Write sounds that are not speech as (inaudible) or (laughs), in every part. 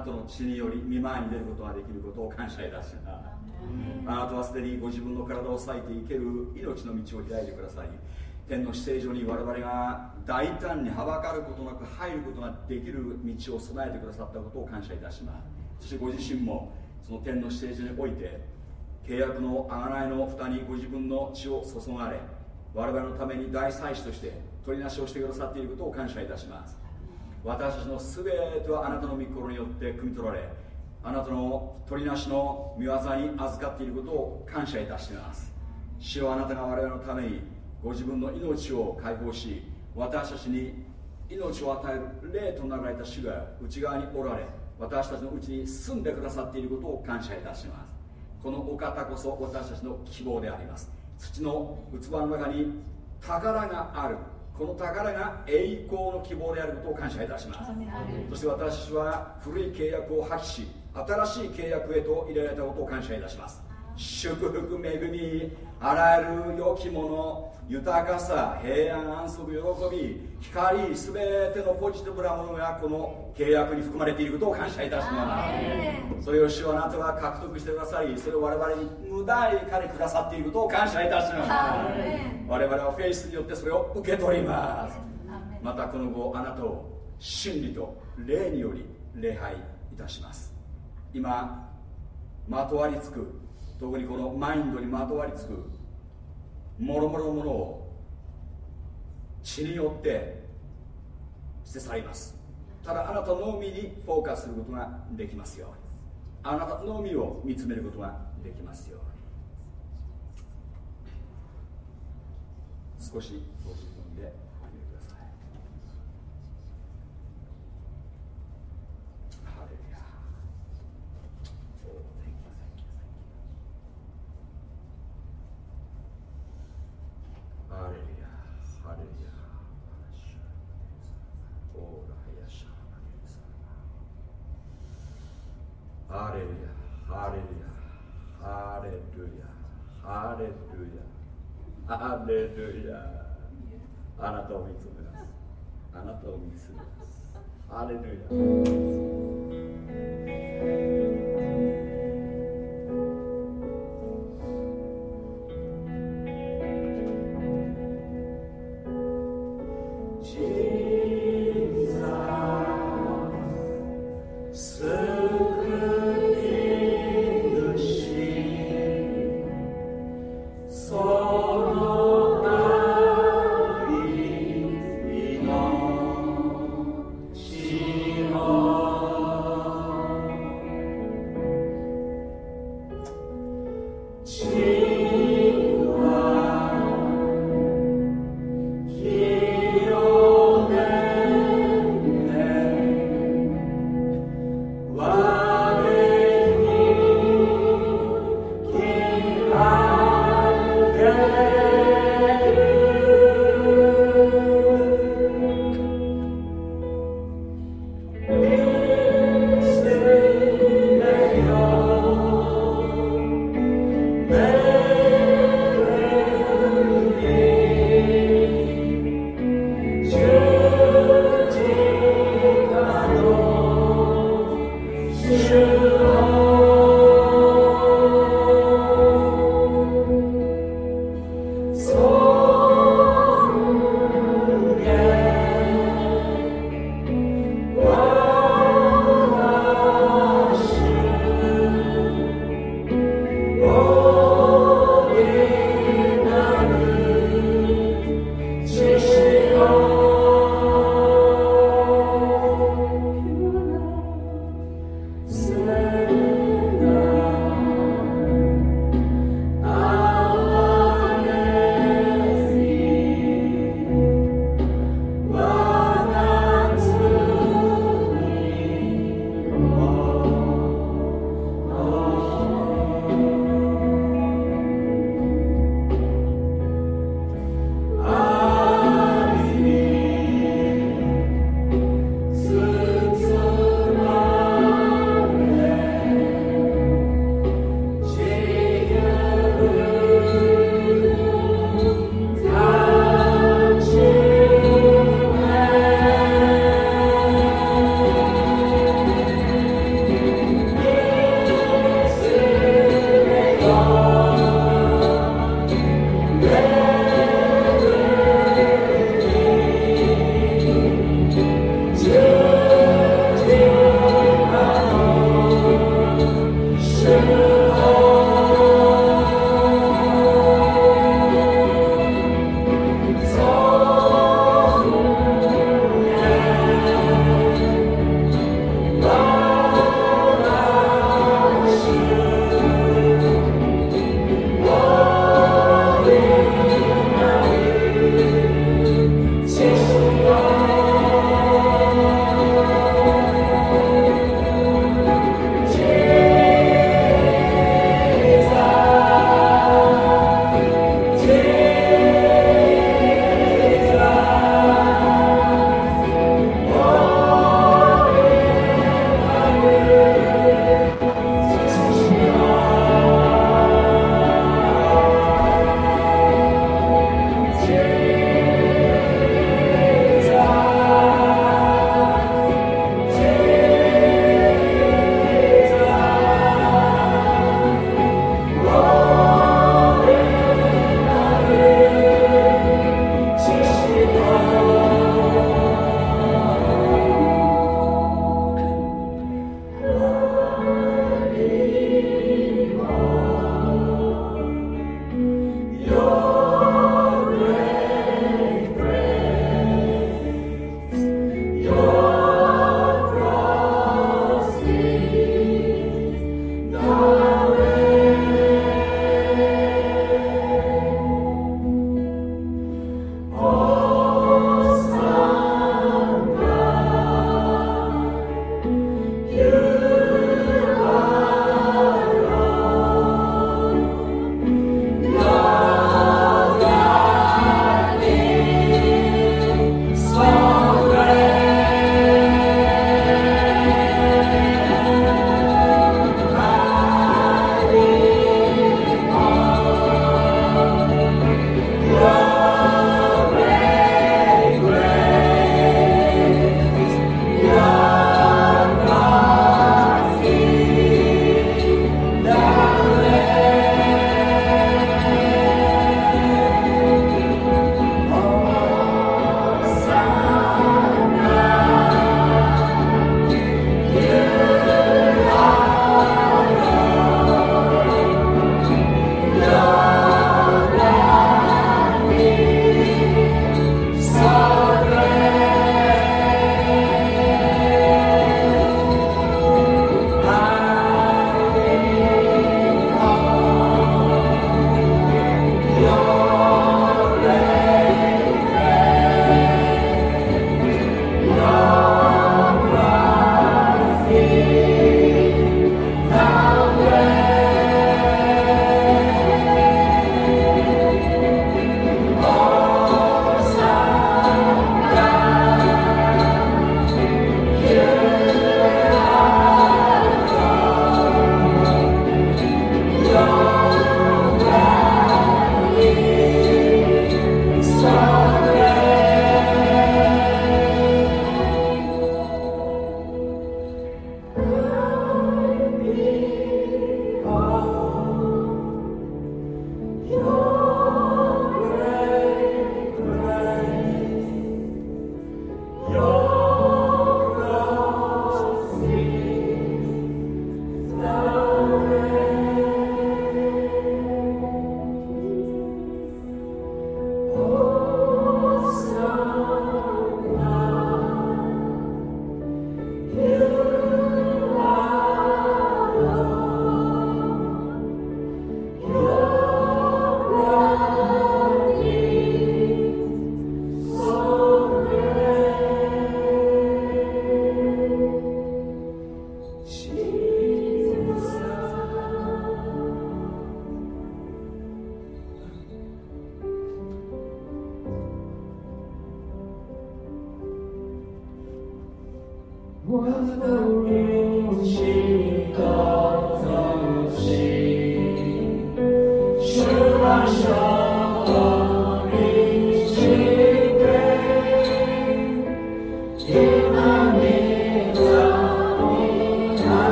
なたの血により見舞いに出ることができることを感謝いたします。あなたはすでにご自分の体を裂いて生ける命の道を開いてください。天の姿勢上に我々が大胆にはばかることなく入ることができる道を備えてくださったことを感謝いたします。そしてご自身もその天の姿勢上において契約の贖いの蓋にご自分の血を注がれ我々のために大祭司として取りなしをしてくださっていることを感謝いたします私たちの全てはあなたの御心によって汲み取られあなたの取りなしの御業に預かっていることを感謝いたします。主はあなたが我々のためにご自分の命を解放し私たちに命を与える霊となられた主が内側におられ私たちのうちに住んでくださっていることを感謝いたします。このお方こそ私たちの希望であります。土の器の中に宝がある。この宝が栄光の希望であることを感謝いたします。そして私は古い契約を破棄し新しい契約へと入れられたことを感謝いたします。祝福恵みあらゆる良きもの豊かさ平安安息喜び光すべてのポジティブなものがこの契約に含まれていることを感謝いたします。それを主はあなたは獲得してくださりそれを我々に無代価でくださっていることを感謝いたします。我々はフェイスによってそれを受け取ります。またこの後あなたを真理と霊により礼拝いたします。今まとわりつく特にこのマインドにまとわりつくもろもろのものを血によって捨て去ります。ただあなたのみにフォーカスすることができますように。あなたのみを見つめることができますように。少しご自分でハレルヤあなたを見つめますあなたを見つめますハレルヤ「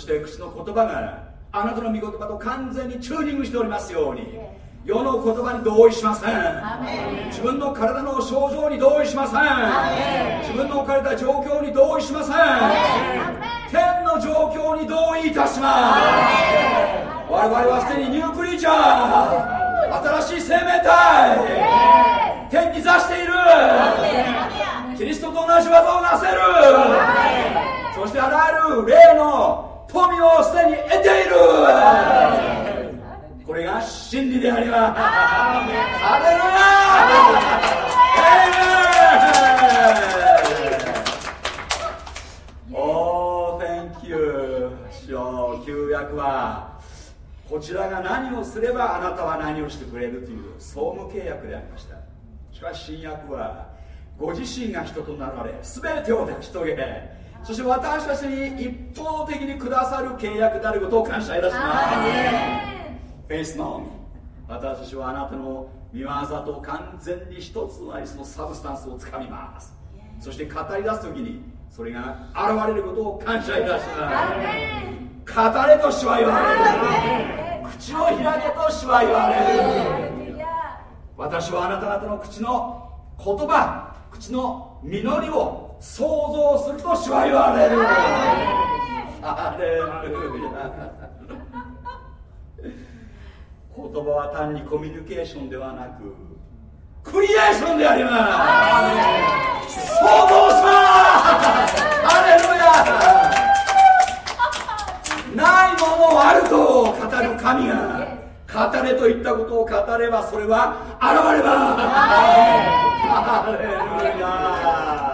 そして口の言葉があなたの御言葉と完全にチューニングしておりますように。世の言葉に同意しません。自分の体の症状に同意しません。自分の置かれた状況に同意しません。天の状況に同意いたします。我々はすでにニュークリーチャー。新しい生命体。天に座している。キリストと同じ技をなせる。そしてあらゆる霊の富をすでに得ている。これが真理であります。ハレルヤおー、Thank you. 旧約はこちらが何をすればあなたは何をしてくれるという総務契約でありました。しかし新約はご自身が人となられ全てを成し遂げそして私たちに一方的にくださる契約であることを感謝いたします。フェイスのみ私たちはあなたの見業と完全に一つのなりそのサブスタンスをつかみます。そして語り出す時にそれが現れることを感謝いたします。語れとしは言われ。る口を開けとしは言われ。る私はあなた方の口の言葉口の実りを想像するとしは言われる。ハレルヤ言葉は単にコミュニケーションではなくクリエーションであります。想像します。ハレルヤ。ないものをあると語る神が語れといったことを語ればそれは現ればハレルヤ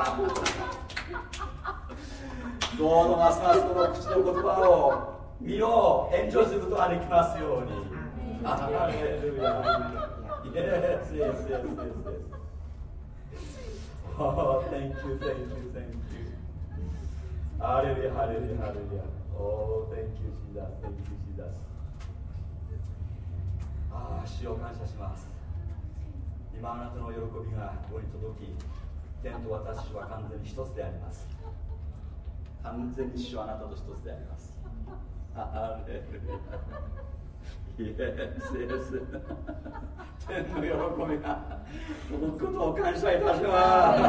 どうぞますますこの口の言葉を見よう、炎上することがでますように。ああ、死を感謝します。今あなたの喜びがここに届き、天と私は完全に一つであります。完全に主はあなたと一つであります。あレルイエス、イエス。天の喜びが。届くことを感謝いたします。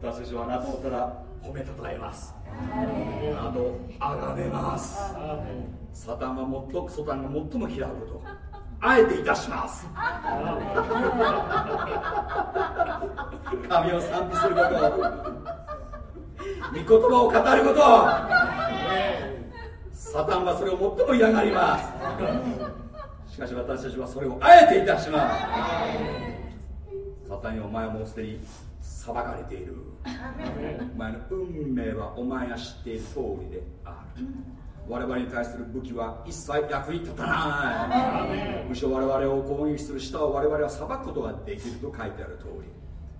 私たちはあなたをただ褒めたたえます。あと崇めます。サタンは最もっとサタンが最も嫌うこと。あえていたします。神を賛美すること御言葉を語ること。サタンはそれを最も嫌がります。しかし私たちはそれをあえていたします。サタンよお前はもうすでに裁かれている。お前の運命はお前が知っている通りである。我々に対する武器は一切役に立たない。むしろ我々を攻撃する舌を我々は裁くことができると書いてある通り。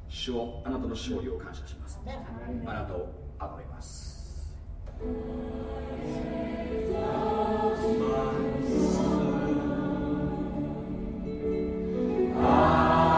主をあなたの勝利を感謝します。あなたを崇めます。ああ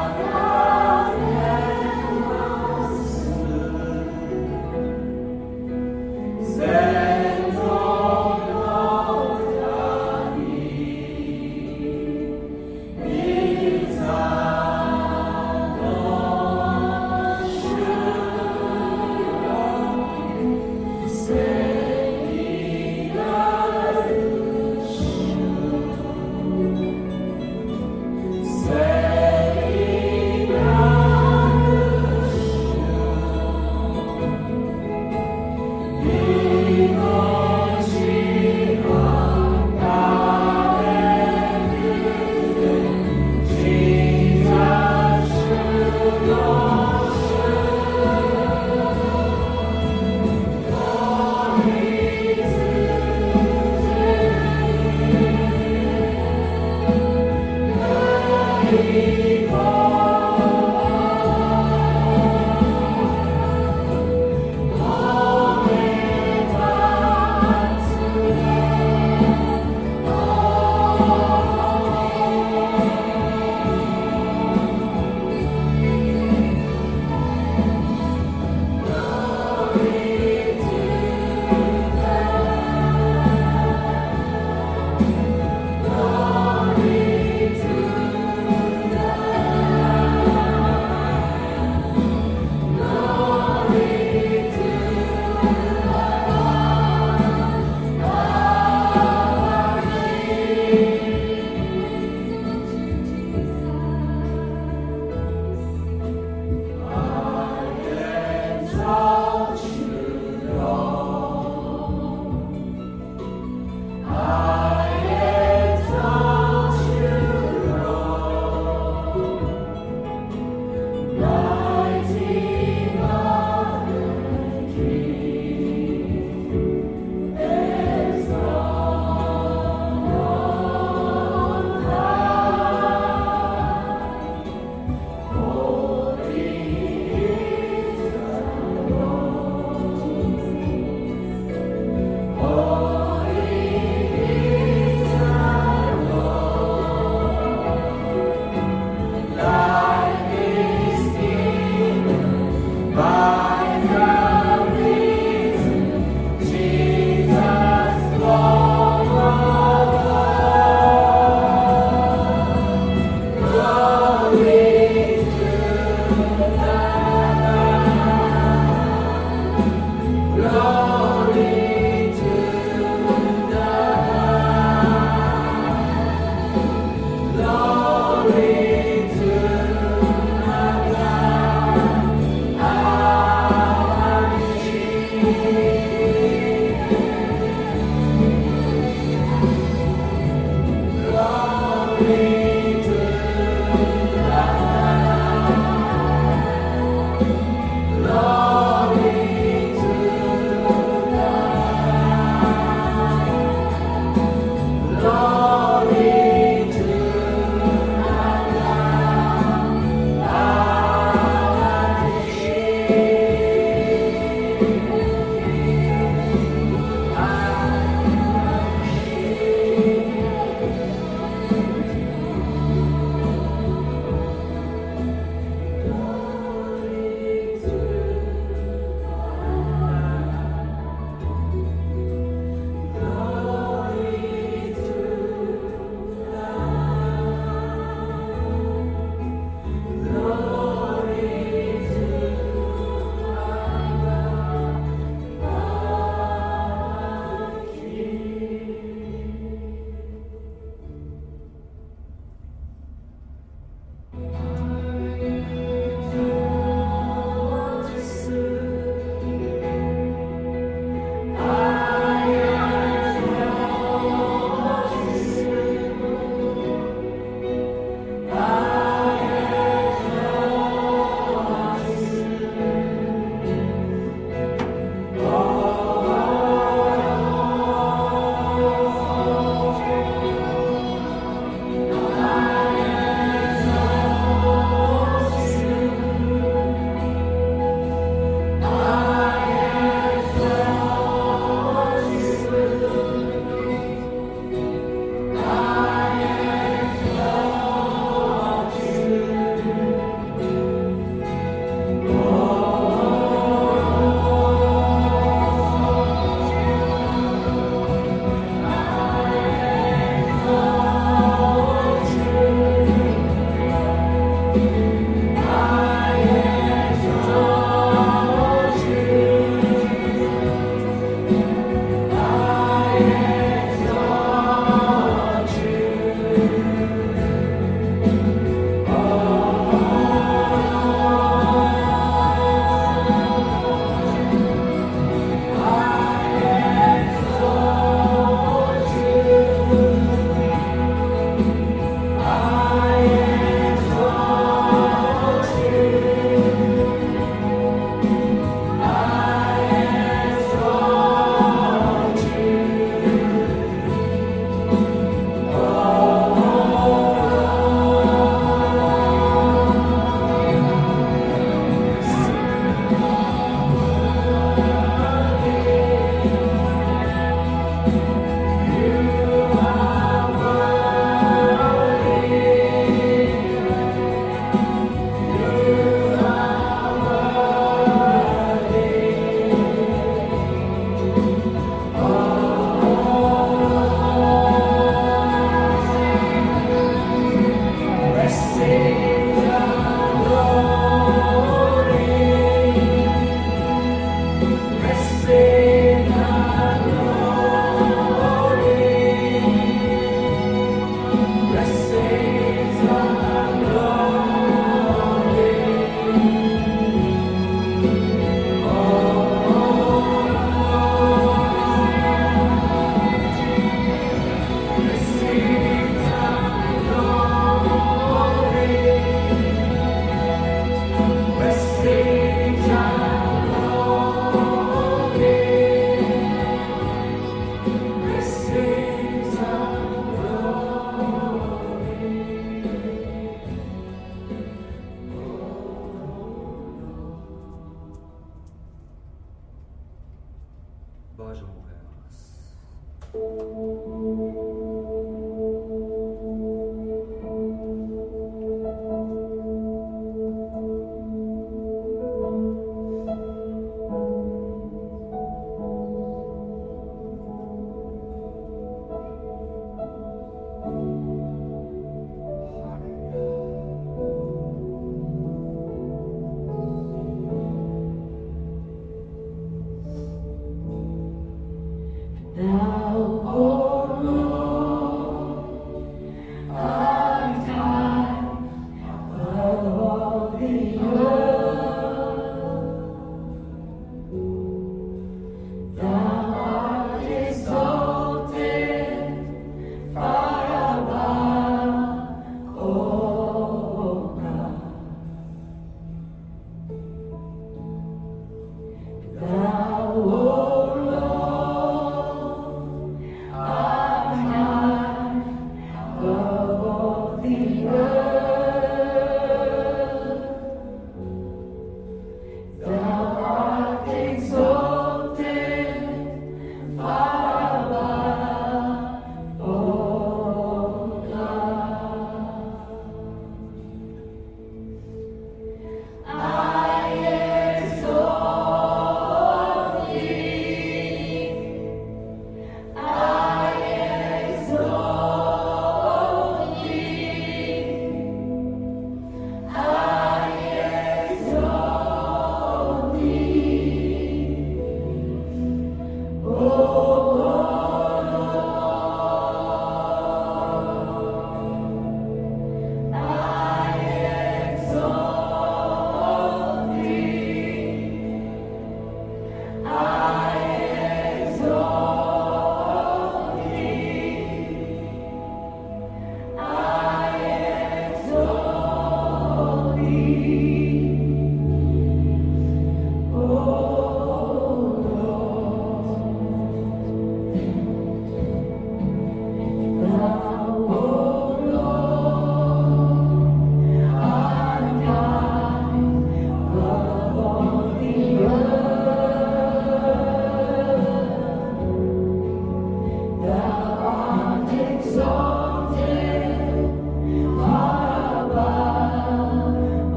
Thou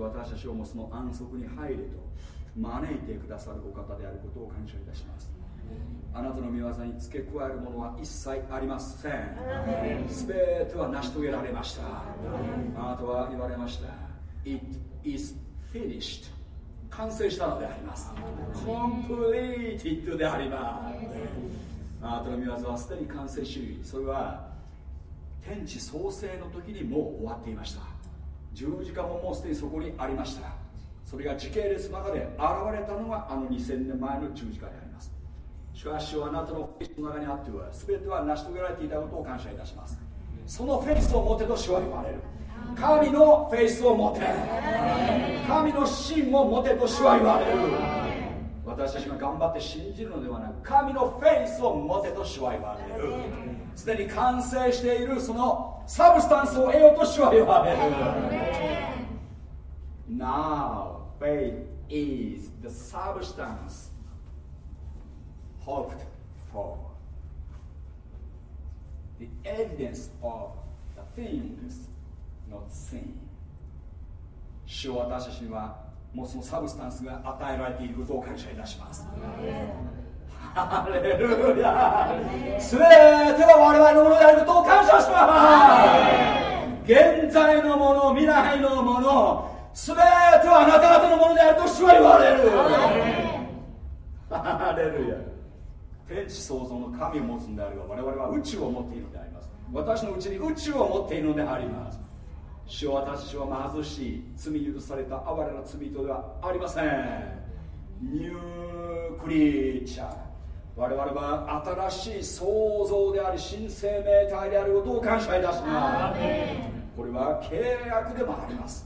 私をもその安息に入れと招いてくださるお方であることを感謝いたします。あなたの御業に付け加えるものは一切ありません。すべては成し遂げられました。あなたは言われました。It is finished. 完成したのであります。completed であります。あなたの御業はすでに完成しそれは天地創生の時にもう終わっていました。十字架ももうすでにそこにありました。それが時系列の中で現れたのがあの2000年前の十字架であります。しかしあなたのフェイスの中にあっては全ては成し遂げられていたことを感謝いたします。そのフェイスを持てと主は言われる。神の faith を持て。神の信を持てと主は言われる。私たちが頑張って信じるのではなく神のフェイスを持てと主は言われる。すでに完成しているその substance を得ようと主は言われる。Now faith is the substance hoped for. The evidence of the things not seen. 主を私たちにはもうそのサブスタンスが与えられていることを感謝いたします。ハレルヤ全ては我々のものであることを感謝します現在のもの未来のもの全てはあなた方のものであると主は言われる。ハレルヤ天地創造の神を持つんであれば我々は宇宙を持っているのであります。私のうちに宇宙を持っているのであります。主は私は貧しい罪許された哀れな罪人ではありません。ニュークリーチャー我々は新しい創造であり新生命体であることを感謝いたします。これは契約でもあります。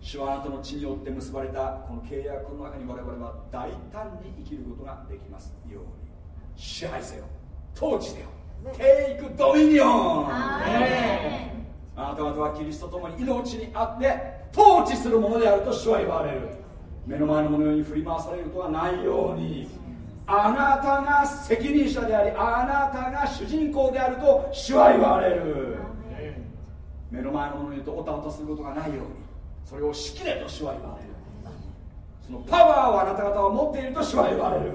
主はあなたの血によって結ばれたこの契約の中に我々は大胆に生きることができます。ように支配せよ。統治せよ。テイクドミニオン。あなた方はキリストともに命にあって統治するものであると主は言われる。目の前のものように振り回されることはないようにあなたが責任者でありあなたが主人公であると主は言われる。目の前のものにとおたおたすることがないようにそれをしきれと主は言われる。そのパワーをあなた方は持っていると主は言われる。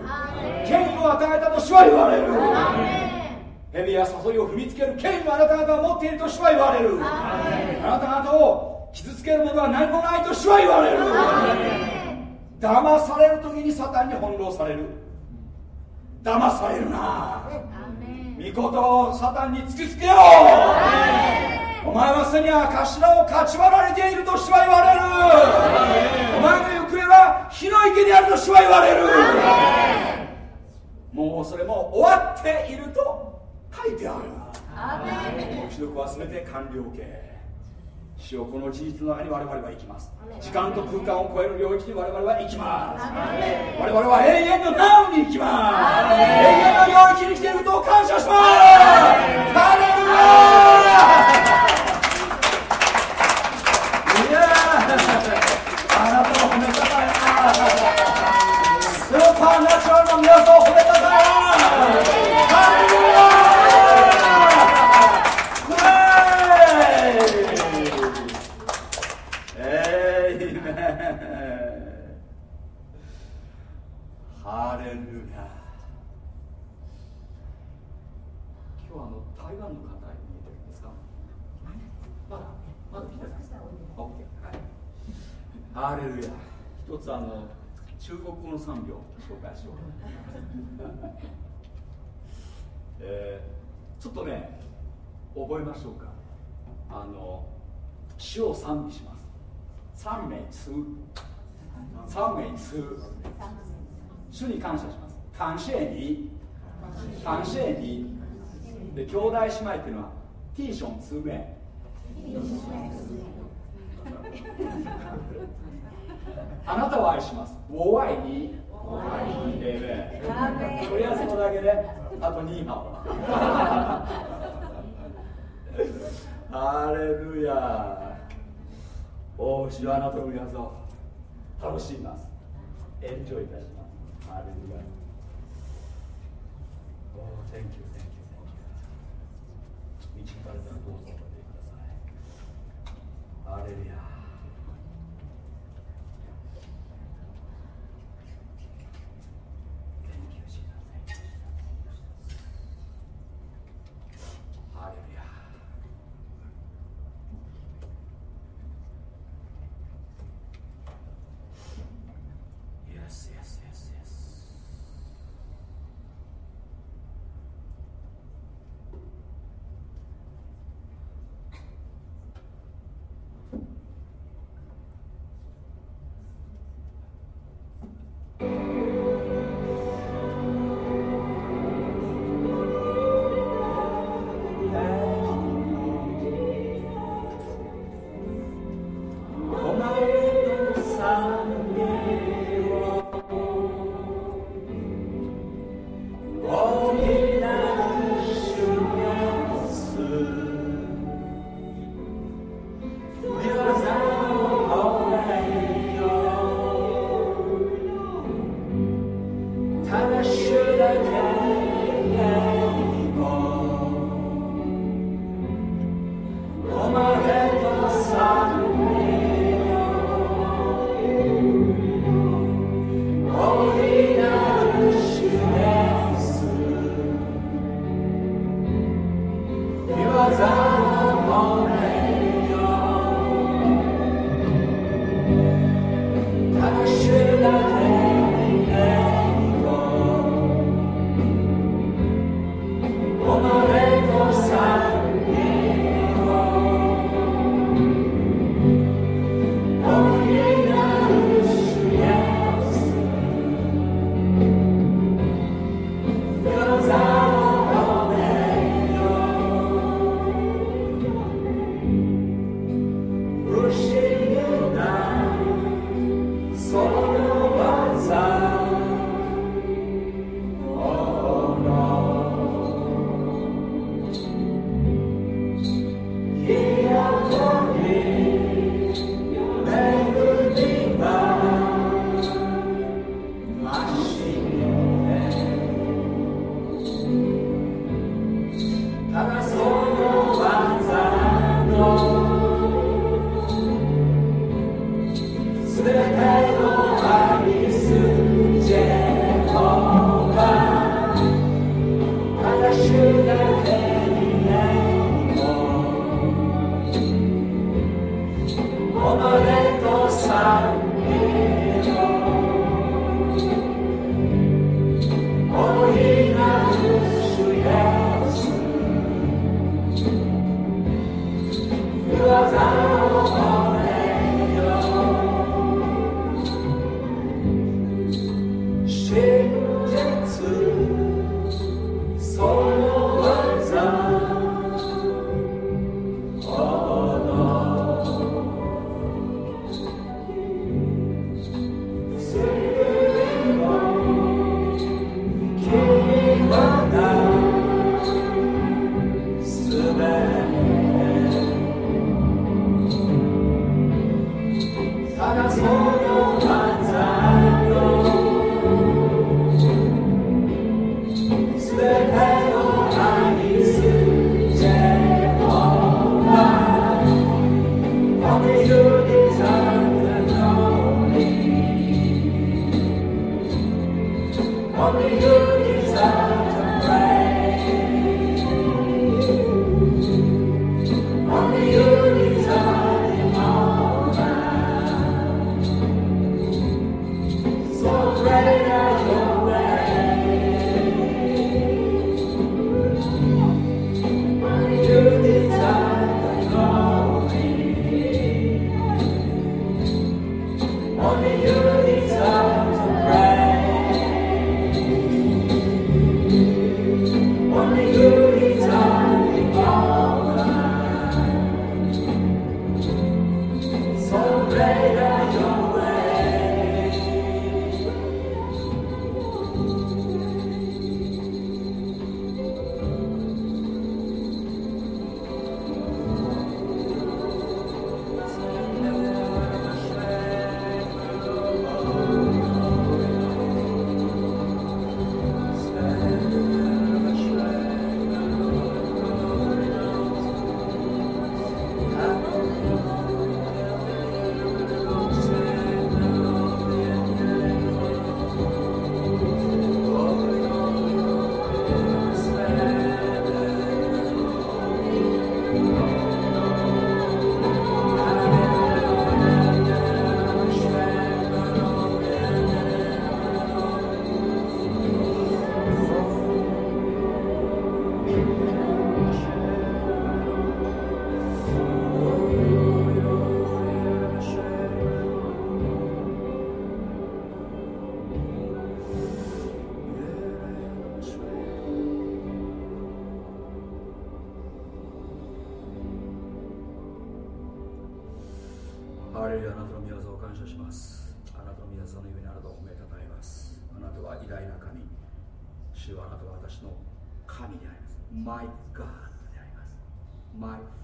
権威を与えたと主は言われる。蛇や誘いを踏みつける権威をあなた方は持っていると主は言われる。あなた方を傷つけるものは何もないと主は言われる。騙される時にサタンに翻弄される騙されるな。御事をサタンに突きつけよう。お前はすでには頭をかち割られていると主は言われる。お前の行方は火の池にあると主は言われる。もうそれも終わっていると書いてある。目視録は全て完了形主よこの事実の中に我々は生きます。時間と空間を超える領域に我々は生きます。我々は永遠のナウに生きます。永遠の領域に来ていることを感謝します。ハレルヤいやあなたを褒めたたえスーパーナチュラルの皆さんを褒めたたえハレルヤ今日はあの台湾の方見えてるんですかまだまだ来てないオッケーはいハレルヤ一つあの中国語の3秒紹介しようえー、ちょっとね覚えましょうか。あの主を賛美します。賛美す賛美す主に感謝します。感謝に感謝に。で兄弟姉妹っていうのはティーション通面あなたを愛します。お愛に。ええとりあえずこれだけであと2波ハレルヤ。おお主はあなたの皆さん楽しみます。エンジョイいたします。ハレルヤ。おお Thank you, thank you, thank you 導かれたらどうぞおいてください。ハレルヤ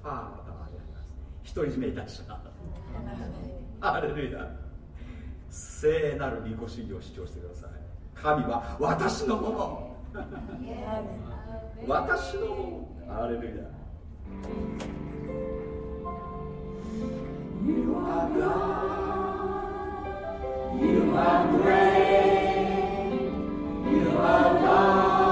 ああたまにあります。独り占めいたしたあれルヤ聖なる御子主義を主張してください。神は私のもの。私のもの。あれルヤ You are God. You are great You are God.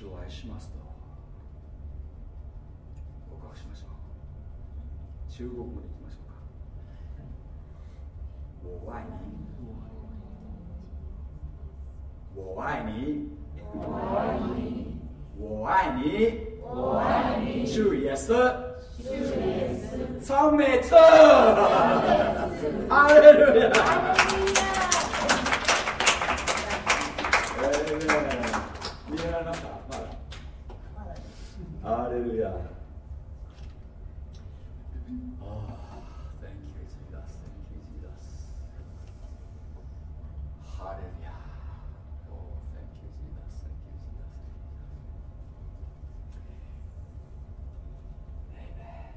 主を愛しますと。告白しましょう。中国語でいきましょうか。我愛你我爱你我爱你我爱你我爱你主耶稣赞美主哈利路亚見られましたまだハレルヤああ Thank you Jesus Thank you Jesus ハレルヤ Oh thank you Jesus Thank you Jesus Amen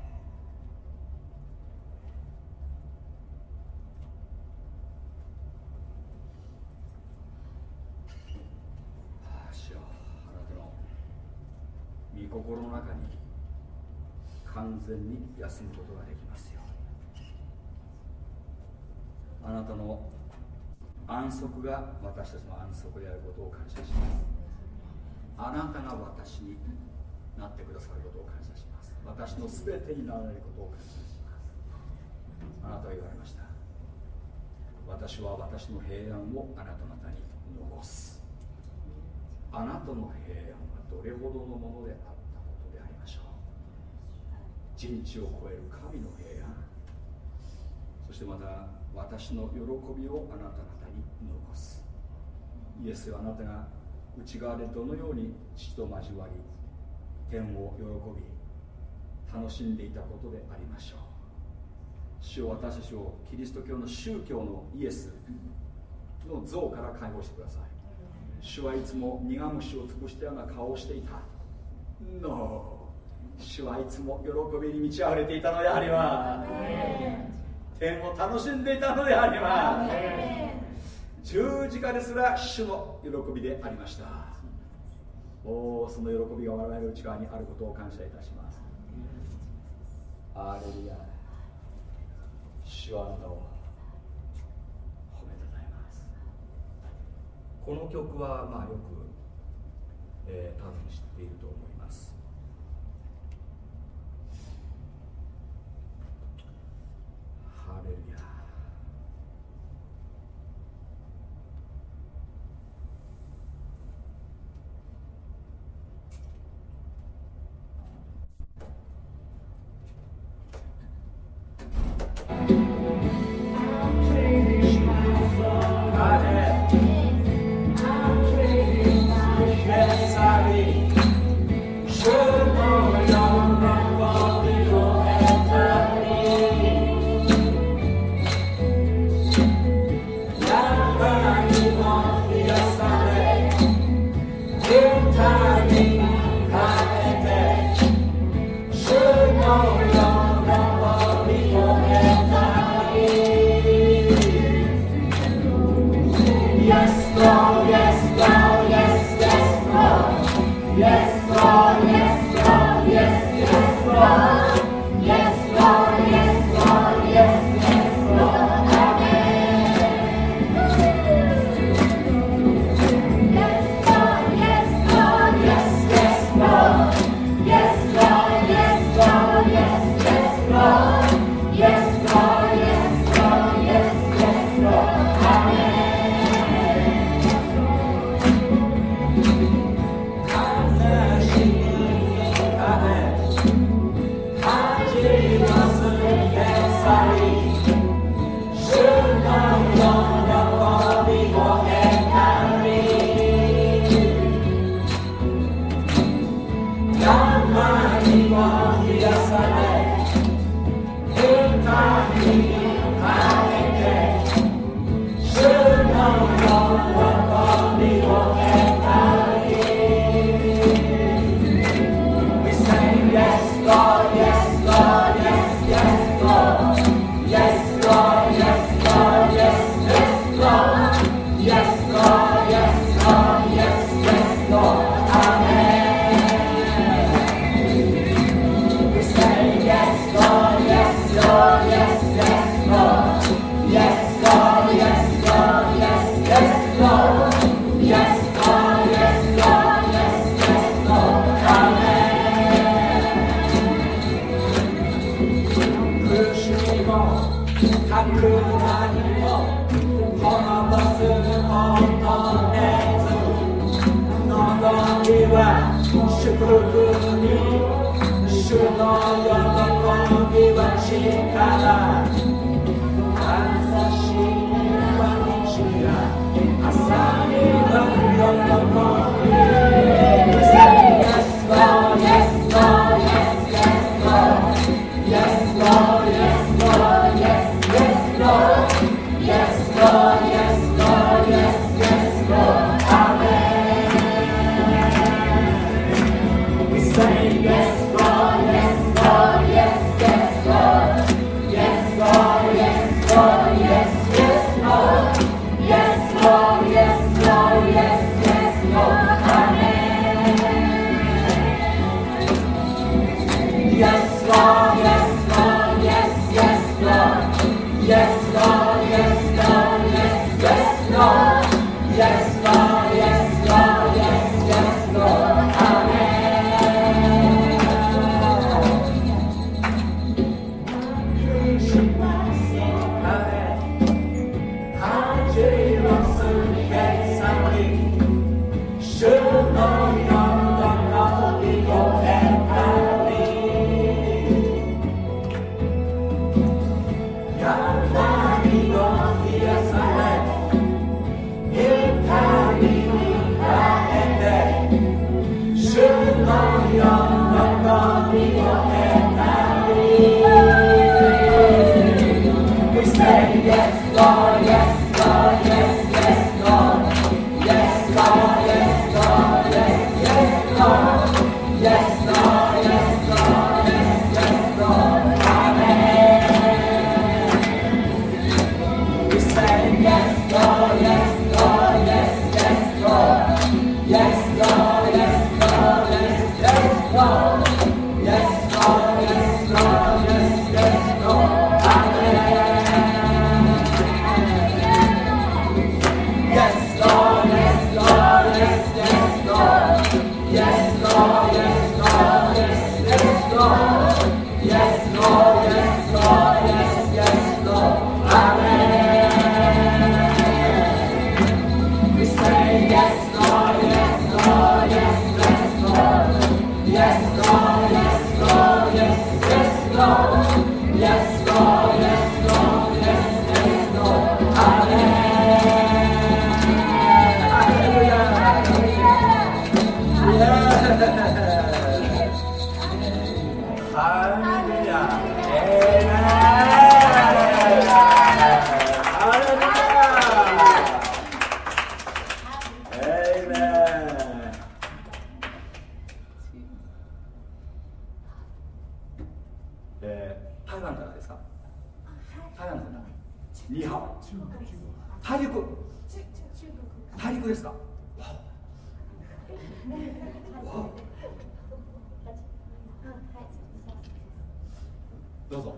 ああ主よあなたの御心の中に完全に休むことができますよあなたの安息が私たちの安息であることを感謝します。あなたが私になってくださることを感謝します。私の全てになられることを感謝します。あなたは言われました私は私の平安をあなた方に残す。あなたの平安はどれほどのものであったことでありましょう人知を超える神の平安そしてまた私の喜びをあなた方に残す。イエスはあなたが内側でどのように父と交わり天を喜び楽しんでいたことでありましょう。主を私たちをキリスト教の宗教のイエスの像から解放してください。主はいつも苦虫を潰したような顔をしていた。No 主はいつも喜びに満ち溢れていたのであります天を楽しんでいたのであります十字架ですら主の喜びでありました。おおその喜びが我々の内側にあることを感謝いたします。アレルヤ主はあなたを褒めたたえます。この曲はまあよく、えー、多分知っていると思いますハどうぞ。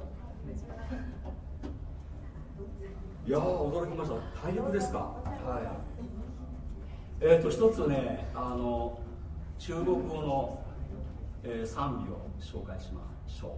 いや驚きました。大役ですか？はい。えっ、ー、と一つねあの中国語の、えー、賛美を紹介しましょう。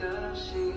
的心。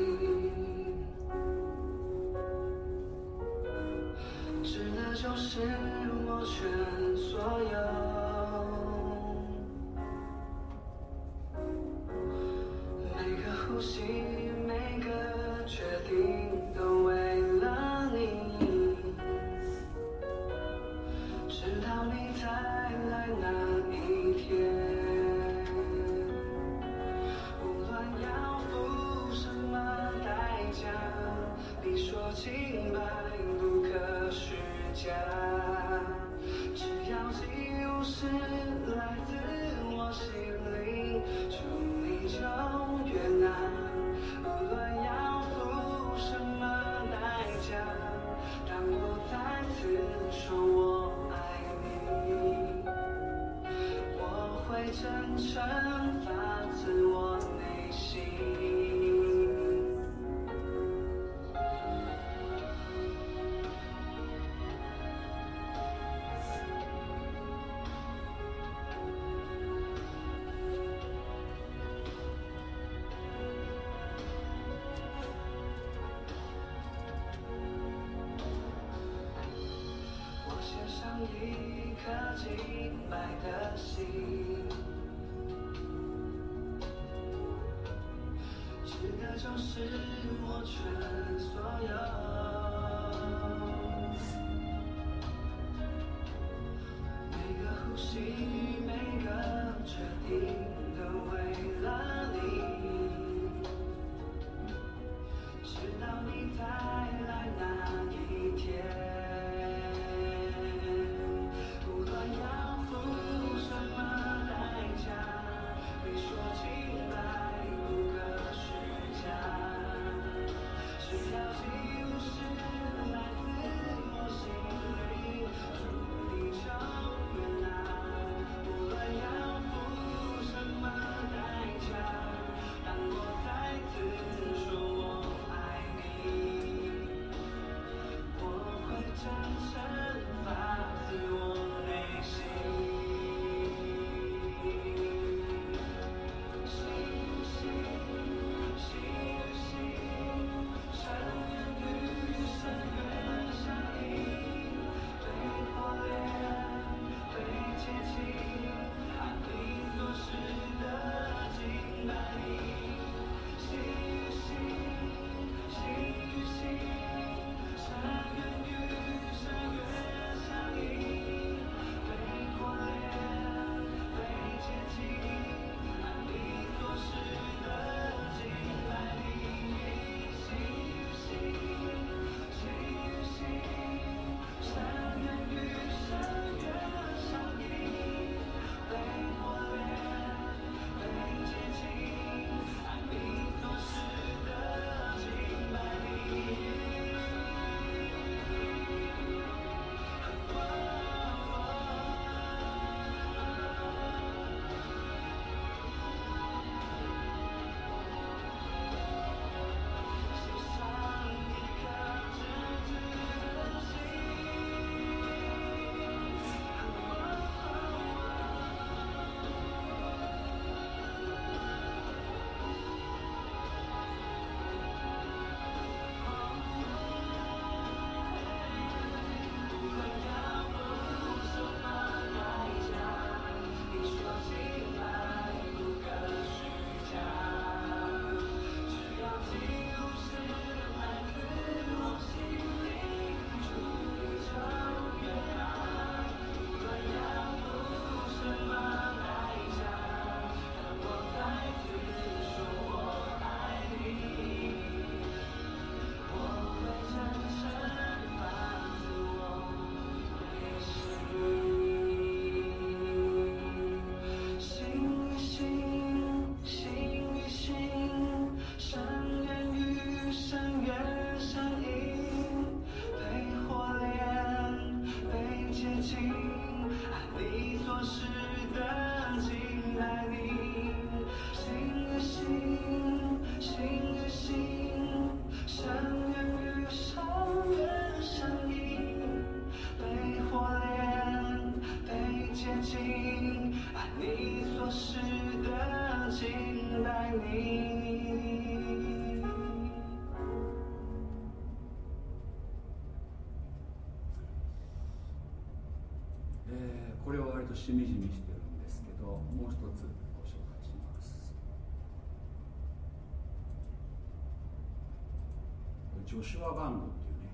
ジョシュア・バンドっていうね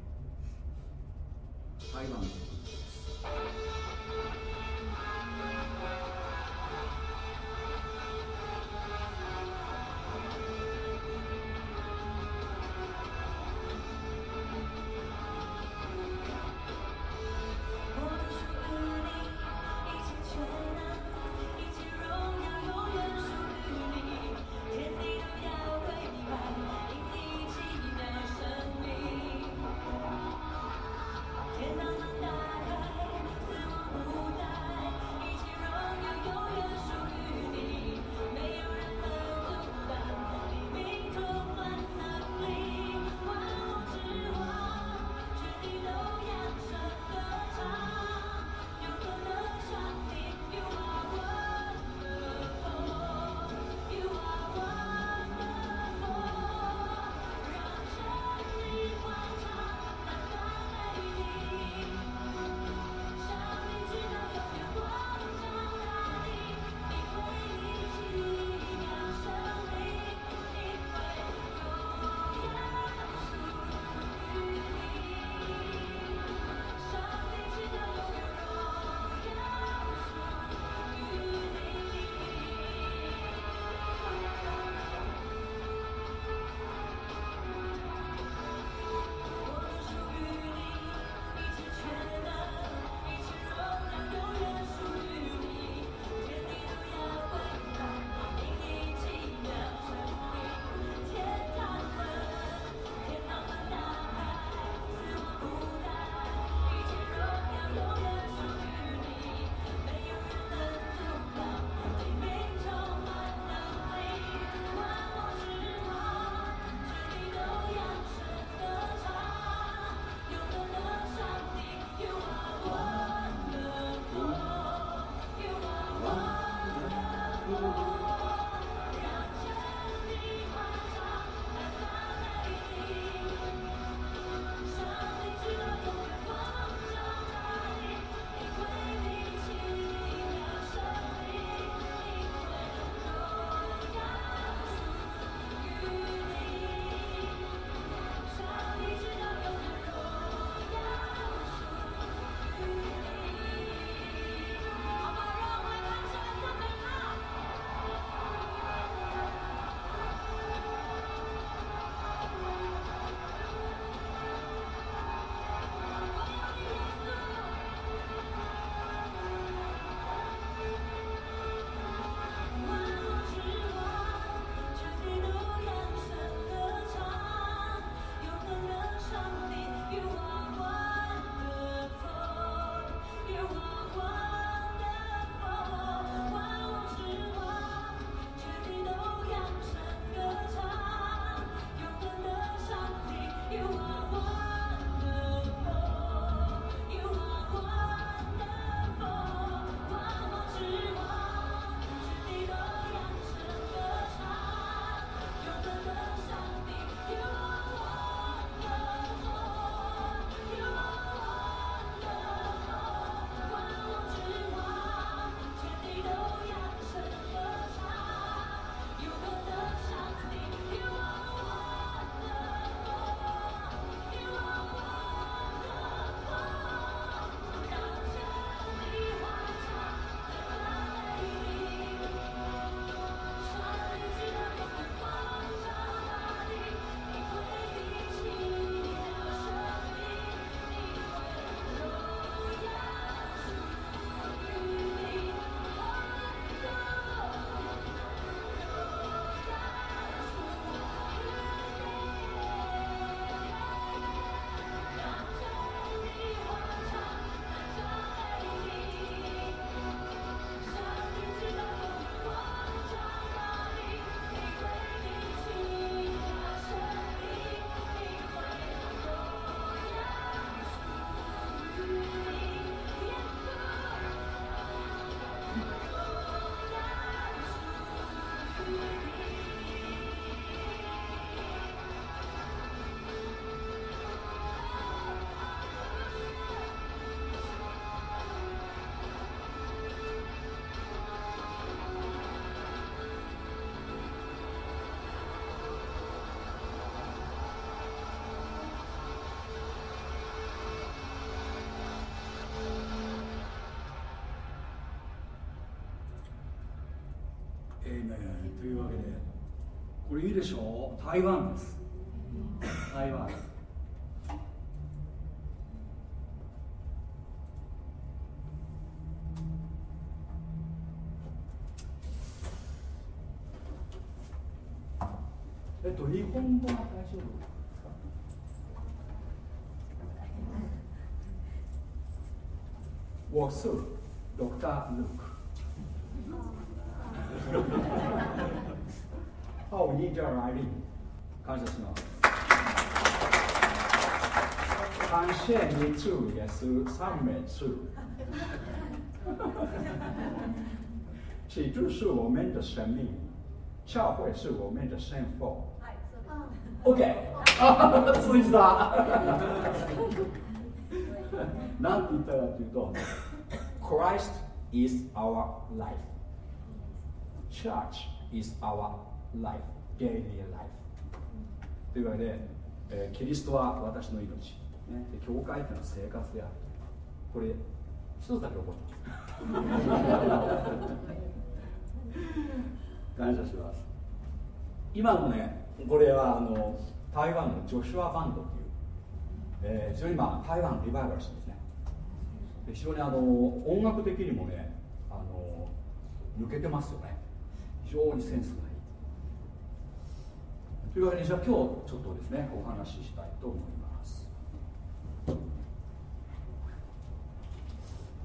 台湾のです。というわけでこれいいでしょ？う台湾です。台湾。えっと日本語は大丈夫ですか？我是ドクター・ルーク好，你这来临，感谢什么？感谢你主耶稣赞美主，基督是我们的生命，教会是我们的生活。OK，続いてた。なんて言ったかというと、Christ is our life. Church is our life, daily life. というわけで、えー、キリストは私の命、ね、で教会というのは生活である。これ、一つだけ覚えてます。(laughs) 感謝します。今のね、これはあの台湾のジョシュアバンドという、えー、非常に今、台湾リバイバルしてですね。非常にあの音楽的にもね、あの抜けてますよね。非常にセンスがというわけでじゃあ今日ちょっとですねお話ししたいと思います。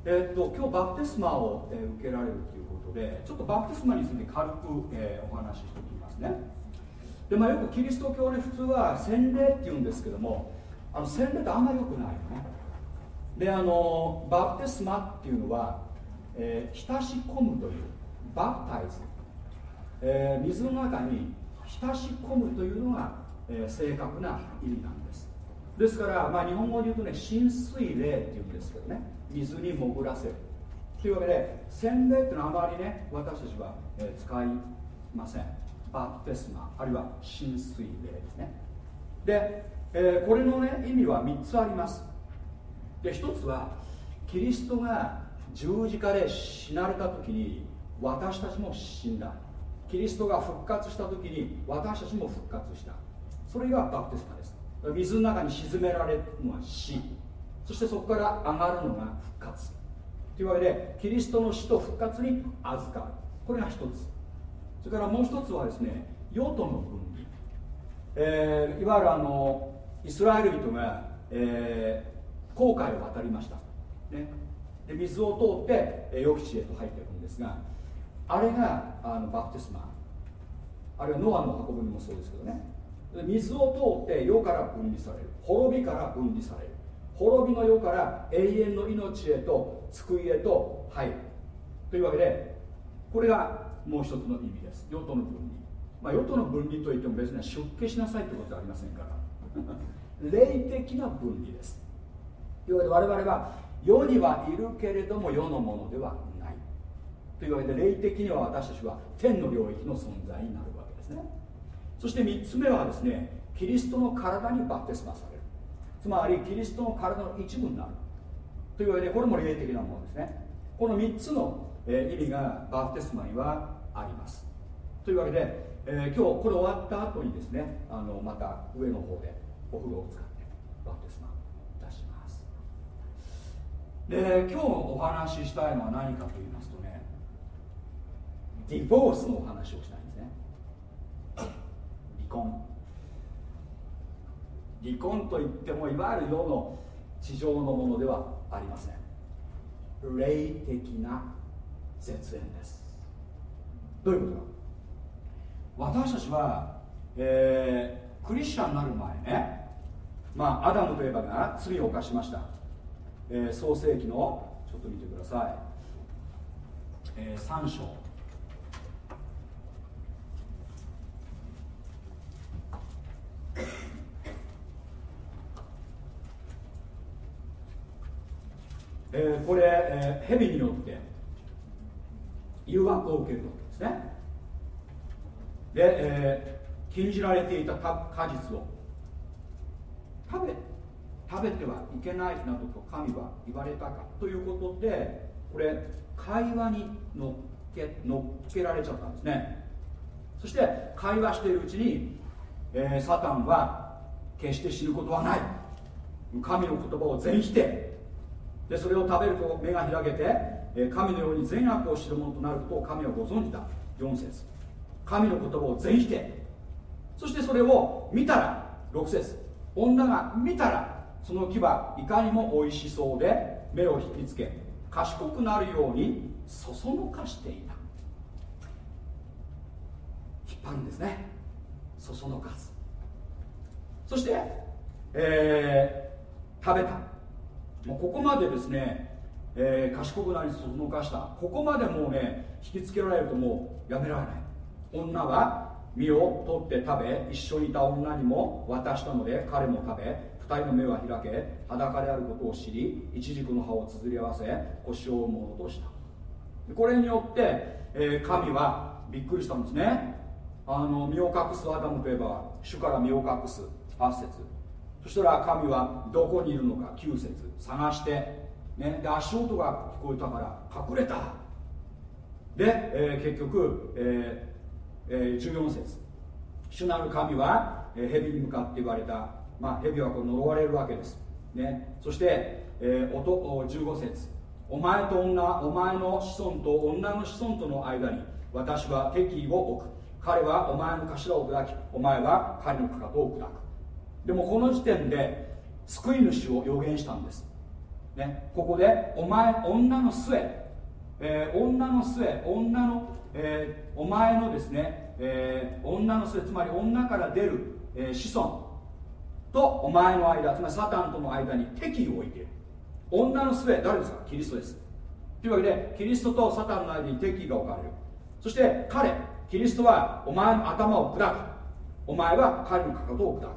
えっと今日バプテスマを、え、受けられるということでちょっとバプテスマについて軽く、え、お話ししておきますね。でまあ、よくキリスト教で普通は洗礼っていうんですけどもあの洗礼ってあんまりよくないよね。であのバプテスマっていうのは、えー、浸し込むというバプタイズ。えー、水の中に浸し込むというのが、えー、正確な意味なんです。ですから、まあ、日本語で言うとね浸水霊っていうんですけどね。水に潜らせる。というわけで洗礼っていうのはあまりね私たちは、えー、使いません。バプテスマあるいは浸水霊ですね。で、えー、これのね意味は3つあります。で1つはキリストが十字架で死なれた時に私たちも死んだ。キリストが復活した時に私たちも復活した。それがバプテスマです。水の中に沈められるのは死。そしてそこから上がるのが復活。というわけでキリストの死と復活に預かる。これが一つ。それからもう一つはですね用途の分離、えー、いわゆるあのイスラエル人が、えー、航海を渡りました、ね、で水を通って予期地へと入っていくんですがあれがあのバプテスマ。あるいはノアの箱舟もそうですけどね。水を通って世から分離される。滅びから分離される。滅びの世から永遠の命へと救いへと入る。というわけでこれがもう一つの意味です。世との分離。まあ世との分離といっても別に出家しなさいってことではありませんから。(laughs) 霊的な分離です。というわけで我々は世にはいるけれども世のものではない。というわけで霊的には私たちは天の領域の存在になるわけですね。そして3つ目はですねキリストの体にバッテスマされる。つまりキリストの体の一部になるというわけでこれも霊的なものですね。この3つの、え意味がバプテスマにはあります。というわけで、えー、今日これ終わった後にですねあのまた上の方でお風呂を使ってバプテスマいたします。で今日お話ししたいのは何かと言いますとディボースのお話をしたいんですね。離婚。離婚といってもいわゆる世の地上のものではありません。霊的な絶縁です。どういうことか私たちは、えー、クリスチャンになる前ねまあアダムといえばが罪を犯しました。えー、創世紀のちょっと見てください、えー、3章。えー、これ、えー、蛇によって誘惑を受けるわけですね。で、えー、禁じられていた果実を食べ食べてはいけないなどと神は言われたかということでこれ会話に乗っけ乗っけられちゃったんですね。そして会話しているうちに、えー、サタンは決して死ぬことはない。神の言葉を全否定。でそれを食べると目が開けて、神のように善悪を知る者となることを神はご存知だ。4節。神の言葉を全否定。そしてそれを見たら6節。女が見たらその木はいかにも美味しそうで目を引きつけ賢くなるようにそそのかしていた。引っ張るんですね。そそのかす。そして、えー、食べた。もうここまでですね、えー、賢くなりそそのかした。ここまでもうね引きつけられるともうやめられない。女は身を取って食べ一緒にいた女にも渡したので彼も食べ二人の目は開け裸であることを知り一軸の葉をつづり合わせ腰をものとした。これによって、えー、神はびっくりしたんですね。あの身を隠すアダムといえば主から身を隠す8節そしたら神はどこにいるのか9節。探して、ね、で足音が聞こえたから隠れた。で、えー、結局、えーえー、14節。主なる神は、えー、蛇に向かって言われた。まあ、蛇はこう呪われるわけです、ね、そして、えー、音15節。お前と女お前の子孫と女の子孫との間に私は敵意を置く。彼はお前の頭を砕きお前は彼のかかとを砕く。でもこの時点で救い主を予言したんです、ね、ここでお前女の末、えー、女の末。女の、えー、お前のですね、えー、女の末。つまり女から出る、えー、子孫。とお前の間。つまりサタンとの間に敵意を置いている。女の末。誰ですか？キリストです。というわけでキリストとサタンの間に敵意が置かれる。そして彼。キリストはお前の頭を砕く。お前は彼のかかとを砕く。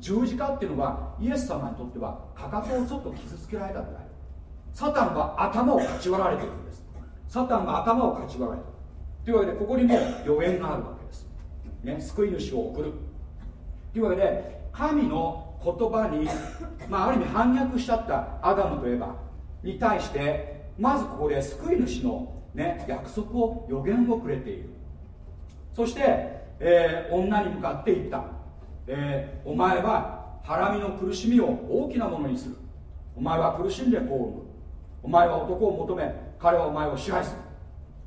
十字架っていうのはイエス様にとってはかかとをちょっと傷つけられたぐらい。サタンは頭をかち割られているんです。サタンが頭をかち割られたというわけでここにも予言があるわけです、ね、救い主を送る。というわけで神の言葉に、まあ、ある意味反逆しちゃったアダムとエバに対してまずここで救い主の、ね、約束を予言をくれている。そして、えー、女に向かって言った、えー、お前はハラミの苦しみを大きなものにする。お前は苦しんでこう産む。お前は男を求め彼はお前を支配する。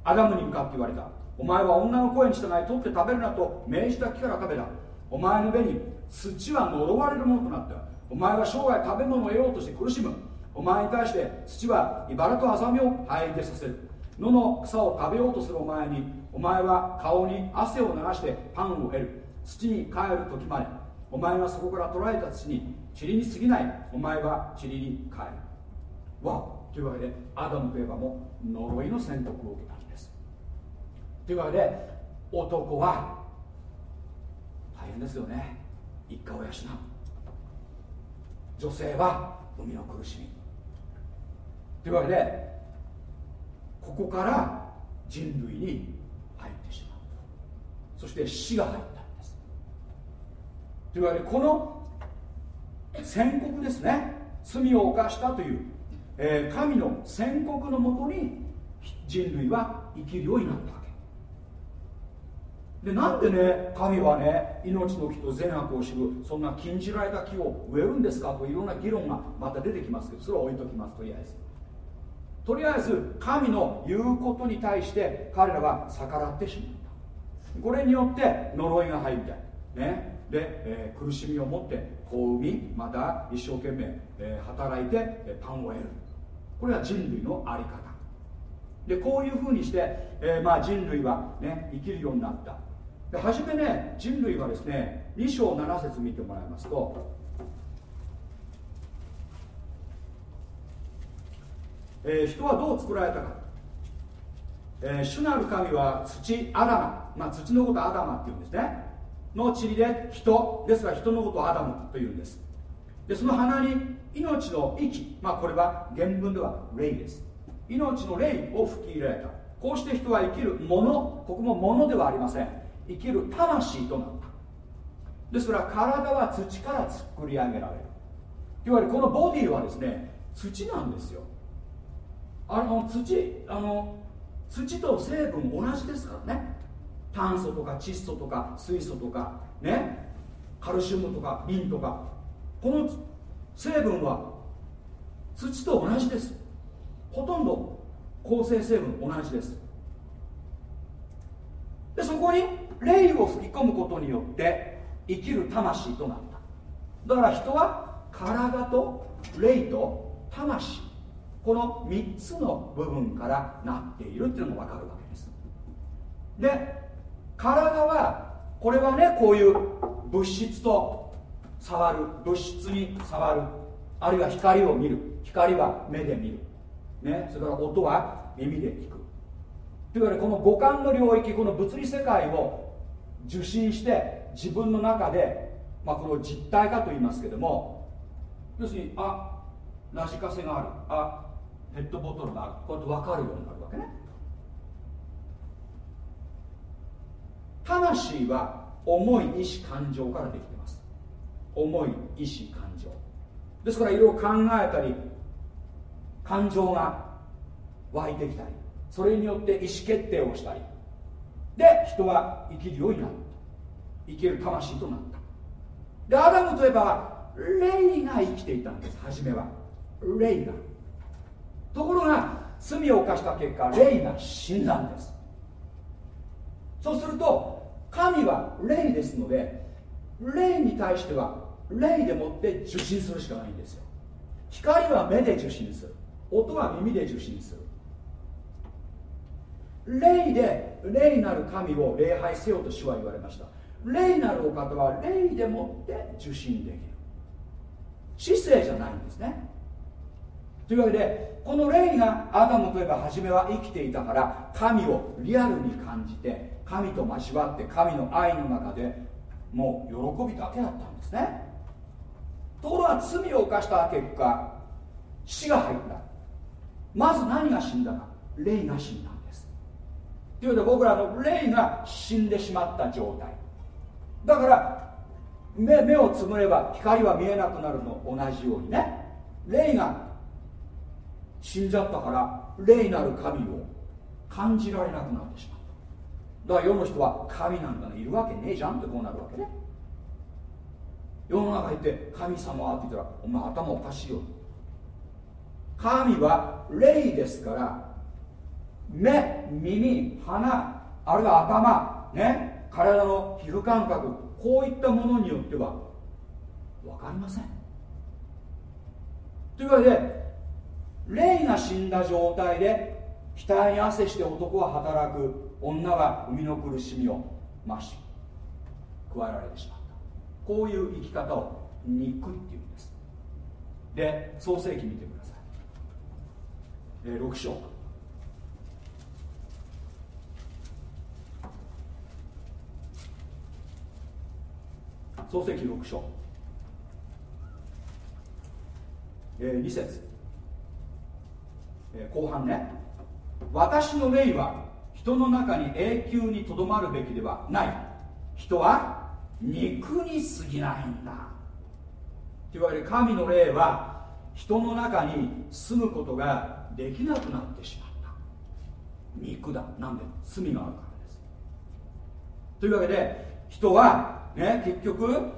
アダムに向かって言われた。お前は女の声に従い取って食べるなと命じた木から食べた。お前の目に土は呪われるものとなった。お前は生涯食べ物を得ようとして苦しむ。お前に対して土は茨とアザミを生え出させる。野の草を食べようとするお前にお前は顔に汗を流してパンを得る。土に帰る時までお前はそこから捉えた土に塵に過ぎない。お前は塵に帰る。わというわけでアダムといえばも呪いの宣告を受けたんです。というわけで男は大変ですよね。一家を養う。女性は海の苦しみ。というわけでここから人類に入ってしまう。そして死が入ったというわけでこの宣告ですね。罪を犯したという、えー、神の宣告のもとに人類は生きるようになったわけ。でなんでね神はね命の木と善悪を知るそんな禁じられた木を植えるんですかといろんな議論がまた出てきますけどそれは置いときますとりあえず。とりあえず神の言うことに対して彼らは逆らってしまった。これによって呪いが入ってね、えー、苦しみを持って子を産みまた一生懸命、えー、働いて、えー、パンを得る。これは人類の在り方。でこういうふうにして、えまあ、人類は、ね、生きるようになった。で初めね人類はですね2章7節見てもらいますとえー、人はどう作られたか、えー、主なる神は土アダマ、まあ、土のことアダマっていうんですね。の塵で人ですから人のことをアダムというんです。でその鼻に命の息、まあ、これは原文では霊です。命の霊を吹き入れられた。こうして人は生きるものここもものではありません。生きる魂となった。ですから体は土から作り上げられる。いわゆるこのボディはですね土なんですよ。あの土あの土と成分同じですからね。炭素とか窒素とか水素とかねカルシウムとかリンとか。この成分は土と同じです。ほとんど構成成分同じです。でそこに霊を吹き込むことによって生きる魂となった。だから人は体と霊と魂。この3つの部分からなっているっていうのが分かるわけです。で体はこれはねこういう物質と触る物質に触る。あるいは光を見る。光は目で見る、ね、それから音は耳で聞く。というわけでこの五感の領域この物理世界を受信して自分の中で、まあ、この実体化と言いますけども要するにあラジカセがある。あペットボトルがある。こうやって分かるようになるわけね。魂は重い意志感情からできてます。重い意志感情。ですからいろいろ考えたり感情が湧いてきたりそれによって意思決定をしたり。で人は生きるようになる生きる魂となった。でアダムといえば霊が生きていたんです。初めは。霊が。ところが罪を犯した結果霊が死んだんです。そうすると神は霊ですので霊に対しては霊でもって受信するしかないんですよ。光は目で受信する。音は耳で受信する。霊で霊なる神を礼拝せよと主は言われました。霊なるお方は霊でもって受信できる。知性じゃないんですね。というわけでこの霊がアダムといえば初めは生きていたから神をリアルに感じて神と交わって神の愛の中でもう喜びだけだったんですね。ところが罪を犯した結果死が入った。まず何が死んだか。霊が死んだんです。というわけで僕らの霊が死んでしまった状態。だから目目をつむれば光は見えなくなるの。同じようにね。霊が死んじゃったから霊なる神を感じられなくなってしまっただから世の人は神なんかいるわけねえじゃんってこうなるわけね。世の中行って神様って言ったらお前頭おかしいよ。神は霊ですから目耳鼻あるいは頭ね体の皮膚感覚こういったものによっては分かりません。というわけで霊が死んだ状態で額に汗して男は働く。女は生みの苦しみを増し加えられてしまった。こういう生き方を肉っていうんです。で創世記見てください、えー、6章。創世記6章、えー、2節、えー、後半ね。私の霊は人の中に永久にとどまるべきではない。人は肉に過ぎないんだ。といわけで神の霊は人の中に住むことができなくなってしまった。肉だ。なんで？罪があるからです。というわけで人はね、結局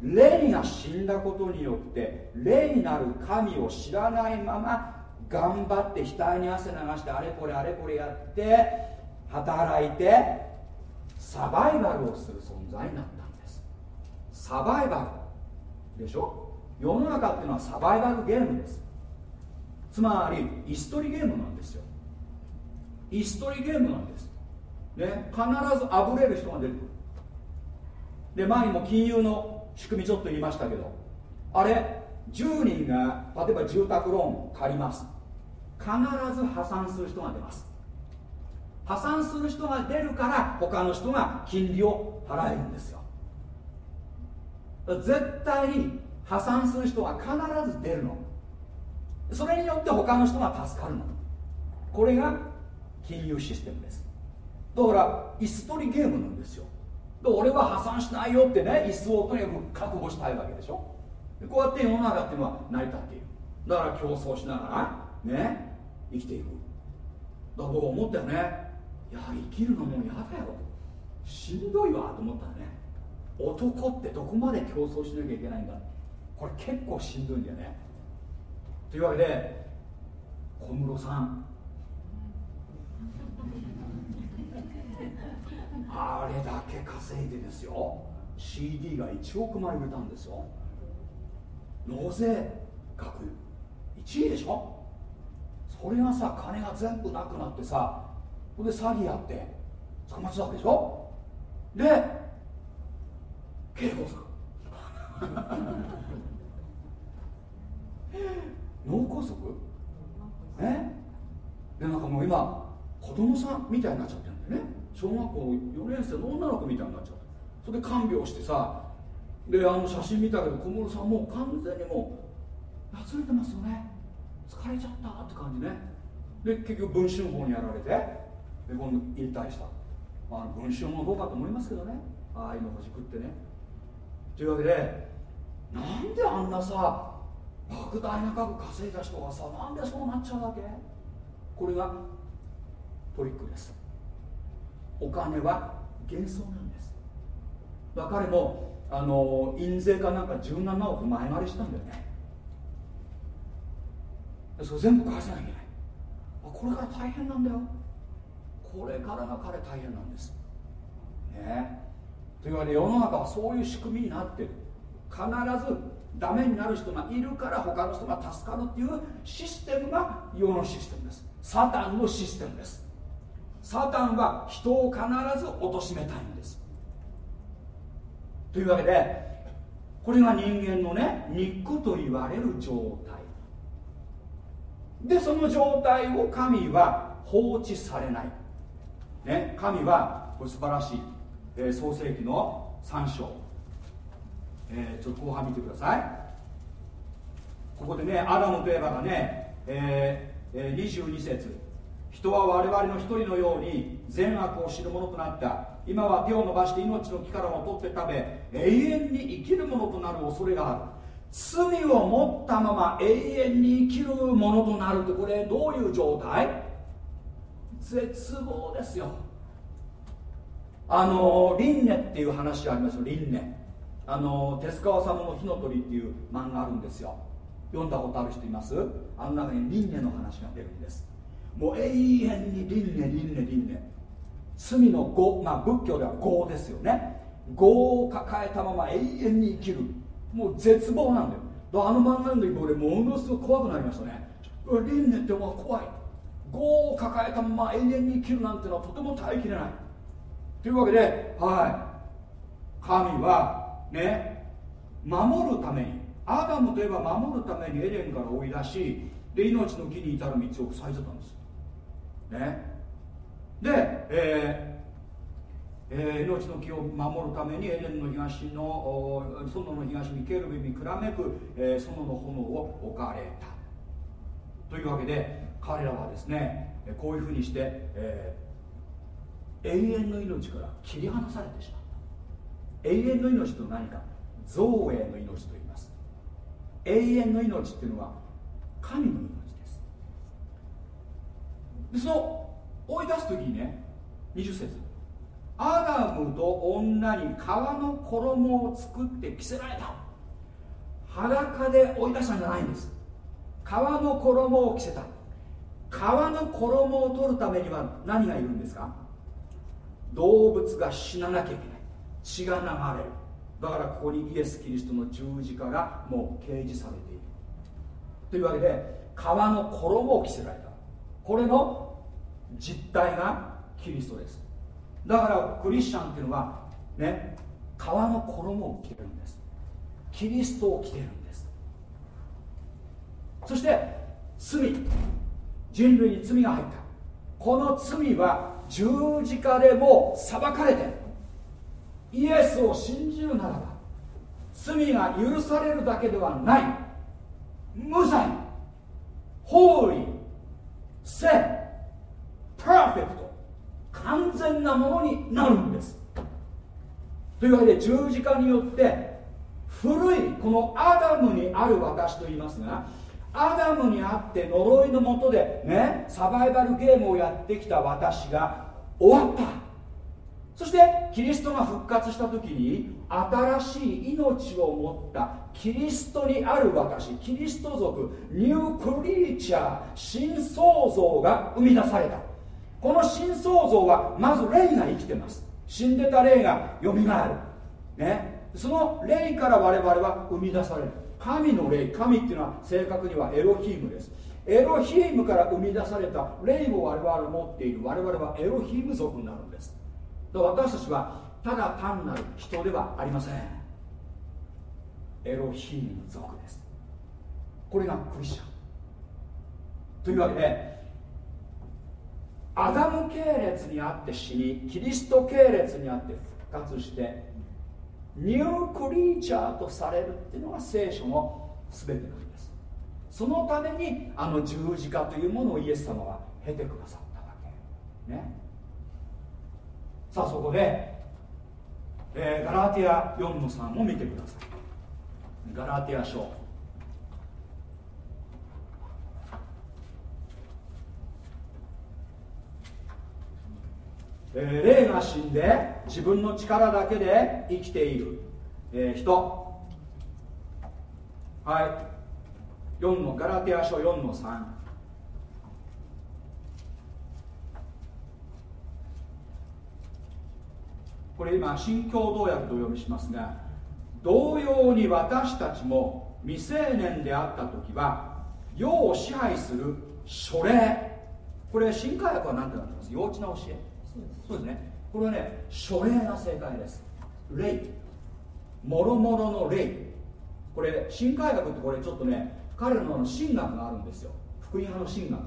霊が死んだことによって霊なる神を知らないまま頑張って額に汗流してあれこれあれこれやって働いてサバイバルをする存在になったんです。サバイバルでしょ？世の中っていうのはサバイバルゲームです。つまり椅子取りゲームなんですよ。椅子取りゲームなんです。ね必ずあぶれる人が出てくる。で前にも金融の仕組みちょっと言いましたけどあれ10人が例えば住宅ローン借ります。必ず破産する人が出ます。破産する人が出るから他の人が金利を払えるんですよ。絶対に破産する人が必ず出るの。それによって他の人が助かるの。これが金融システムです。だから椅子取りゲームなんですよ。で俺は破産しないよってね椅子をとにかく覚悟したいわけでしょ。こうやって世の中っていうのは成り立っている。だから競争しながらね生きていく。だから僕思ったよね。いや生きるのもう嫌だよ。しんどいわと思ったらね。男ってどこまで競争しなきゃいけないんだ。これ結構しんどいんだよね。というわけで小室さん。あれだけ稼いでですよ。CD が1億枚売れたんですよ。納税額1位でしょ。それがさ金が全部なくなってさこれで詐欺やって捕まってたわけでしょ？で経口さん脳梗塞？え？でなんかもう今子供さんみたいになっちゃってるんだよね。小学校4年生の女の子みたいになっちゃったそれで看病してさであの写真見たけど小室さんもう完全にもうやつれてますよね。疲れちゃったって感じね。で結局文春法にやられて。で今度引退した、まあ、文春もどうかと思いますけどね。ああいうのほじくってね。というわけでなんであんなさ莫大な額稼いだ人がさなんでそうなっちゃうわけ？これがトリックです。お金は幻想なんです。だ彼もあの印税かなんか17億前借りしたんだよね。それ全部返さなきゃいけない。これから大変なんだよこれからが彼大変なんです。ね。というわけで世の中はそういう仕組みになってる必ずダメになる人がいるから他の人が助かるっていうシステムが世のシステムです。サタンのシステムです。サタンは人を必ず貶めたいんです。というわけでこれが人間のね肉と言われる状態。でその状態を神は放置されない、ね、神はこれ素晴らしい、えー、創世紀の3章、えー、ちょっと後半見てください。ここでねアダムとエバがね、えーえー、22節。人は我々の一人のように善悪を知るものとなった。今は手を伸ばして命の木からも取って食べ永遠に生きるものとなる恐れがある。罪を持ったまま永遠に生きるものとなるってこれどういう状態？絶望ですよ。あの輪廻っていう話ありますよ輪廻。あの手塚治虫の「火の鳥」っていう漫画あるんですよ。読んだことある人います？あの中に輪廻の話が出るんです。もう永遠に輪廻輪廻輪廻。罪の業まあ仏教では業ですよね。業を抱えたまま永遠に生きる。もう絶望なんだよ。あの漫画の時俺ものすごく怖くなりましたね。輪廻ってもう怖い。業を抱えたまま永遠に生きるなんてのはとても耐えきれない。というわけではい。神はね守るためにアダムといえば守るためにエレンから追い出しで命の木に至る道を塞いでたんです。ね。で、えーえー、命の木を守るためにエデンの東の園の東にケルビにきらめく、えー、園の炎を置かれた。というわけで彼らはですねこういうふうにして、えー、永遠の命から切り離されてしまった。永遠の命と何か。造営の命と言います。永遠の命っていうのは神の命です。でその追い出す時にね20節。アダムと女に皮の衣を作って着せられた。裸で追い出したんじゃないんです。皮の衣を着せた。皮の衣を取るためには何がいるんですか？動物が死ななきゃいけない。血が流れる。だからここにイエス・キリストの十字架がもう掲示されている。というわけで皮の衣を着せられた。これの実体がキリストです。だからクリスチャンっていうのはね皮の衣を着てるんです。キリストを着てるんです。そして罪。人類に罪が入った。この罪は十字架でも裁かれてイエスを信じるならば罪が許されるだけではない。無罪。法理聖パーフェクト。完全なものになるんです。というわけで十字架によって古いこのアダムにある私と言いますがアダムにあって呪いのもとでねサバイバルゲームをやってきた私が終わった。そしてキリストが復活した時に新しい命を持ったキリストにある私キリスト族ニュークリーチャー新創造が生み出された。この新創造はまず霊が生きてます。死んでた霊がよみがえる、ね、その霊から我々は生み出される。神の霊神っていうのは正確にはエロヒームです。エロヒームから生み出された霊を我々持っている。我々はエロヒーム族になるんです。だから私たちはただ単なる人ではありません。エロヒーム族です。これがクリスチャン。というわけでアダム系列にあって死にキリスト系列にあって復活してニュークリーチャーとされるっていうのが聖書の全てなんです。そのためにあの十字架というものをイエス様は経てくださったわけ。ね。さあそこで、えー、ガラティア4の3を見てください。ガラティア書えー、霊が死んで自分の力だけで生きている、えー、人。はい。4のガラテア書4の3これ今新共同訳とお読みしますが同様に私たちも未成年であった時は世を支配する書霊これ新海訳は何てなってます？幼稚な教え。そうですね。これはね書霊が正解です。霊もろもろの霊これ新海学ってこれちょっとね彼の神学があるんですよ。福音派の神学。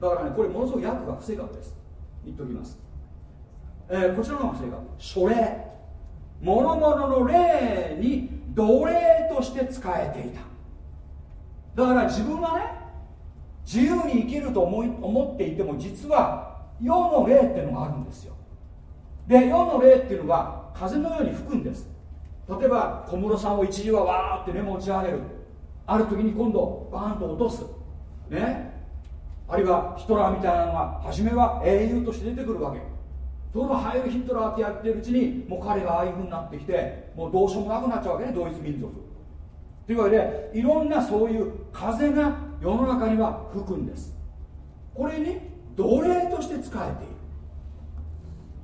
だからねこれものすごく訳が不正確です。言っておきます、えー、こちらの方が不正確。書霊諸々の霊に奴隷として使えていた。だから自分はね自由に生きると思い思っていても実は世の霊っていうのがあるんですよ。で世の霊っていうのは風のように吹くんです。例えば小室さんを一時はわーってね持ち上げる。ある時に今度バーンと落とす。ね。あるいはヒトラーみたいなのが初めは英雄として出てくるわけ。ところがハイル・ヒトラーってやってるうちにもう彼がああいうふうになってきてもうどうしようもなくなっちゃうわけねドイツ民族。というわけでいろんなそういう風が世の中には吹くんです。これに奴隷として使えている。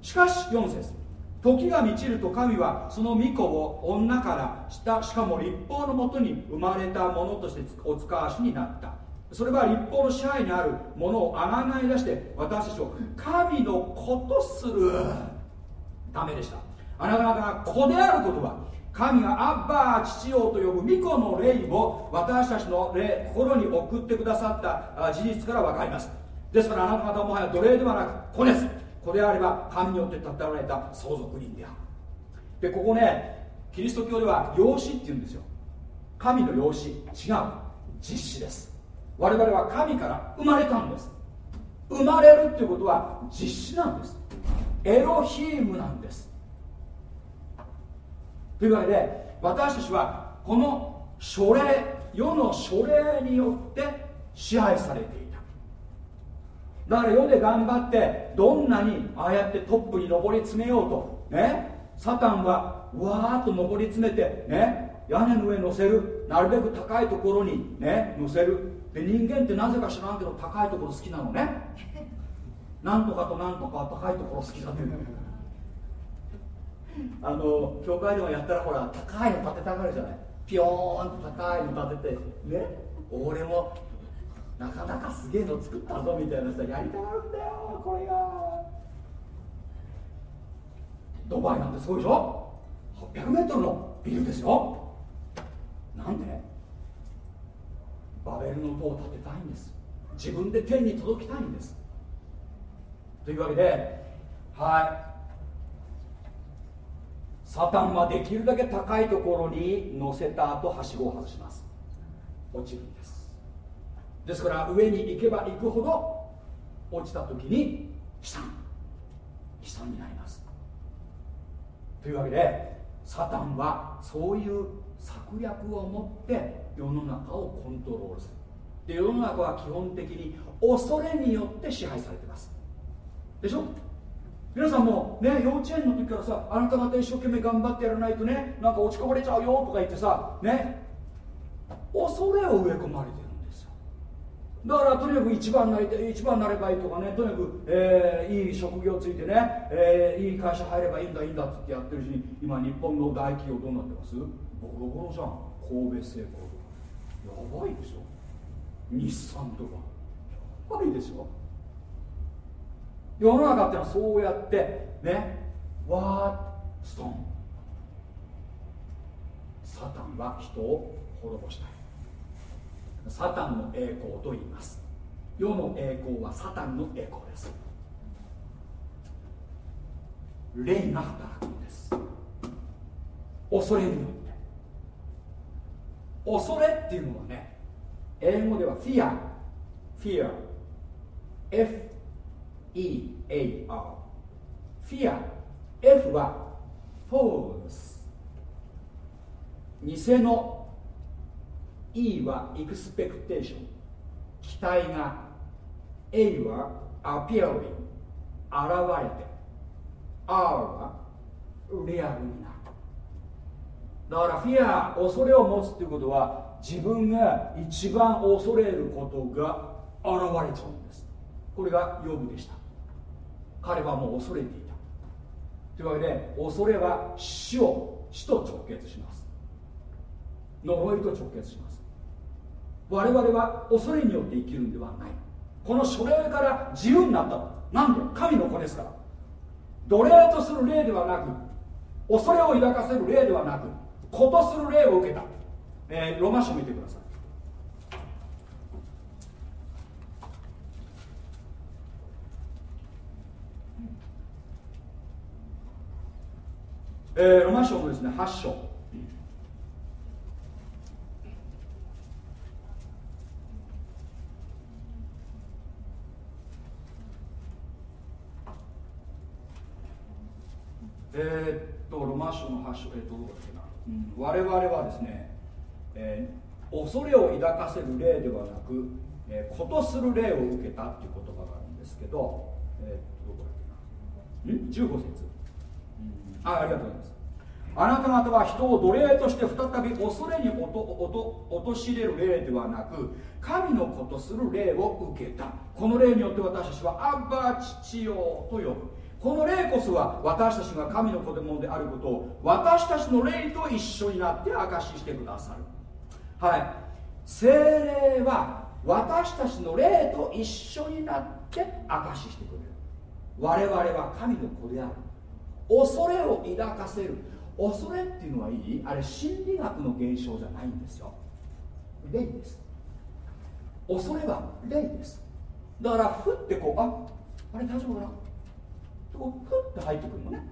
しかし4節時が満ちると神はその御子を女からしたしかも立法のもとに生まれたものとしてお使わしになった。それは立法の支配にあるものをあがない出して私たちを神の子とする。ためでした。あなた方が子であることは神がアッバー父よと呼ぶ御子の霊を私たちの霊心に送ってくださった事実から分かります。ですからあなた方はもはや奴隷ではなく子です。子であれば神によって立てられた相続人である。でここねキリスト教では養子っていうんですよ。神の養子。違う。実子です。我々は神から生まれたんです。生まれるっていうことは実子なんです。エロヒームなんです。というわけで私たちはこの書霊世の書霊によって支配されていただから世で頑張ってどんなにああやってトップに上り詰めようとねサタンはわーっと上り詰めてね屋根の上に乗せるなるべく高いところにね乗せる。で人間ってなぜか知らんけど高いところ好きなのね。(laughs) なんとかとなんとか高いところ好きだってあの教会でもやったらほら高いの建てたがるじゃない。ピヨーンと高いの建ててね俺もなかなかすげえの作ったぞみたいなさやりたがるんだよこれが。ドバイなんてすごいでしょ？800メートルのビルですよ。なんで？バベルの塔を建てたいんです。自分で天に届きたいんです。というわけではい。サタンはできるだけ高いところに乗せた後はしごを外します。落ちる。ですから上に行けば行くほど落ちた時に悲惨悲惨になります。というわけでサタンはそういう策略を持って世の中をコントロールする。で世の中は基本的に恐れによって支配されてます。でしょ？皆さんもね幼稚園の時からさあなた方一生懸命頑張ってやらないとねなんか落ちこぼれちゃうよとか言ってさね。恐れを植え込まれてだからとにかく一番なりたい一番なればいいとかね。とにかく、えー、いい職業ついてね、えー、いい会社入ればいいんだいいんだってやってるし今日本の大企業どうなってます？ボロボロじゃん。神戸製鋼とかやばいでしょ。日産とか。やばいでしょ。世の中ってのはそうやってねわーストーン。サタンは人を滅ぼしたい。サタンの栄光と言います。世の栄光はサタンの栄光です。霊が働くんです。恐れによって。恐れっていうのはね英語では fear fear F-E-A-R fear F は false 偽の E は expectation 期待が A は appearing 現れて。R はリアルになる。だからフィア恐れを持つっていうことは自分が一番恐れることが現れちゃうんです。これがヨブでした。彼はもう恐れていた。というわけで恐れは死を死と直結します。呪いと直結します。我々は恐れによって生きるんではない。この書類から自由になった。なんで？神の子ですから。奴隷とする霊ではなく恐れを抱かせる霊ではなく子とする霊を受けた、えー、ロマ書見てください。えー、ロマン書のですね8章。えー、っとロマ書の8章えー、っとどこだっけな、うん、我々はですね、えー、恐れを抱かせる例ではなく、えー、ことする例を受けたっていう言葉があるんですけど、えー、どこだっけな、ん ?15 節、うん、あありがとうございます。あなた方は人を奴隷として再び恐れに陥れる霊ではなく神の子とする霊を受けた。この霊によって私たちはアッバ父よと呼ぶ。この霊こそは私たちが神の子供であることを私たちの霊と一緒になって証ししてくださる。はい。精霊は私たちの霊と一緒になって証ししてくれる。我々は神の子である。恐れを抱かせる。恐れっていうのはいい。あれ心理学の現象じゃないんですよ。霊です。恐れは霊です。だからふってこうああれ大丈夫かな？とこうふって入ってくるのね。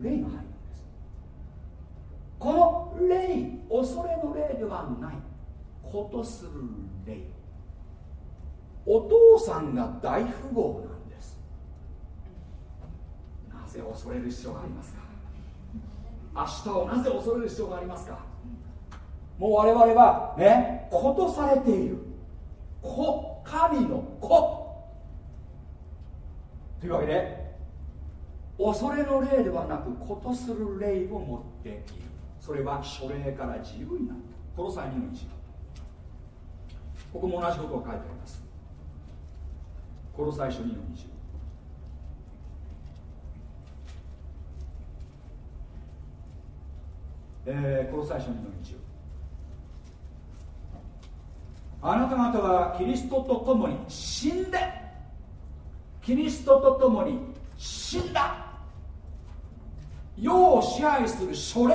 霊が入るんですこの霊恐れの霊ではない。ことする霊。お父さんが大富豪なんです。なぜ恐れる必要がありますか？明日をなぜ恐れる必要がありますか？もう我々はねことされている。子神の子というわけで恐れの霊ではなくことする霊を持っている。それは書霊から自由になった。この際2の1ここも同じことが書いてあります。この最初2の20えー、この最初の一あなた方はキリストと共に死んでキリストと共に死んだ。世を支配する書霊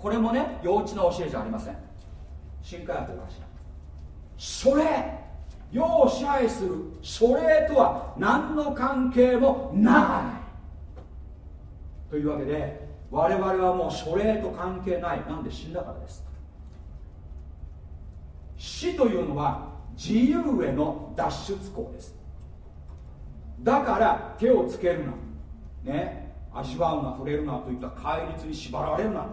これもね幼稚な教えじゃありません。新海法かしら書霊世を支配する書霊とは何の関係もない。というわけで我々はもう書霊と関係ない。なんで死んだからです。死というのは自由への脱出口です。だから手をつけるな。ね。味わうな触れるなといった戒律に縛られるな。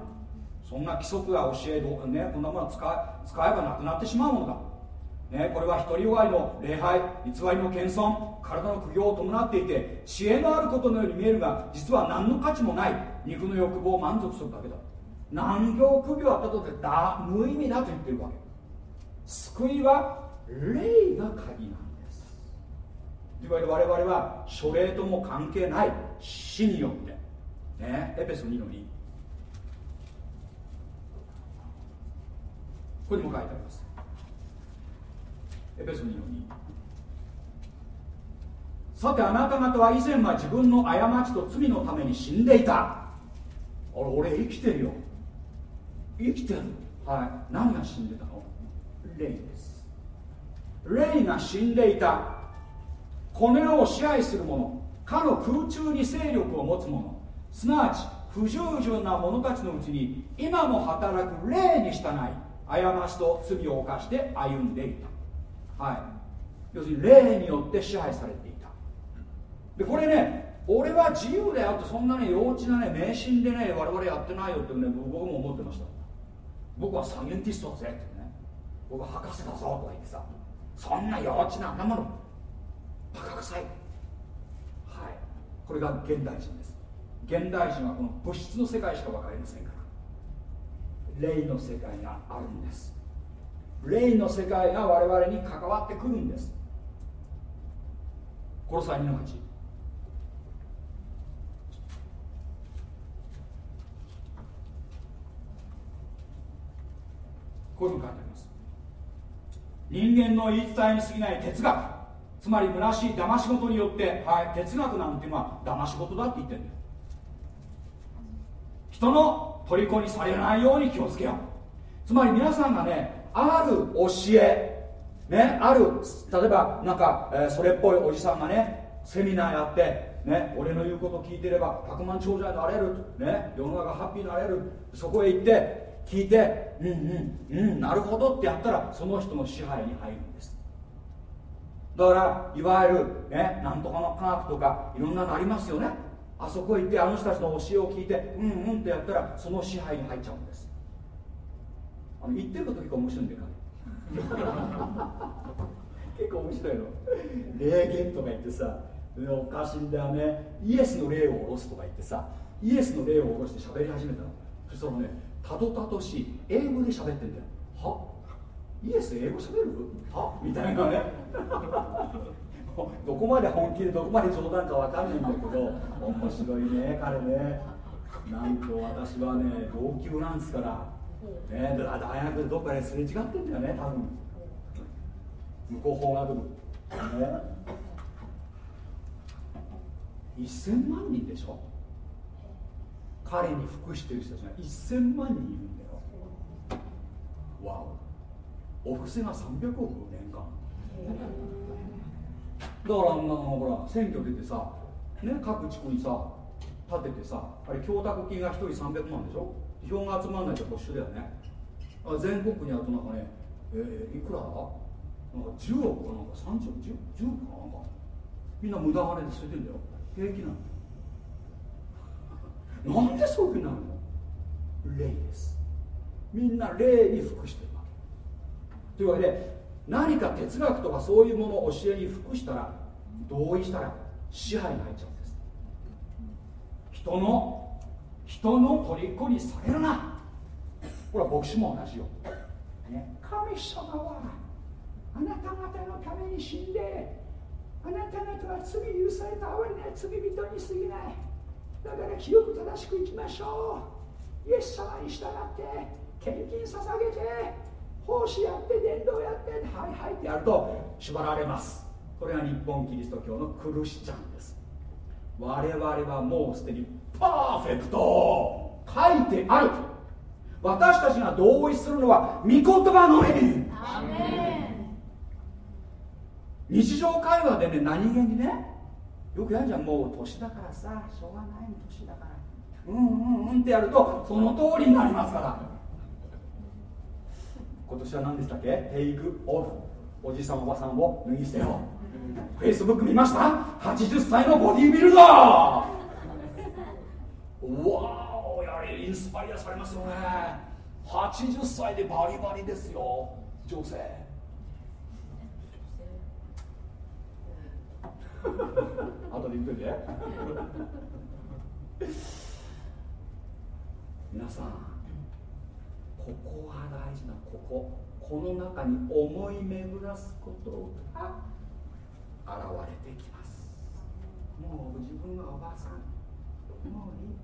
そんな規則や教えどねこんなもの使使えばなくなってしまうものだ。ね、これは独りよがりの礼拝偽りの謙遜体の苦行を伴っていて知恵のあることのように見えるが実は何の価値もない。肉の欲望を満足するだけだ。難行苦行あったとってだ無意味だと言ってるわけ。救いは霊が鍵ないわゆる我々は書霊とも関係ない死によって。ね。エペソ2の2ここにも書いてあります。エペソ2の2さてあなた方は以前は自分の過ちと罪のために死んでいた。あれ俺生きてるよ。生きてるはい。何が死んでたの？霊です。霊が死んでいたこの世を支配する者かの空中に勢力を持つ者すなわち不従順な者たちのうちに今も働く霊に従い過ちと罪を犯して歩んでいた。はい。要するに霊によって支配されていた。でこれね俺は自由であってそんなね幼稚なね迷信でね我々やってないよってね僕も思ってました。僕はサイエンティストだぜってね。僕は博士だぞとか言ってさそんな幼稚なあんなものバカ臭い。はい。これが現代人です。現代人はこの物質の世界しか分かりませんから。霊の世界があるんです。霊の世界が我々に関わってくるんです。この際2の8こういうふうに書いてあります。人間の言い伝えに過ぎない哲学。つまり虚しい騙し事によって、はい、哲学なんていうのは騙し事だって言ってるんだよ。人の虜にされないように気をつけよう。つまり皆さんがねある教えねある例えばなんか、えー、それっぽいおじさんがねセミナーやってね、俺の言うこと聞いてれば100万長者になれる、ね、世の中ハッピーになれるそこへ行って聞いてうんうんうんなるほどってやったらその人の支配に入るんです。だからいわゆる、ね、なんとかの科学とかいろんなのありますよね。あそこ行ってあの人たちの教えを聞いてうんうんってやったらその支配に入っちゃうんです。あの言ってること結構面白いんだよ (laughs) 結構面白いの。霊言とか言ってさおかしいんだよね。イエスの霊を下ろすとか言ってさイエスの霊を下ろして喋り始めたの。そしたらねたどたどしい。英語で喋ってんだよ。は？イエス英語喋る？は？みたいなね。(laughs) どこまで本気でどこまで冗談か分かんないんだけど面白いね彼ね。なんと私はね同級なんですから。ね大学でどっかですれ違ってんだよね多分。向こう法学部。ね。1000万人でしょ？彼に服してる人たちが1000万人いるんだよ。わお。お布施が300億年間。だからあのほら選挙出てさ、ね、各地区にさ立ててさあれ供託金が1人300万でしょ？票が集まらないと一緒だよね。全国にあとなんかね、えー、いくらなんか10億かなんか30億？10, 10億かなんか。みんな無駄金で捨ててんだよ。平気なの。(laughs) なんでそういうふうになるの？霊です。みんな霊に服してるというわけで何か哲学とかそういうものを教えに服したら同意したら支配に入っちゃうんです。人の人の虜にされるな。これは牧師も同じよ、ね、神様はあなた方のために死んであなた方は罪許された。哀れな罪人に過ぎない。だから清く正しく生きましょう。イエス様に従って献金捧げて奉仕やって伝道やってはいはいってやると縛られます。これが日本キリスト教のクルシチャンです。我々はもうすでにパーフェクト。書いてある。私たちが同意するのは御言葉のみ。日常会話でね何気にねよくやるじゃん。もう年だからさしょうがない年だから。うんうんうんってやるとその通りになりますから今年は何でしたっけ？テイクオフ。おじさんおばさんを脱ぎ捨てよう。フェイスブック見ました？80歳のボディービルダー。わおやれインスパイアされますよね。80歳でバリバリですよ。女性。後で言っといて。皆さんここは大事なここ。この中に思い巡らすことが現れてきます。もう自分はおばあさん。もういい。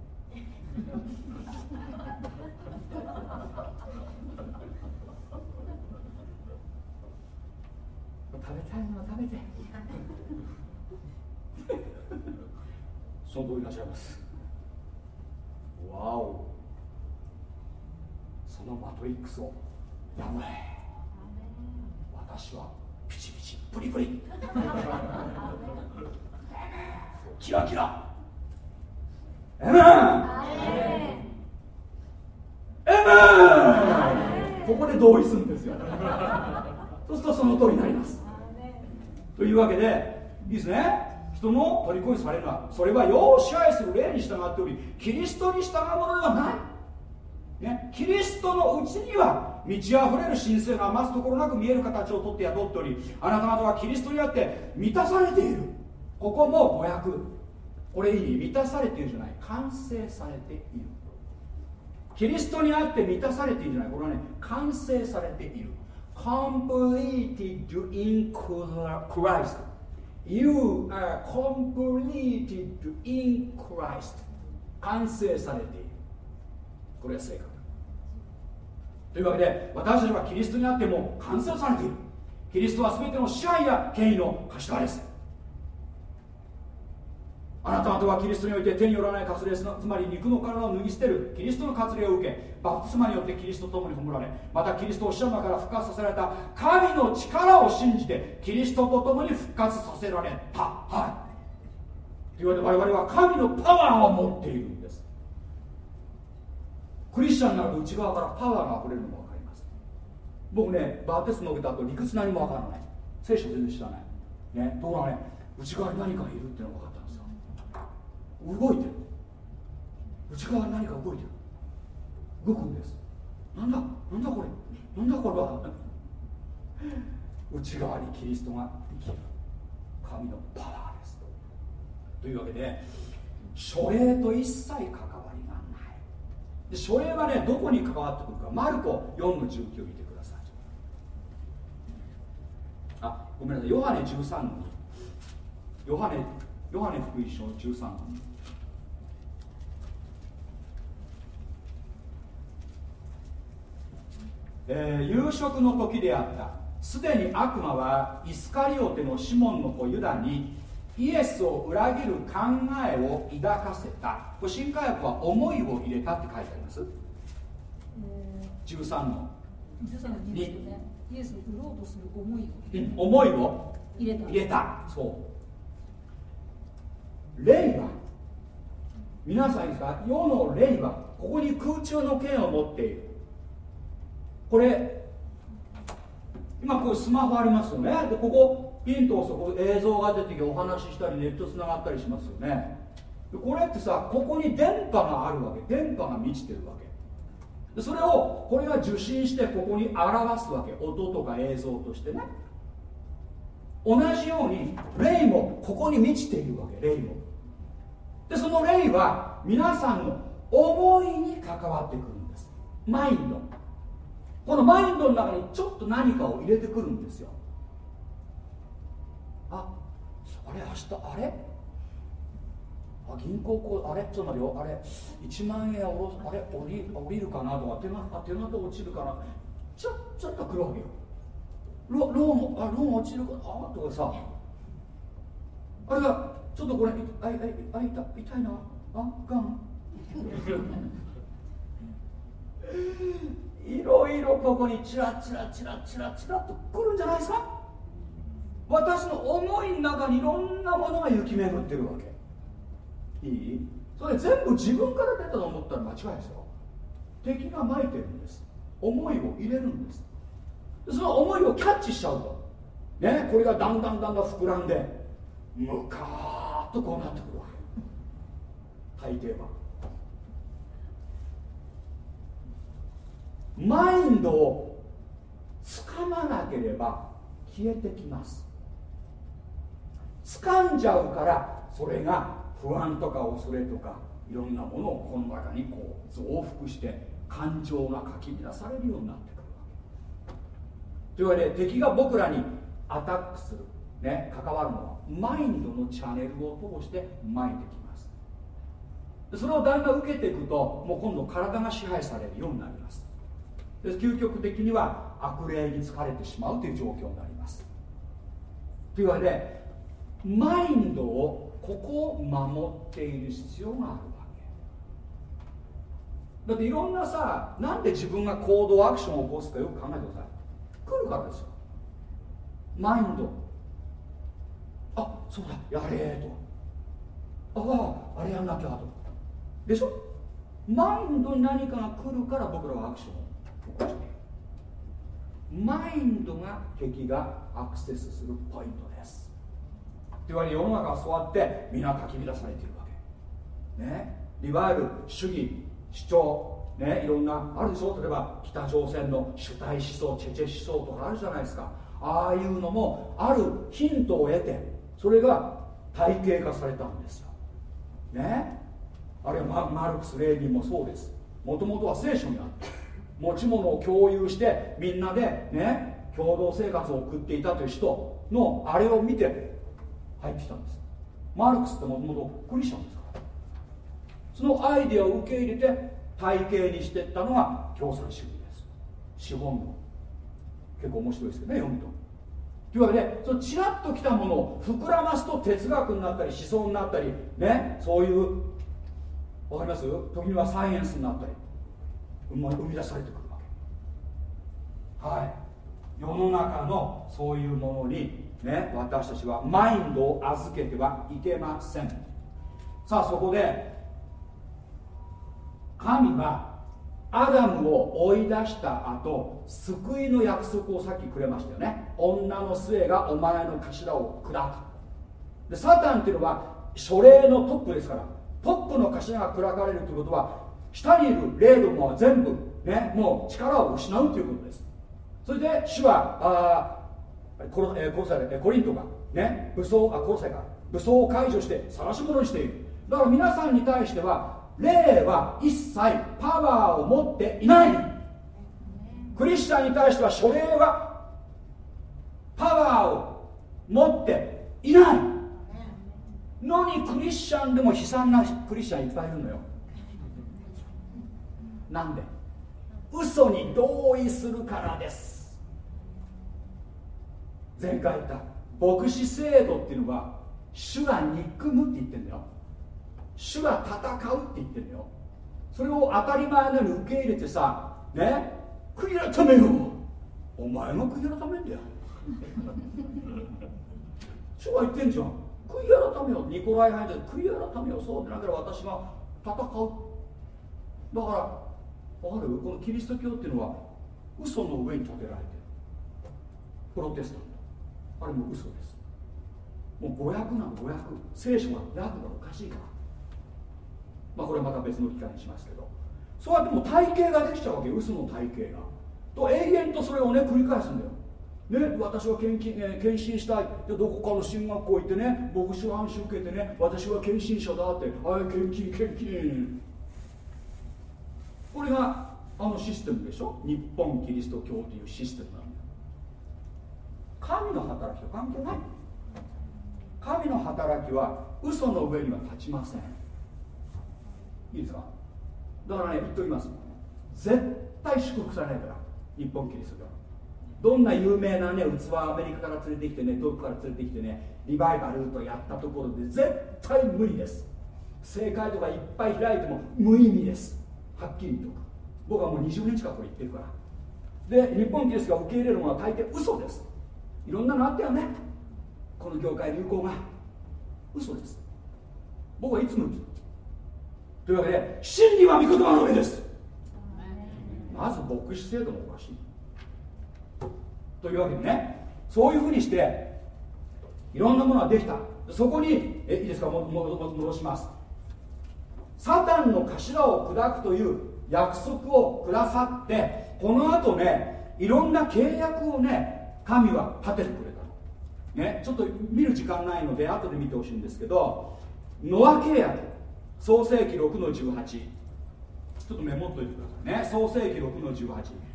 食べたいもの食べて。(laughs) その通りいらっしゃいます。わお。そのマトリックスをやむれ私はピチピチプリプリ。キラキラ。エメンエメンここで同意するんですよ。そうするとその通りになります。というわけでいいですね。人の虜にされるのはそれは世を支配する霊に従っておりキリストに従うものではない。ね、キリストのうちには満ち溢れる神聖が余すところなく見える形をとって雇っておりあなた方はキリストにあって満たされている。ここも誤訳。これいい満たされているじゃない。完成されている。キリストにあって満たされているじゃない。これはね完成されている。completed in Christ You are completed in Christ 完成されている。これは正確。というわけで私たちはキリストにあっても完成されている。キリストは全ての支配や権威の頭です。あなた方はキリストにおいて手によらない割礼つまり肉の体を脱ぎ捨てるキリストの割礼を受けバプテスマによってキリストと共に葬られまたキリストを死者から復活させられた神の力を信じてキリストと共に復活させられた。はい。というわけで我々は神のパワーを持っているんです。クリスチャンになると内側からパワーが溢れるのが分かります。僕ねバーテスト受けた後理屈何も分からない。聖書全然知らない。ねところがね内側に何かいるっていうのが分かったんですよ。動いてる。内側に何か動いてる。動くんです。なんだ？なんだこれ？なんだこれは？(laughs) 内側にキリストが生きる。神のパワーです。というわけで書霊と一切関で書霊はねどこに関わってくるか。マルコ4の19を見てください。あごめんなさい。ヨハネ13のヨハネヨハネ福音書13のえー、夕食の時であった。すでに悪魔はイスカリオテのシモンの子ユダにイエスを裏切る考えを抱かせた。これ新科学は思いを入れたって書いてあります、えー、13の13の2ですね。イエスを売ろうとする思いを、うん、思いを入れた。入れた。そう。霊は皆さんいいですか？世の霊はここに空中の剣を持っている。これ今こうスマホありますよね。でここピンと押すとこ映像が出てきてお話ししたりネットつながったりしますよね。これってさここに電波があるわけ。電波が満ちてるわけ。それをこれが受信してここに表すわけ。音とか映像としてね。同じように霊もここに満ちているわけ。霊も。でその霊は皆さんの思いに関わってくるんです。マインド。このマインドの中にちょっと何かを入れてくるんですよ。ああれ明日あれ？あ銀行こうあれ？ちょっと待ってよあれ1万円おろあれ？降り降りるかな？とか手があ手形落ちるかな？ちょちょっと来るわけよ。ロローンあローン落ちるか？あとかさ。あれがちょっとこれあああ痛痛いな。あがん (laughs) いろいろここにチラチラチラチラチラと来るんじゃないですか？私の思いの中にいろんなものが雪巡ってるわけ。いい？それ全部自分から出たと思ったら間違いですよ。敵がまいてるんです。思いを入れるんです。その思いをキャッチしちゃうと。ねこれがだんだんだんだん膨らんでムカーッとこうなってくるわけ。大抵は。マインドをつかまなければ消えてきます掴んじゃうからそれが不安とか恐れとかいろんなものをこの中にこう増幅して感情がかき乱されるようになってくるわけ。というわけで敵が僕らにアタックする、ね、関わるのはマインドのチャンネルを通して巻いてきます。それをだんだん受けていくともう今度体が支配されるようになります。で究極的には悪霊に疲れてしまうという状況になります。というわけでマインドをここを守っている必要があるわけ。だっていろんなさなんで自分が行動アクションを起こすかよく考えてください。来るからですよ。マインド。あそうだやれと。あああれやんなきゃと。でしょ？マインドに何かが来るから僕らはアクションを起こしてる。マインドが敵がアクセスするポイント。いわけで世の中はそうやって皆かき乱されているわけ。ね。いわゆる主義主張ね。いろんなあるでしょ。例えば北朝鮮の主体思想チェチェ思想とかあるじゃないですか。ああいうのもあるヒントを得てそれが体系化されたんですよ。ね。あるいはマルクス・レーニンもそうです。もともとは聖書にあった。持ち物を共有してみんなでね。共同生活を送っていたという人のあれを見て入ってきたんです。マルクスってもともとクリスチャンですか？らそのアイデアを受け入れて体系にしていったのが共産主義です。資本論。結構面白いですけどね読むと。というわけでそのチラッときたものを膨らますと哲学になったり思想になったりねそういうわかります？時にはサイエンスになったり生み出されてくるわけ。はい。世の中のそういうものにね私たちはマインドを預けてはいけません。さあそこで神はアダムを追い出した後救いの約束をさっきくれましたよね。女の末がお前の頭を砕く。でサタンっていうのは書霊のトップですからトップの頭が砕かれるということは下にいる霊どもは全部ねもう力を失うということです。それで主はあコロ、えー、コロサイコリントがね武装あコロサイか武装を解除して晒し者にしている。だから皆さんに対しては霊は一切パワーを持っていない。クリスチャンに対しては書霊はパワーを持っていない。のにクリスチャンでも悲惨なクリスチャンいっぱいいるのよ。なんで？嘘に同意するからです。前回言った牧師制度っていうのは主が憎むって言ってんだよ。主が戦うって言ってるよ。それを当たり前のように受け入れてさね悔い改めよお前が悔い改めんだよ。(laughs) 主が言ってんじゃん。悔い改めよニコライハイで悔い改めよそうでなければ私が戦う。だからわかる？このキリスト教っていうのは嘘の上に建てられてる。プロテスト。あれも嘘です。もう誤訳なの誤訳聖書が訳がおかしいから。まあ、これはまた別の機会にしますけど。そうやってもう体系ができちゃうわけ嘘の体系が。と永遠とそれをね繰り返すんだよ。ね、私は献金、えー、献身したい。でどこかの進学校行ってね牧師暗視受けてね私は献身者だって。あい献金献金。これがあのシステムでしょ？日本キリスト教というシステムなんだ神の働きと関係ない。神の働きは嘘の上には立ちません。いいですか？だからね言っておきます。絶対祝福されないから日本キリスト教どんな有名なね器アメリカから連れてきてねどこから連れてきてねリバイバルとやったところで絶対無理です。正解とかいっぱい開いても無意味です。はっきりと僕はもう20年近くこれ言ってるから。で日本キリストが受け入れるものは大抵嘘です。いろんなのあったよね。この業界流行が。嘘です。僕はいつも言う。というわけで真理は御言葉のみです。まず牧師制度もおかしい。というわけでねそういうふうにしていろんなものができた。そこにえいいですか？もも戻します。サタンの頭を砕くという約束をくださってこの後ねいろんな契約をね神は立ててくれたね。ちょっと見る時間ないので後で見てほしいんですけどノア契約。創世紀6の18ちょっとメモっといてくださいね。創世紀6の18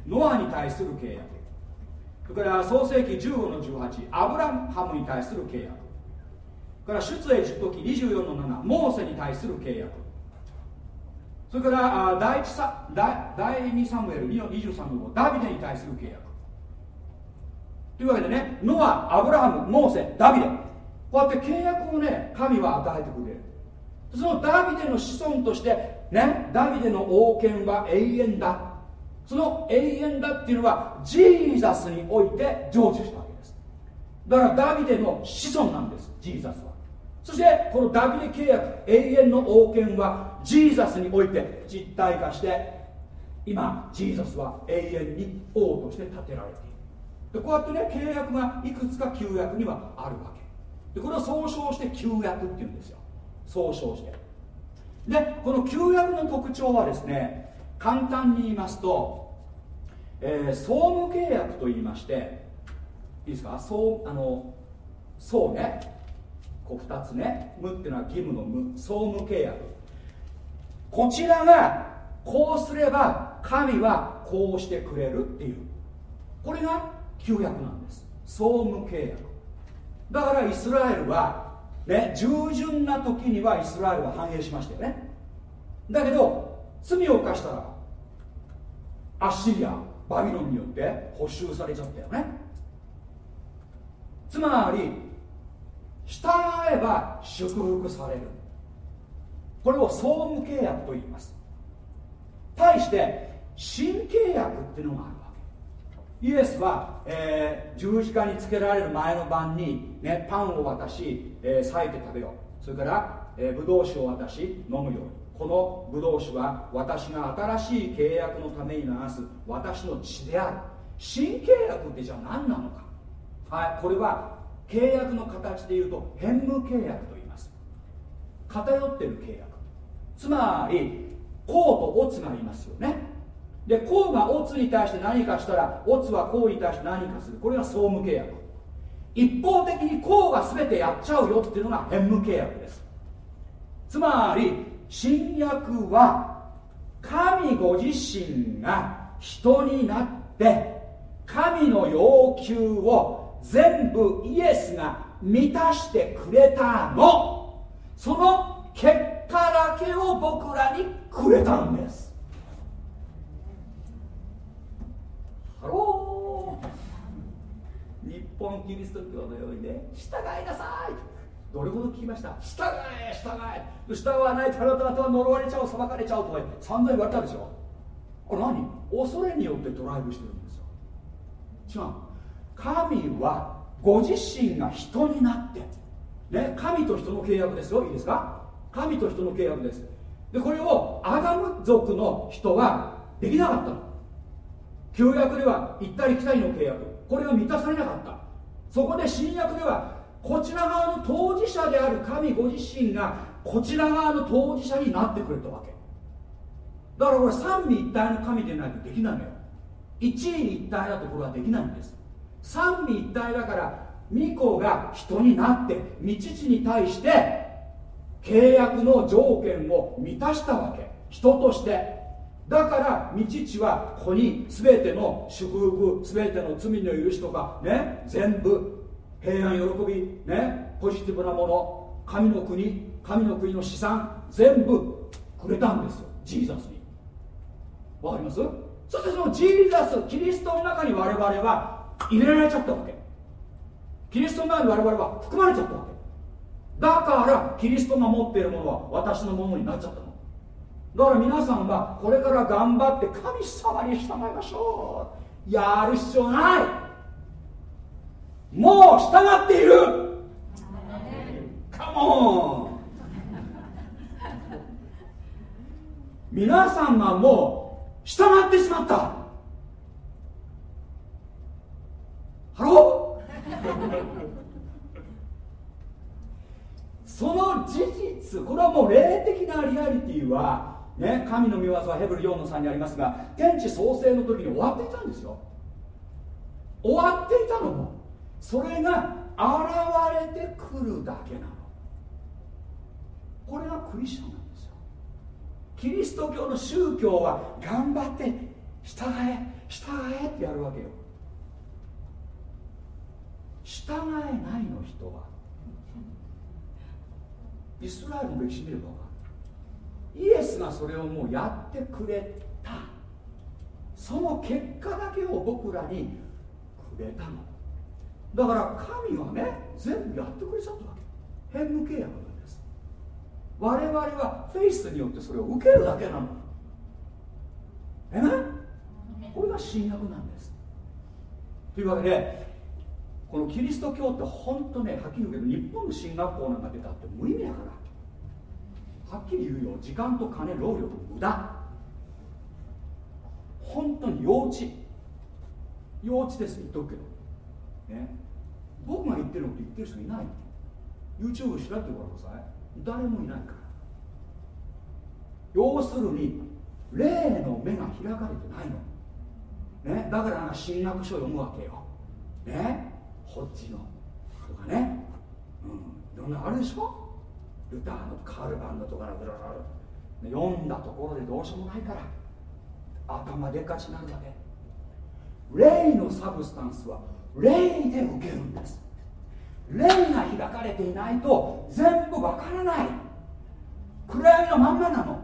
ノアに対する契約。それから創世紀15の18アブラハムに対する契約。それから出エジプト記24の7モーセに対する契約。それから第一第第2サムエル2の23の5ダビデに対する契約。というわけでねノアアブラハムモーセダビデ。こうやって契約をね神は与えてくれる。そのダビデの子孫としてねダビデの王権は永遠だ。その永遠だっていうのはジーザスにおいて成就したわけです。だからダビデの子孫なんですジーザスは。そしてこのダビデ契約永遠の王権はジーザスにおいて実体化して今ジーザスは永遠に王として建てられている。でこうやってね契約がいくつか旧約にはあるわけ。でこれを総称して旧約っていうんですよ。総称して。でこの旧約の特徴はですね簡単に言いますと、えー、総務契約と言いましていいですか？そうあのそうねこう2つね無っていうのは義務の無総務契約。こちらがこうすれば神はこうしてくれるっていう。これが旧約なんです。総務契約。だからイスラエルはね、従順な時にはイスラエルは繁栄しましたよね。だけど罪を犯したらアッシリアバビロンによって補修されちゃったよね。つまり従えば祝福される。これを総務契約と言います。対して新契約っていうのがある。イエスは、えー、十字架につけられる前の晩に、ね、パンを渡し、えー、裂いて食べよう。それからえー、ブドウ酒を渡し飲むように。このブドウ酒は私が新しい契約のために流す私の血である。新契約ってじゃあ何なのか。はいこれは契約の形で言うと変無契約と言います。偏ってる契約。つまりこうとオツがいますよね。でこうがオツに対して何かしたらオツはこうに対して何かする。これが総務契約。一方的にこうが全てやっちゃうよっていうのが変無契約です。つまり新約は神ご自身が人になって神の要求を全部イエスが満たしてくれたの。その結果だけを僕らにくれたんです。ハロー日本キリスト教のようにね従いなさい。どれほど聞きました？従え従え。従わないとあなた方は呪われちゃう裁かれちゃうとか散々言われたでしょ。あ何？恐れによってドライブしてるんですよ。違う。神はご自身が人になってね神と人の契約ですよ。いいですか？神と人の契約です。でこれをアダム族の人はできなかったの。旧約では行ったり来たりの契約。これが満たされなかった。そこで新約ではこちら側の当事者である神ご自身がこちら側の当事者になってくれたわけ。だからこれ三位一体の神でないとできないのよ。一位一体だとこれはできないんです。三位一体だから巫女が人になって道地に対して契約の条件を満たしたわけ。人として。だから道地はここに全ての祝福全ての罪の許しとかね全部平安喜びねポジティブなもの神の国神の国の資産全部くれたんですよ。ジーザスに。わかります？そしてそのジーザスキリストの中に我々は入れられちゃったわけ。キリストの中に我々は含まれちゃったわけ。だからキリストが持っているものは私のものになっちゃった。だから皆さんはこれから頑張って神様に従いましょう。やる必要ない。もう従っている。 Come on 皆さんがもう従ってしまった。ハローその事実これはもう霊的なリアリティはね神の御業はヘブル4の3にありますが天地創生の時に終わっていたんですよ。終わっていたのも。それが現れてくるだけなの。これがクリスチャンなんですよ。キリスト教の宗教は頑張って従え従えってやるわけよ。従えないの人はイスラエルの歴史見れば分かる。イエスがそれをもうやってくれた。その結果だけを僕らにくれたの。だから神はね全部やってくれちゃったわけ。変無契約なんです。我々はフェイスによってそれを受けるだけなの。えこれが新約なんです。というわけでこのキリスト教って本当ねはっきり言うけど日本の進学校なんか出たって無意味だからはっきり言うよ時間と金労力無駄。本当に幼稚。幼稚です言っとくけど。ね。僕が言ってるのって言ってる人いない。YouTube 調べてごらんなさい。誰もいないから。要するに霊の目が開かれてないの、ね、だからなんか進学書を読むわけよ。ね。ホッジの。とかね、うん、いろんなあるでしょ？ルターのカールバンのとかの読んだところでどうしようもないから。頭でかちなるわけ。霊のサブスタンスは霊で受けるんです。霊が開かれていないと全部わからない。暗闇のまんまなの。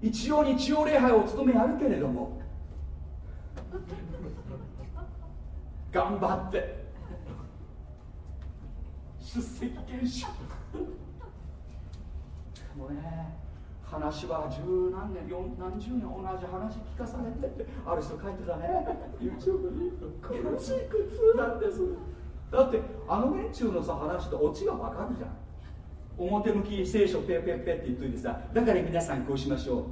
一応日曜礼拝を務めやるけれども。頑張って。出席研修。もね話は十何年何十年同じ話聞かされてってある人書いてたね。YouTube に。苦しい苦痛なんです。だってあの連中のさ話とオチが分かるじゃん。表向き聖書ペーペーペーって言っといてさだから皆さんこうしましょ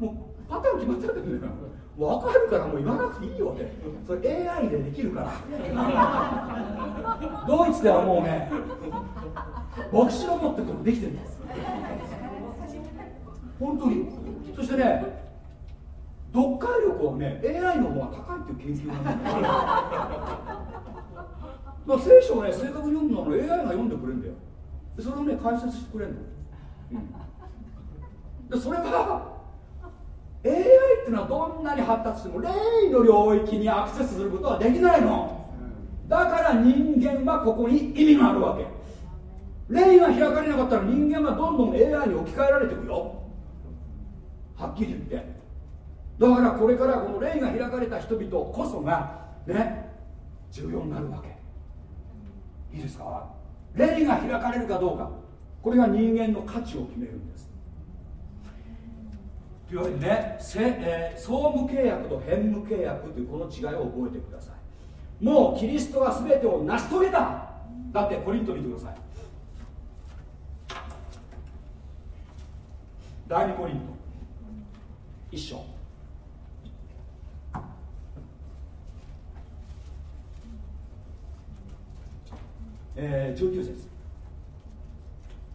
う。もうパターン決まってるんだよ。分かるからもう言わなくていいよってそれ AI でできるから。(laughs) ドイツではもうね牧師ロボットでもできてるんです。本当に。そしてね読解力はね AI の方が高いっていう研究なんだよ。(laughs) 聖書をね正確に読むのは AI が読んでくれるんだよ。それをね解説してくれるの、うん、でそれが AI っていうのはどんなに発達しても霊の領域にアクセスすることはできないの。だから人間はここに意味があるわけ。霊が開かれなかったら人間はどんどん AI に置き換えられていくよ。はっきり言って。だからこれからこの霊が開かれた人々こそがね重要になるわけ。いいですか？霊が開かれるかどうか。これが人間の価値を決めるんです。というわけでね、えー、総務契約と変務契約というこの違いを覚えてください。もうキリストが全てを成し遂げた。だってコリント見てください。第2コリント。一章えー、19節。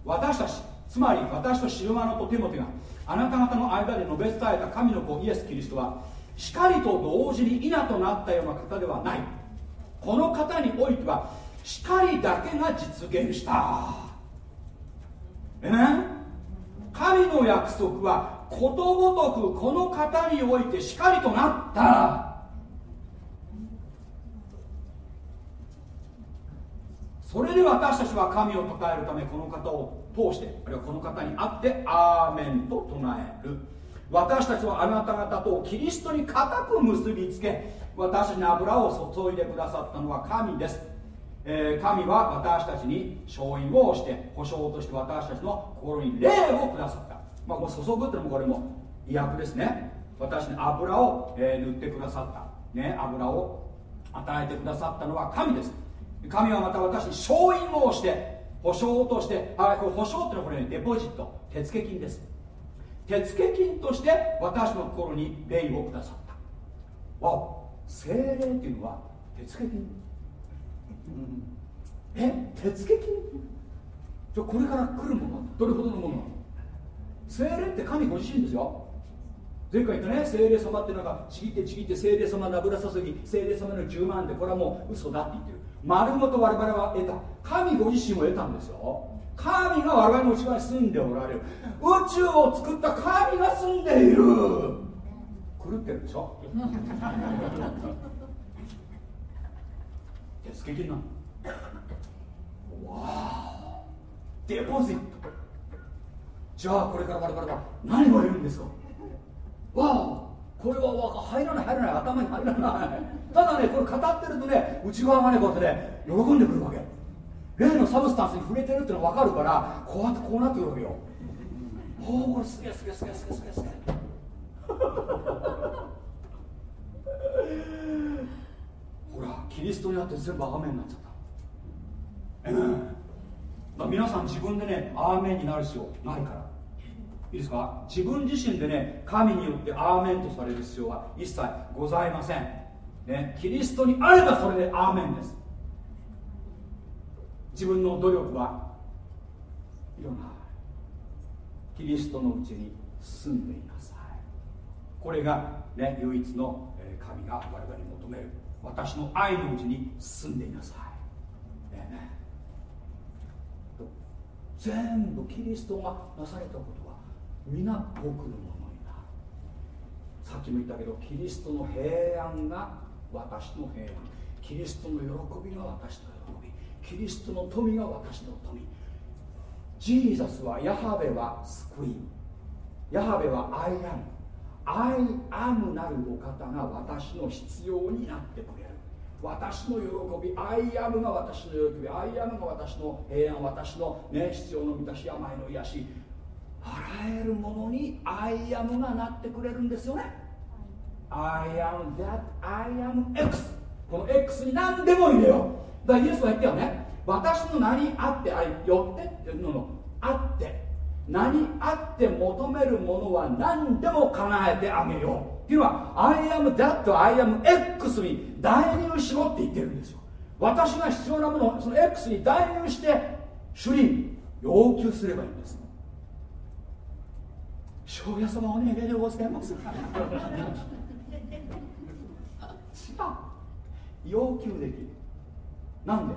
私たちつまり私とシルマノとテモテがあなた方の間で述べ伝えた神の子イエス・キリストは光と同時に稲となったような方ではない。この方においては光だけが実現した。え神の約束はことごとくこの方において光となった。それで私たちは神を称えるためこの方を通してあるいはこの方にあってアーメンと唱える。私たちはあなた方とキリストに固く結びつけ私に油を注いでくださったのは神です、えー、神は私たちに勝因をして保証として私たちの心に霊をくださった、まあ、こ注ぐってのもこれも医薬ですね。私に油を、えー、塗ってくださった、ね、油を与えてくださったのは神です。神はまた私に勝因をして保証としてあこれ保証っていうのはこれ、ね、デポジット手付金です。手付金として私の心に霊をくださった。わお精霊っていうのは手付金、うん、え？手付金？じゃこれから来るものどれほどのものなの？精霊って神ご自身ですよ。前回言ったね精霊様ってなんかちぎってちぎって精霊様の油注ぎ精霊様の10万でこれはもう嘘だって言ってる。丸ごと我々は得た。神ご自身も得たんですよ。神が我々の内側に住んでおられる。宇宙を作った神が住んでいる。狂ってるでしょ。手付金な。わあ。デポジット。じゃあこれから我々は何を得るんですか？わあこれは入らない入らない頭に入らない。ただねこれ語ってるとね内側がねこうやってね喜んでくるわけ。例のサブスタンスに触れてるっていうの分かるからこうやってこうなってくるわけよ。おおこれすげえすげえすげえすげえすげえすげえ。(laughs) ほらキリストにあって全部アーメンになっちゃった。うん、皆さん自分でねアーメンになる必要ないから。いいですか？自分自身でね神によってアーメンとされる必要は一切ございません、ね、キリストにあればそれでアーメンです。自分の努力はいらないキリストのうちに住んでいなさい。これが、ね、唯一の神が我々に求める私の愛のうちに住んでいなさい、ね、全部キリストがなされたこと。皆僕のものになる。さっきも言ったけどキリストの平安が私の平安。キリストの喜びが私の喜び。キリストの富が私の富。 Jesus はヤハウェは救い。ヤハウェは I am I am なるお方が私の必要になってくれる。私の喜び I am が私の喜び。 I am が私の平安。私の、ね、必要の満たし病の癒し。あらゆるものに I am がなってくれるんですよね。I am that I am X この X に何でも入れよ。うだからイエスは言ったよね。私の名にあってあれよってっていうののあって。何あって求めるものは何でも叶えてあげよう。っていうのは I am that I am X に代入しろって言ってるんですよ。私が必要なものをその X に代入して主に要求すればいいんです庄屋様お願いでございます違う要求できるなんで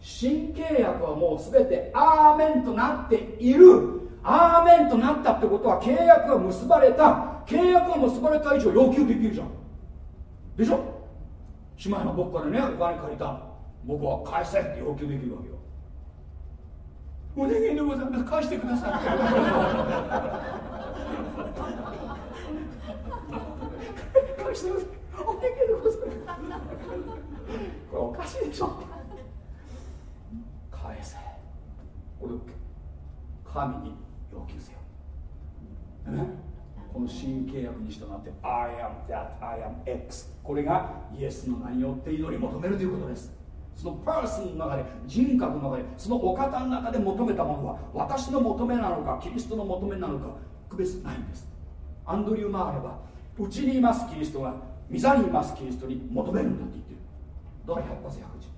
新契約はもう全てアーメンとなっている。アーメンとなったってことは契約が結ばれた契約が結ばれた以上要求できるじゃんでしょ姉妹の僕からねお金借りた僕は返せって要求できるわけよお願いでございます返してください返してくださいお願いでございますこれおかしいでしょ返せ。これ神に要求せ。よ、ね、この新契約に従って I am that I am X これがイエスの名によって祈り求めるということですそのパーソンの中で人格の中でそのお方の中で求めたものは私の求めなのかキリストの求めなのか区別ないんです。アンドリュー・マーレはうちにいますキリストが御座にいますキリストに求めるんだって言ってる。だから百発百中。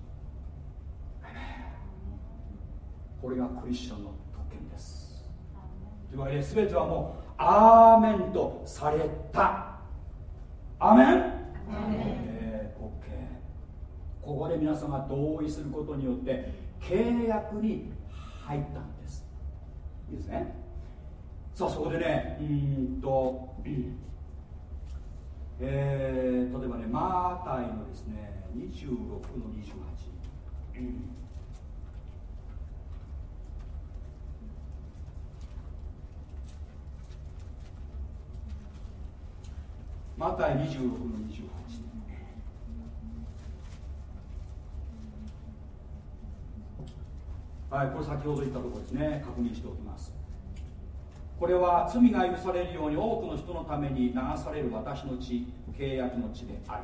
これがクリスチャンの特権です。というわけで全てはもうアーメンとされた。アメン、えー、OK ここで皆さんが同意することによって契約に入ったんです。いいですね？さあそこでねうんと、えー、例えばねマータイのですね26の28、うんマタイ26の28はい、これ先ほど言ったところですね。確認しておきます。これは罪が許されるように多くの人のために流される私の血契約の血である、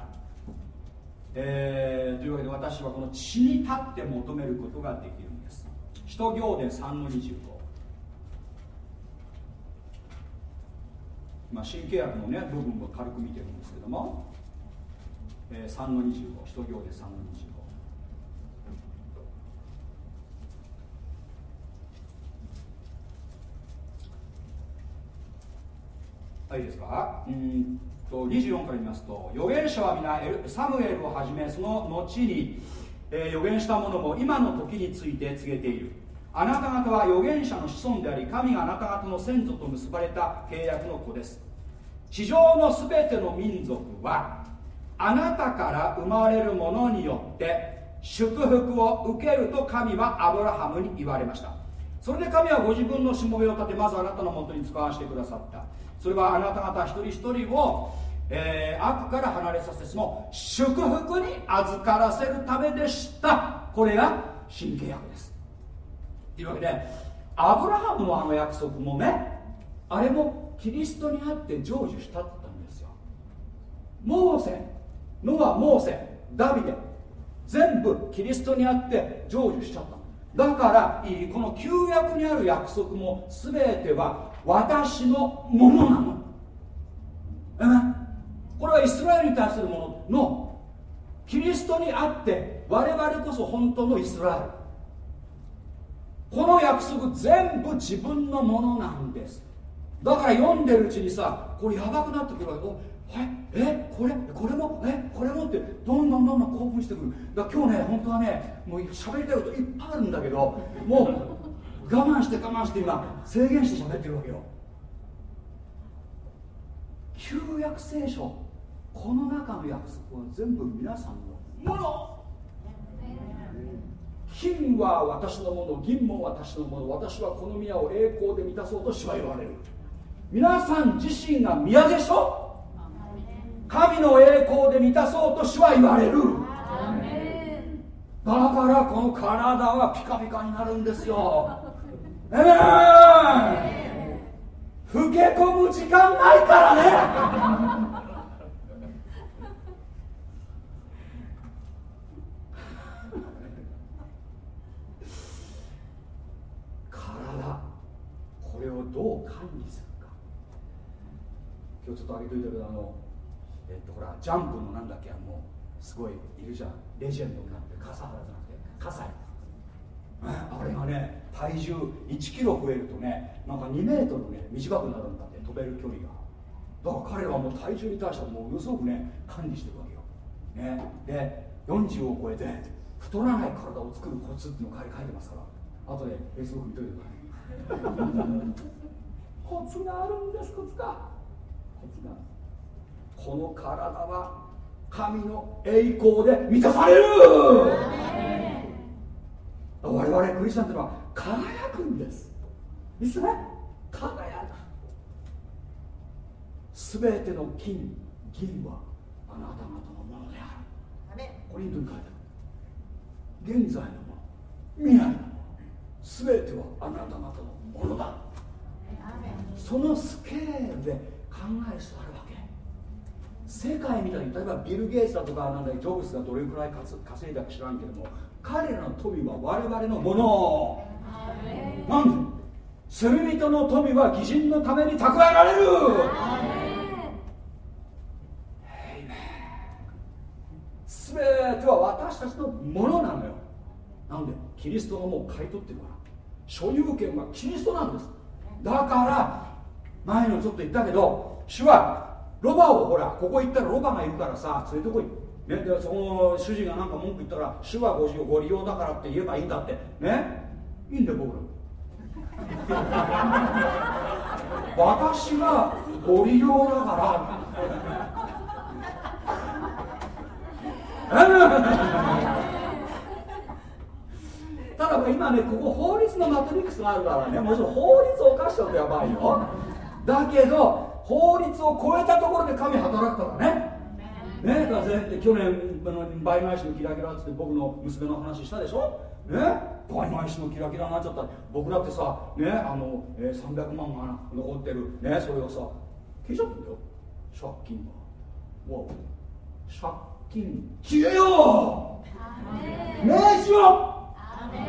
えー、というわけで私はこの血に立って求めることができるんです。使徒行伝3の25まあ、新契約の、ね、部分を軽く見てるんですけども、えー、3の25使徒行で3の25はいいいですか？うんと24から見ますと預言者は皆サムエルをはじめその後に、えー、預言した者も今の時について告げている。あなた方は預言者の子孫であり神があなた方の先祖と結ばれた契約の子です。地上のすべての民族はあなたから生まれるものによって祝福を受けると神はアブラハムに言われました。それで神はご自分のしもべを立てまずあなたのもとに使わせてくださった。それはあなた方一人一人を、えー、悪から離れさせその祝福に預からせるためでした。これが新契約です。というわけでアブラハムのあの約束もねあれもキリストにあって成就したって言ったんですよ。モーセノアモーセダビデ全部キリストにあって成就しちゃった。だからこの旧約にある約束も全ては私のものなの。え？これはイスラエルに対するもののキリストにあって我々こそ本当のイスラエル。この約束全部自分のものなんです。だから読んでるうちにさこれやばくなってくるわけ。おえ？これ？これも？え？これもってどんどんどんどん興奮してくる。だから今日ね本当はねもう喋りたいこといっぱいあるんだけどもう我慢して我慢して今制限して喋ってるわけよ。旧約聖書この中の約束は全部皆さんのもの。金は私のもの銀も私のもの私はこの宮を栄光で満たそうとしは言われる。皆さん自身が宮でしょ？神の栄光で満たそうとしは言われる。だからこの体はピカピカになるんですよ老け込む時間ないからね。体これをどう管理するか。今日ちょっと上げといたけどあのえっとほらジャンプのなんだっけあのすごいいるじゃん。レジェンドになって笠原じゃなくて笠井。あれがね体重1キロ増えるとねなんか2メートルね短くなるんだって飛べる距離が。だから彼はもう体重に対してはものすごくね管理してるわけよ、ね、で40を超えて太らない体を作るコツっていうのを書いてますから。後でフェイスブック見といてください。(laughs) コツがあるんですコツが。コツが。この体は神の栄光で満たされる我々クリスチャンというのは輝くんです。いいっすね？輝く。すべての金銀はあなた方のものである。コリントに書いてある。現在のもの未来のもの。すべてはあなた方のものだ。そのスケールで考える人あるわけ。世界みたいに例えばビル・ゲイツだとかなんだジョブスがどれくらい稼いだか知らんけども彼らの富は我々のもの。なんで罪人の富は義人のために蓄えられる。全ては私たちのものなのよ。なんでキリストがもう買い取ってるから。所有権はキリストなんです。だから前にちょっと言ったけど主はロバをほらここ行ったらロバがいるからさ連れてこいね、でその主人が何か文句言ったら主はごご利用だからって言えばいいんだって。ね。いいんだよ僕ら。(laughs) 私はご利用だから。(laughs) ただ今ねここ法律のマトリックスがあるからねもちろん法律を犯しちゃうとやばいよ。だけど法律を超えたところで神働くからね。ねだから去年あの倍返しのキラキラっつって僕の娘の話したでしょ？ね？倍返しのキラキラになっちゃった。僕だってさねあの、えー、300万が残ってる。ねそれをさ消えちゃったんだよ。借金が。わ借金消えよ！う名刺を！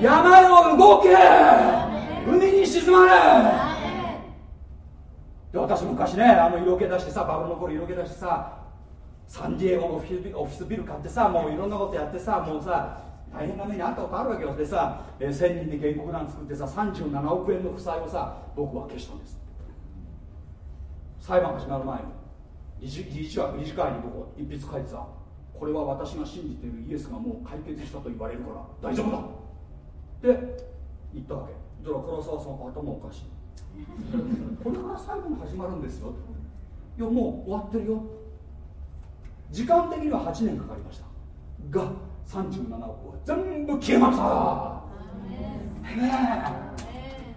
山よ動け！海に沈まれ！で私昔ねあの色気出してさバブルの頃色気出してさサンディエゴのオフィスビル買ってさもういろんなことやってさもうさ大変な目にあったことあるわけよ。でさ、えー、1000人で原告団作ってさ37億円の負債をさ僕は消したんです。裁判始まる前に。理事理事は理事会に僕一筆書いてさこれは私が信じているイエスがもう解決したと言われるから大丈夫だ。って言ったわけ。だから黒沢さん頭おかしい。(laughs) これから裁判始まるんですよ。いやもう終わってるよ時間的には8年かかりました。が37億は全部消えました。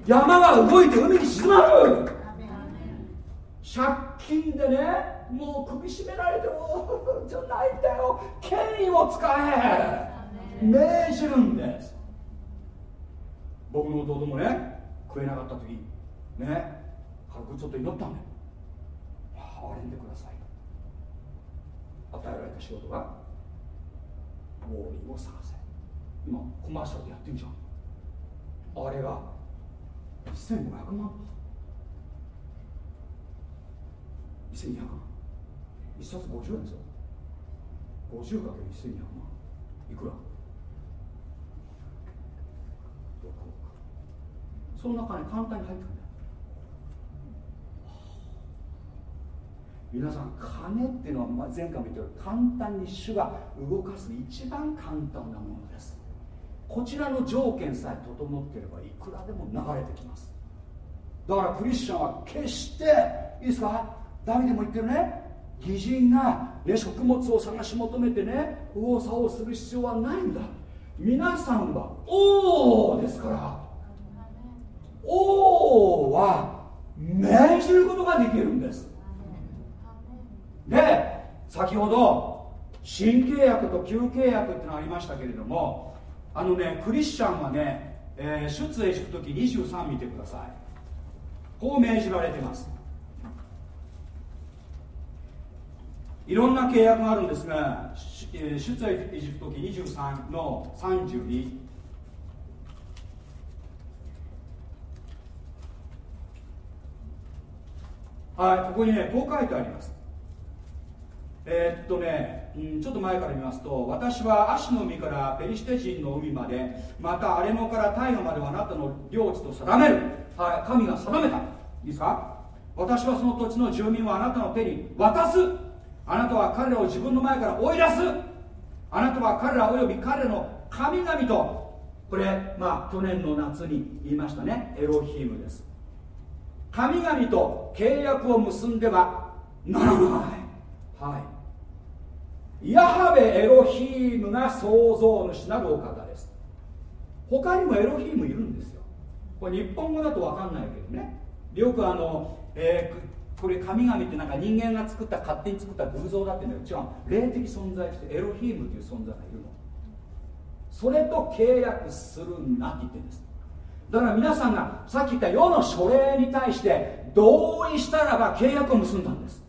山は動いて海に沈まる借金でねもう首絞められても (laughs) じゃないんだよ。権威を使え。命じるんです。僕の弟もね食えなかった時ね軽くちょっと祈ったんだよ。憐れんでください。与えられた仕事がウォーリーを探せ。今コマーシャルでやってるじゃん。あれが1500万。1200万。一冊50円ですよ。50×1200 万。いくら？その中に簡単に入ってくるんだよ皆さん金っていうのは前回も言ったように簡単に主が動かす一番簡単なものです。こちらの条件さえ整っていればいくらでも流れてきます。だからクリスチャンは決していいですか？ダビデも言ってるね。義人が、ね、食物を探し求めてね右往左往する必要はないんだ。皆さんは王ですから。王は命じることができるんです。で先ほど新契約と旧契約ってのありましたけれどもあのねクリスチャンはね、えー、出エジプト記23見てください。こう命じられてます。いろんな契約があるんですが出エジプト記23の32はいここにねこう書いてあります。えー、っとね、うん、ちょっと前から見ますと私は足の海からペリシテ人の海までまたアレノから大河まではあなたの領地と定める、はい、神が定めた。いいですか？私はその土地の住民をあなたの手に渡す。あなたは彼らを自分の前から追い出す。あなたは彼らおよび彼らの神々と。これまあ去年の夏に言いましたね。エロヒームです。神々と契約を結んではならない。はい。ヤハベエロヒームが創造主なるお方です。他にもエロヒームいるんですよ。これ日本語だと分かんないけどね。よくあの、えー、これ神々ってなんか人間が作った勝手に作った偶像だって言うんだけど違う。霊的存在としてエロヒームという存在がいるの。それと契約するなって言ってるんです。だから皆さんがさっき言った世の書類に対して同意したらば契約を結んだんです。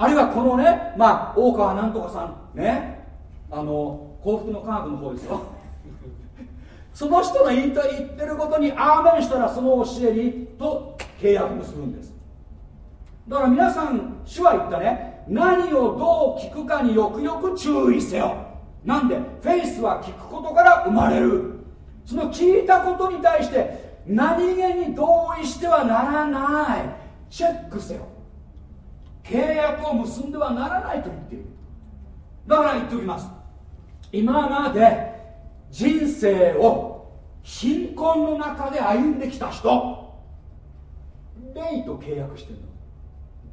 あるいはこのねまあ大川なんとかさんねあの幸福の科学の方ですよ。(laughs) その人の言ってることにアーメンしたらその教えにと契約結ぶんです。だから皆さん主は言ったね何をどう聞くかによくよく注意せよ。なんでフェイスは聞くことから生まれる。その聞いたことに対して何気に同意してはならない。チェックせよ。契約を結んではならないと言っている。だから言っておきます。今まで人生を貧困の中で歩んできた人。霊と契約してるの。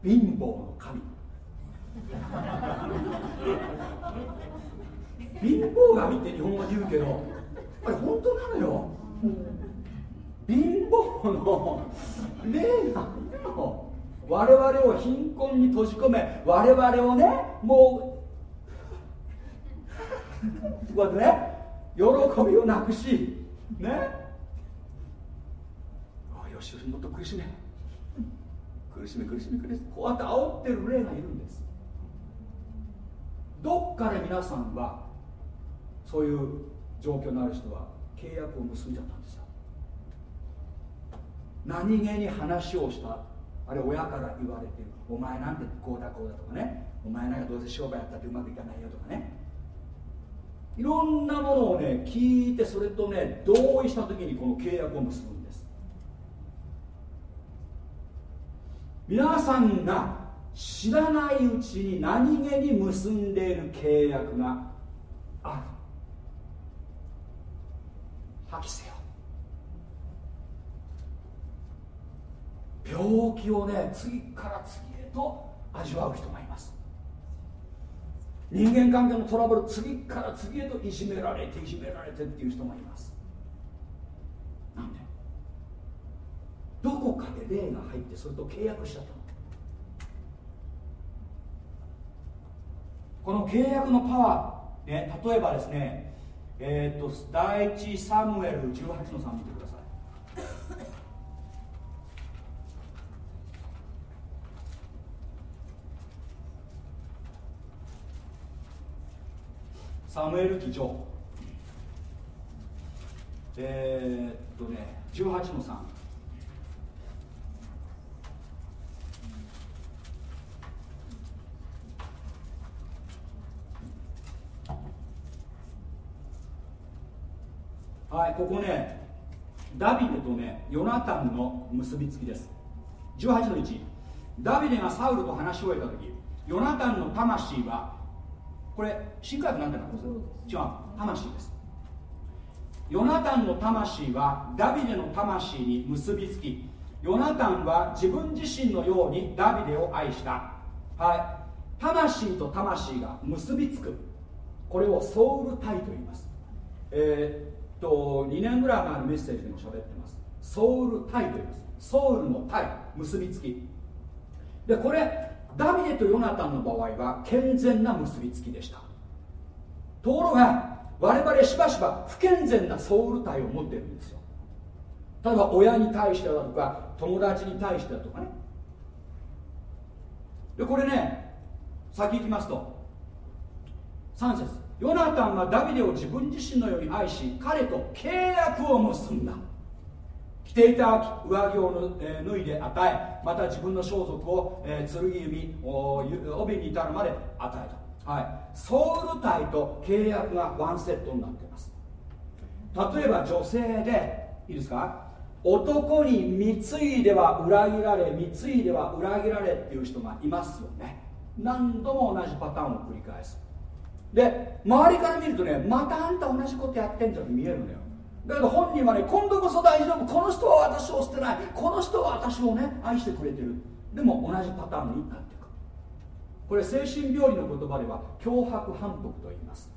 貧乏の神。貧乏神って日本語で言うけどあれ本当なのよ。貧乏の霊がいるの我々を貧困に閉じ込め我々をねもう (laughs) こうやってね喜びをなくしね。よしよしもっと苦しめ。苦しめ苦しめ苦しめ。こうやって煽ってる霊がいるんです。どっかで皆さんはそういう状況のある人は契約を結んじゃったんですよ。何気に話をした。あれ親から言われてる。お前なんてこうだこうだとかね。お前なんかどうせ商売やったってうまくいかないよとかね。いろんなものをね聞いてそれとね同意した時にこの契約を結ぶんです。皆さんが知らないうちに何気に結んでいる契約がある。破棄せよ。病気をね次から次へと味わう人がいます。人間関係のトラブル次から次へといじめられていじめられてっていう人がいます。なんで？どこかで霊が入ってそれと契約しちゃったの。この契約のパワー、ね、例えばですねえっ、ー、と第一サムエル18の3見てください。サムエル記上。えー、っとね18の3はいここねダビデとねヨナタンの結びつきです。18の1ダビデがサウルと話し終えた時ヨナタンの魂はこれ新科学なんてなるんです。違う。魂です。ヨナタンの魂はダビデの魂に結びつきヨナタンは自分自身のようにダビデを愛した。はい。魂と魂が結びつく。これをソウル体と言います。えー、っと2年ぐらい前のメッセージでも喋ってます。ソウル体と言います。ソウルの体結びつき。でこれダビデとヨナタンの場合は健全な結びつきでした。ところが我々しばしば不健全なソウル体を持ってるんですよ。例えば親に対してだとか友達に対してだとかね。でこれね先行きますと3節。ヨナタンはダビデを自分自身のように愛し彼と契約を結んだ。ていた上着を脱いで与えまた自分の装束を、え、剣弓帯に至るまで与えた、はい、ソウル体と契約がワンセットになっています。例えば女性でいいですか？男に貢いでは裏切られ貢いでは裏切られっていう人がいますよね。何度も同じパターンを繰り返す。で周りから見るとねまたあんた同じことやってんじゃんって見えるのよ。だけど本人はね今度こそ大丈夫。この人は私を捨てない。この人は私をね愛してくれてる。でも同じパターンになっていくこれ精神病理の言葉では脅迫反復と言います、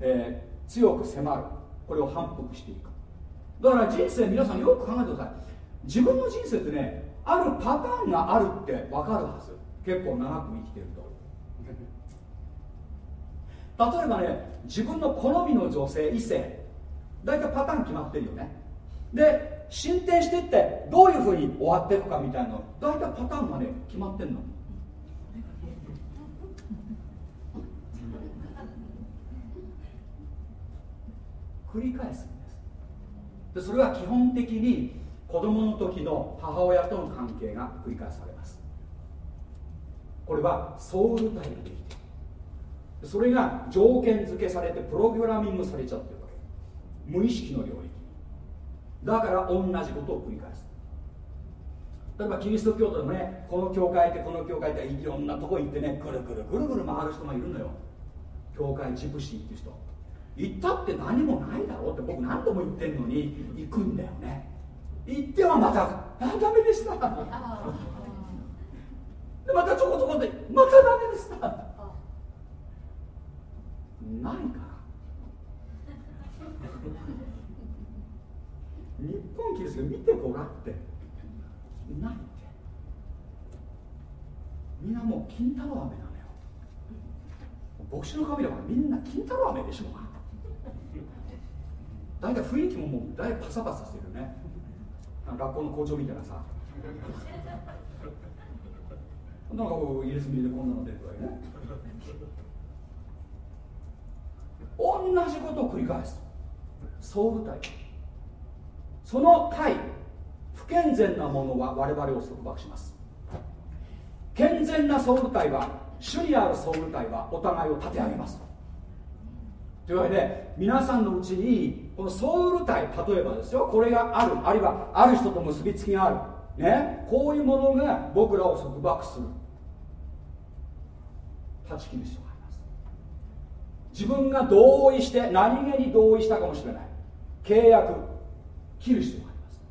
えー、強く迫る。これを反復していく。だから人生皆さんよく考えてください。自分の人生ってねあるパターンがあるって分かるはず。結構長く生きてると。例えばね自分の好みの女性異性。大体パターン決まってるよね。で進展していってどういうふうに終わっていくかみたいな大体パターンがね決まってんの。繰り返すんです。それは基本的に子供の時の母親との関係が繰り返されます。これはソウル体ができてそれが条件付けされてプログラミングされちゃってる。無意識の領域。だから同じことを繰り返す。例えばキリスト教徒でもねこの教会ってこの教会っていろんなとこ行ってねぐるぐるぐるぐる回る人がいるのよ。教会ジプシーっていう人。行ったって何もないだろうって僕何度も言ってんのに行くんだよね。行ってはまたあダメでした。でまたちょこちょこでまたダメでした。ないから日本キリスト見てごらんって。ないって。みんなもう金太郎飴なのよ。牧師の神だからみんな金太郎飴でしょうが大体雰囲気ももうだいぶパサパサしてるね。学校の校長みたいなさ。なんかこう入れ墨でこんなの出るわけね。同じことを繰り返す。ソウル体その体不健全なものは我々を束縛します。健全なソウル体は主にあるソウル体はお互いを立て上げます。というわけで皆さんのうちにこのソウル体例えばですよこれがあるあるいはある人と結びつきがある。ねこういうものが僕らを束縛する。断ち切る必要があります。自分が同意して何気に同意したかもしれない。契約切る必要があります。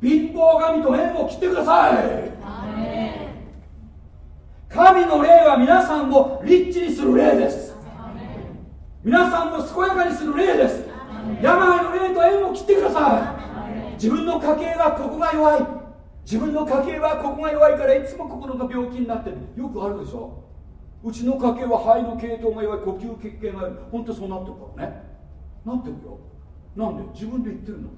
貧乏神と縁を切ってください。神の霊は皆さんをリッチにする霊です。皆さんを健やかにする霊です。病の霊と縁を切ってください。自分の家計はここが弱い。自分の家計はここが弱いからいつも心の病気になってる。よくあるでしょ。うちの家計は肺の系統が弱い。呼吸血系が弱い。本当そうなってるからね。なってるよなんで自分で言ってるの？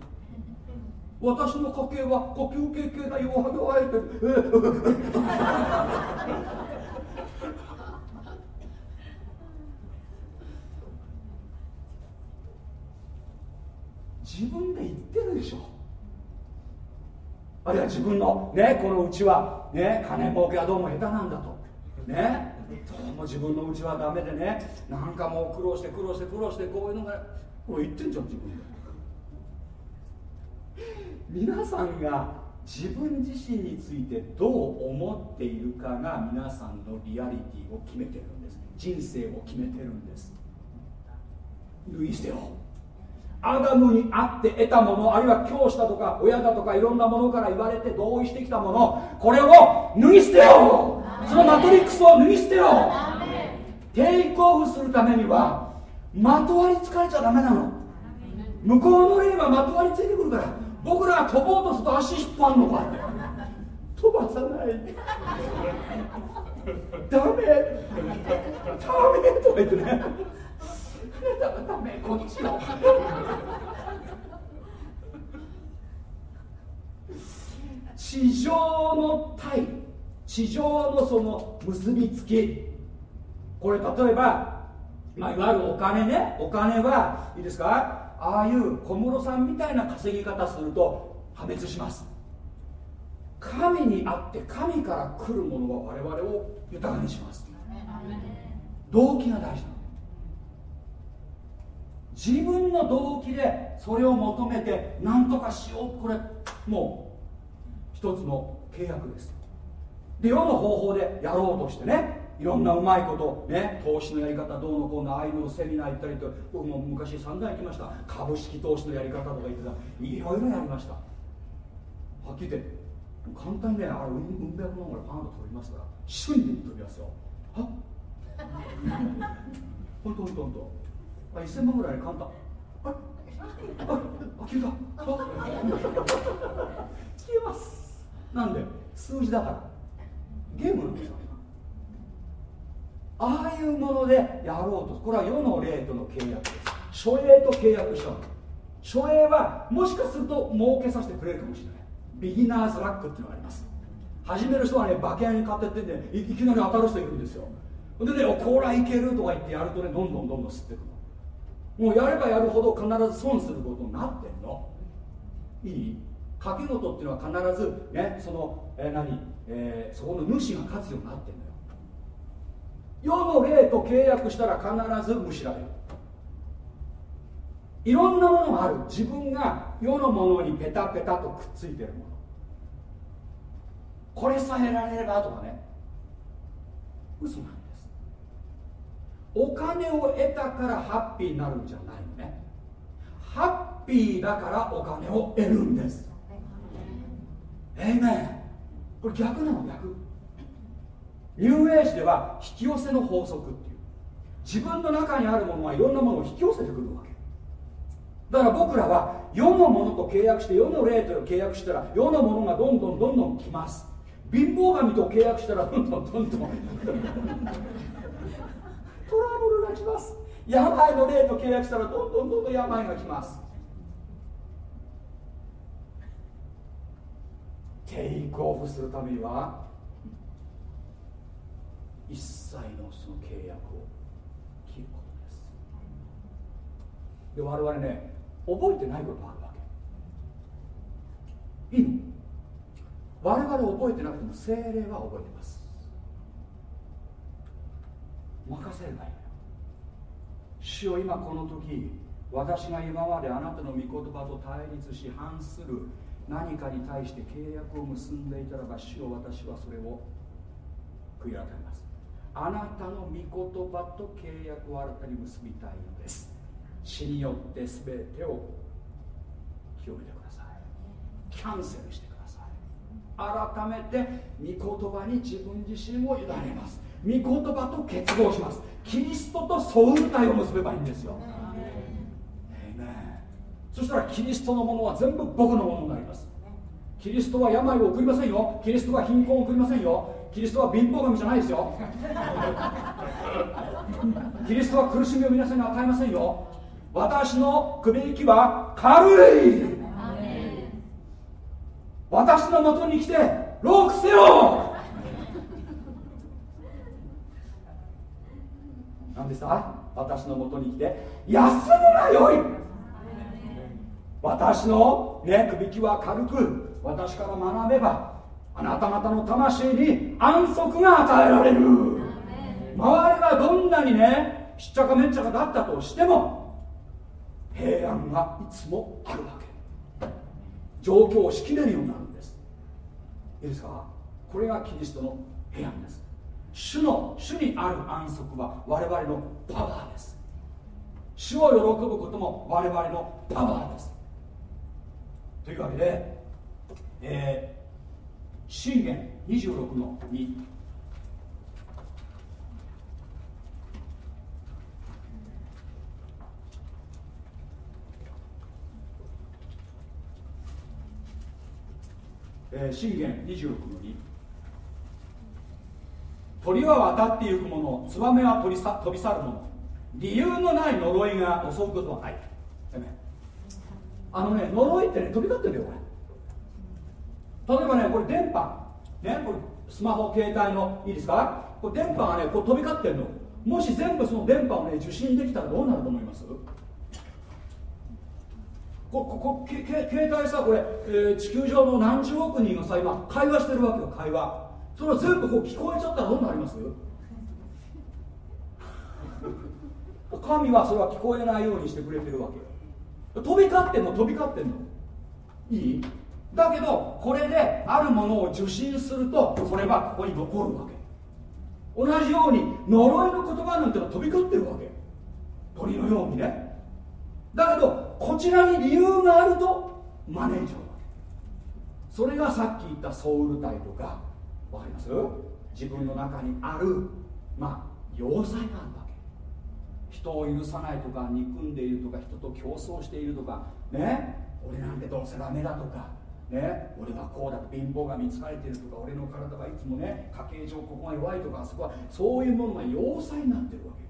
私の家系は呼吸系系が弱いって (laughs) 自分で言ってるでしょ。あるいは自分のねこのうちはね金儲けはどうも下手なんだと。ね。どうも自分のうちはダメでね。なんかもう苦労して苦労して苦労してこういうのがこれ言ってんじゃん自分で。皆さんが自分自身についてどう思っているかが皆さんのリアリティを決めてるんです。人生を決めてるんです。脱ぎ捨てよ。アダムに会って得たものあるいは教師だとか親だとかいろんなものから言われて同意してきたものこれを脱ぎ捨てよ。うそのマトリックスを脱ぎ捨てよ。うテイクオフするためにはまとわりつかれちゃダメなの。向こうの霊はまとわりついてくるから。僕らが飛ぼうとすると足引っ張るのか。って飛ばさない。ダメ。ダメとか言ってね。ダメこっちよ地上の体。地上のその結びつき。これ例えば、まあ、いわゆるお金ね。お金はいいですか？ああいう小室さんみたいな稼ぎ方すると破滅します。神にあって神から来るものは我々を豊かにします。動機が大事なの。自分の動機でそれを求めて何とかしよう。これもう一つの契約です。で世の方法でやろうとしてねいろんなうまいことね投資のやり方どうのこうのああいうのセミナー行ったりと僕も昔散々行きました。株式投資のやり方とか言ってた。いろいろやりました。はっきり言って簡単にねあれうん百万ぐらいパンと取りますから瞬時に取りますよ。はっ？(laughs) ほんとほんとほんと。あ1000万ぐらい簡単あああ消えた。あ消えます。なんで数字だから。ゲームなんですよ。ああいうものでやろうと。これは世の霊との契約です。初営と契約したの。初営はもしかすると儲けさせてくれるかもしれない。ビギナーズラックっていうのがあります。始める人はね馬券買ってってねいきなり当たる人いるんですよ。でねこらいけるとか言ってやるとねどんどんどんどん吸ってくの。もうやればやるほど必ず損することになってんの。いい？賭け事っていうのは必ずねその、えー、何、えー、そこの主が勝つようになってんの世の霊と契約したら必ずむしられるいろんなものがある。自分が世のものにペタペタとくっついてるもの。これさえられればとかね。嘘なんです。お金を得たからハッピーになるんじゃないのね。ハッピーだからお金を得るんです。えいめんこれ逆なの？逆ニューエイジでは引き寄せの法則っていう。自分の中にあるものはいろんなものを引き寄せてくるわけ。だから僕らは世のものと契約して世の霊と契約したら世のものがどんどんどんどん来ます。貧乏神と契約したらどんどんどんどん。トラブルが来ます。病の霊と契約したらどんどんどんどん病が来ます。テイクオフするためには一切のその契約を切ることです。で我々ね覚えてないことあるわけ。いいの？我々覚えてなくても精霊は覚えてます。任せればいいのよ。主よ今この時私が今まであなたの御言葉と対立し反する何かに対して契約を結んでいたらば主よ私はそれを悔い改めます。あなたの御言葉と契約を新たに結びたいのです。死によって全てを清めてください。キャンセルしてください。改めて御言葉に自分自身を委ねます。御言葉と結合します。キリストとソウル体を結べばいいんですよ。そしたらキリストのものは全部僕のものになります。キリストは病を送りませんよ。キリストは貧困を送りませんよキリストは貧乏神じゃないですよ。(laughs) キリストは苦しみを皆さんに与えませんよ。私の首引きは軽い。私のもとに来てロークせよ。何ですか？私のもとに来て休むがよい。私のね首引きは軽く私から学べばあなた方の魂に安息が与えられる。周りはどんなにねしっちゃかめっちゃかだったとしても平安がいつもあるわけ。状況を仕切れるようになるんです。いいですか？これがキリストの平安です。主の主にある安息は我々のパワーです。主を喜ぶことも我々のパワーです。というわけで、えー、信玄26の2えー、信玄26の2鳥は渡っていくものツバメは飛びさ飛び去るもの。理由のない呪いが襲うことはない。あのね呪いってね飛び交ってるよこれ。例えばねこれ電波。ねこれスマホ携帯のいいですか？これ電波がねこう飛び交ってるの。もし全部その電波をね受信できたらどうなると思います？こここけけ携帯さこれ、えー地球上の何十億人がさ今会話してるわけよ会話。それは全部こう聞こえちゃったらどうなります？神はそれは聞こえないようにしてくれてるわけよ。飛び交ってんの飛び交ってんの。いい？だけどこれであるものを受信するとそれはここに残るわけ。同じように呪いの言葉なんてのは飛び交ってるわけ。鳥のようにね。だけどこちらに理由があると招いちゃうわけ。それがさっき言ったソウル体とかわかります？自分の中にあるまあ要塞があるわけ。人を許さないとか憎んでいるとか人と競争しているとかね？俺なんてどうせダメだとかね俺はこうだと貧乏が見つかれているとか俺の体はいつもね家計上ここが弱いとかあそこはそういうものが要塞になってるわけ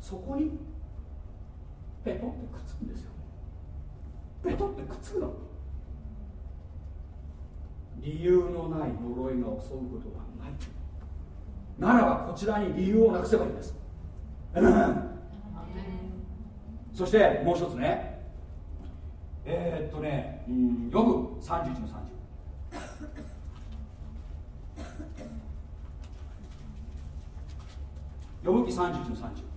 そこにペトってくっつくんですよ。ペトってくっつくの。理由のない呪いが襲うことはない。ならばこちらに理由をなくせばいいんです。うん。そしてもう一つねえー、っとねうんヨブ31の30ヨブ記31の30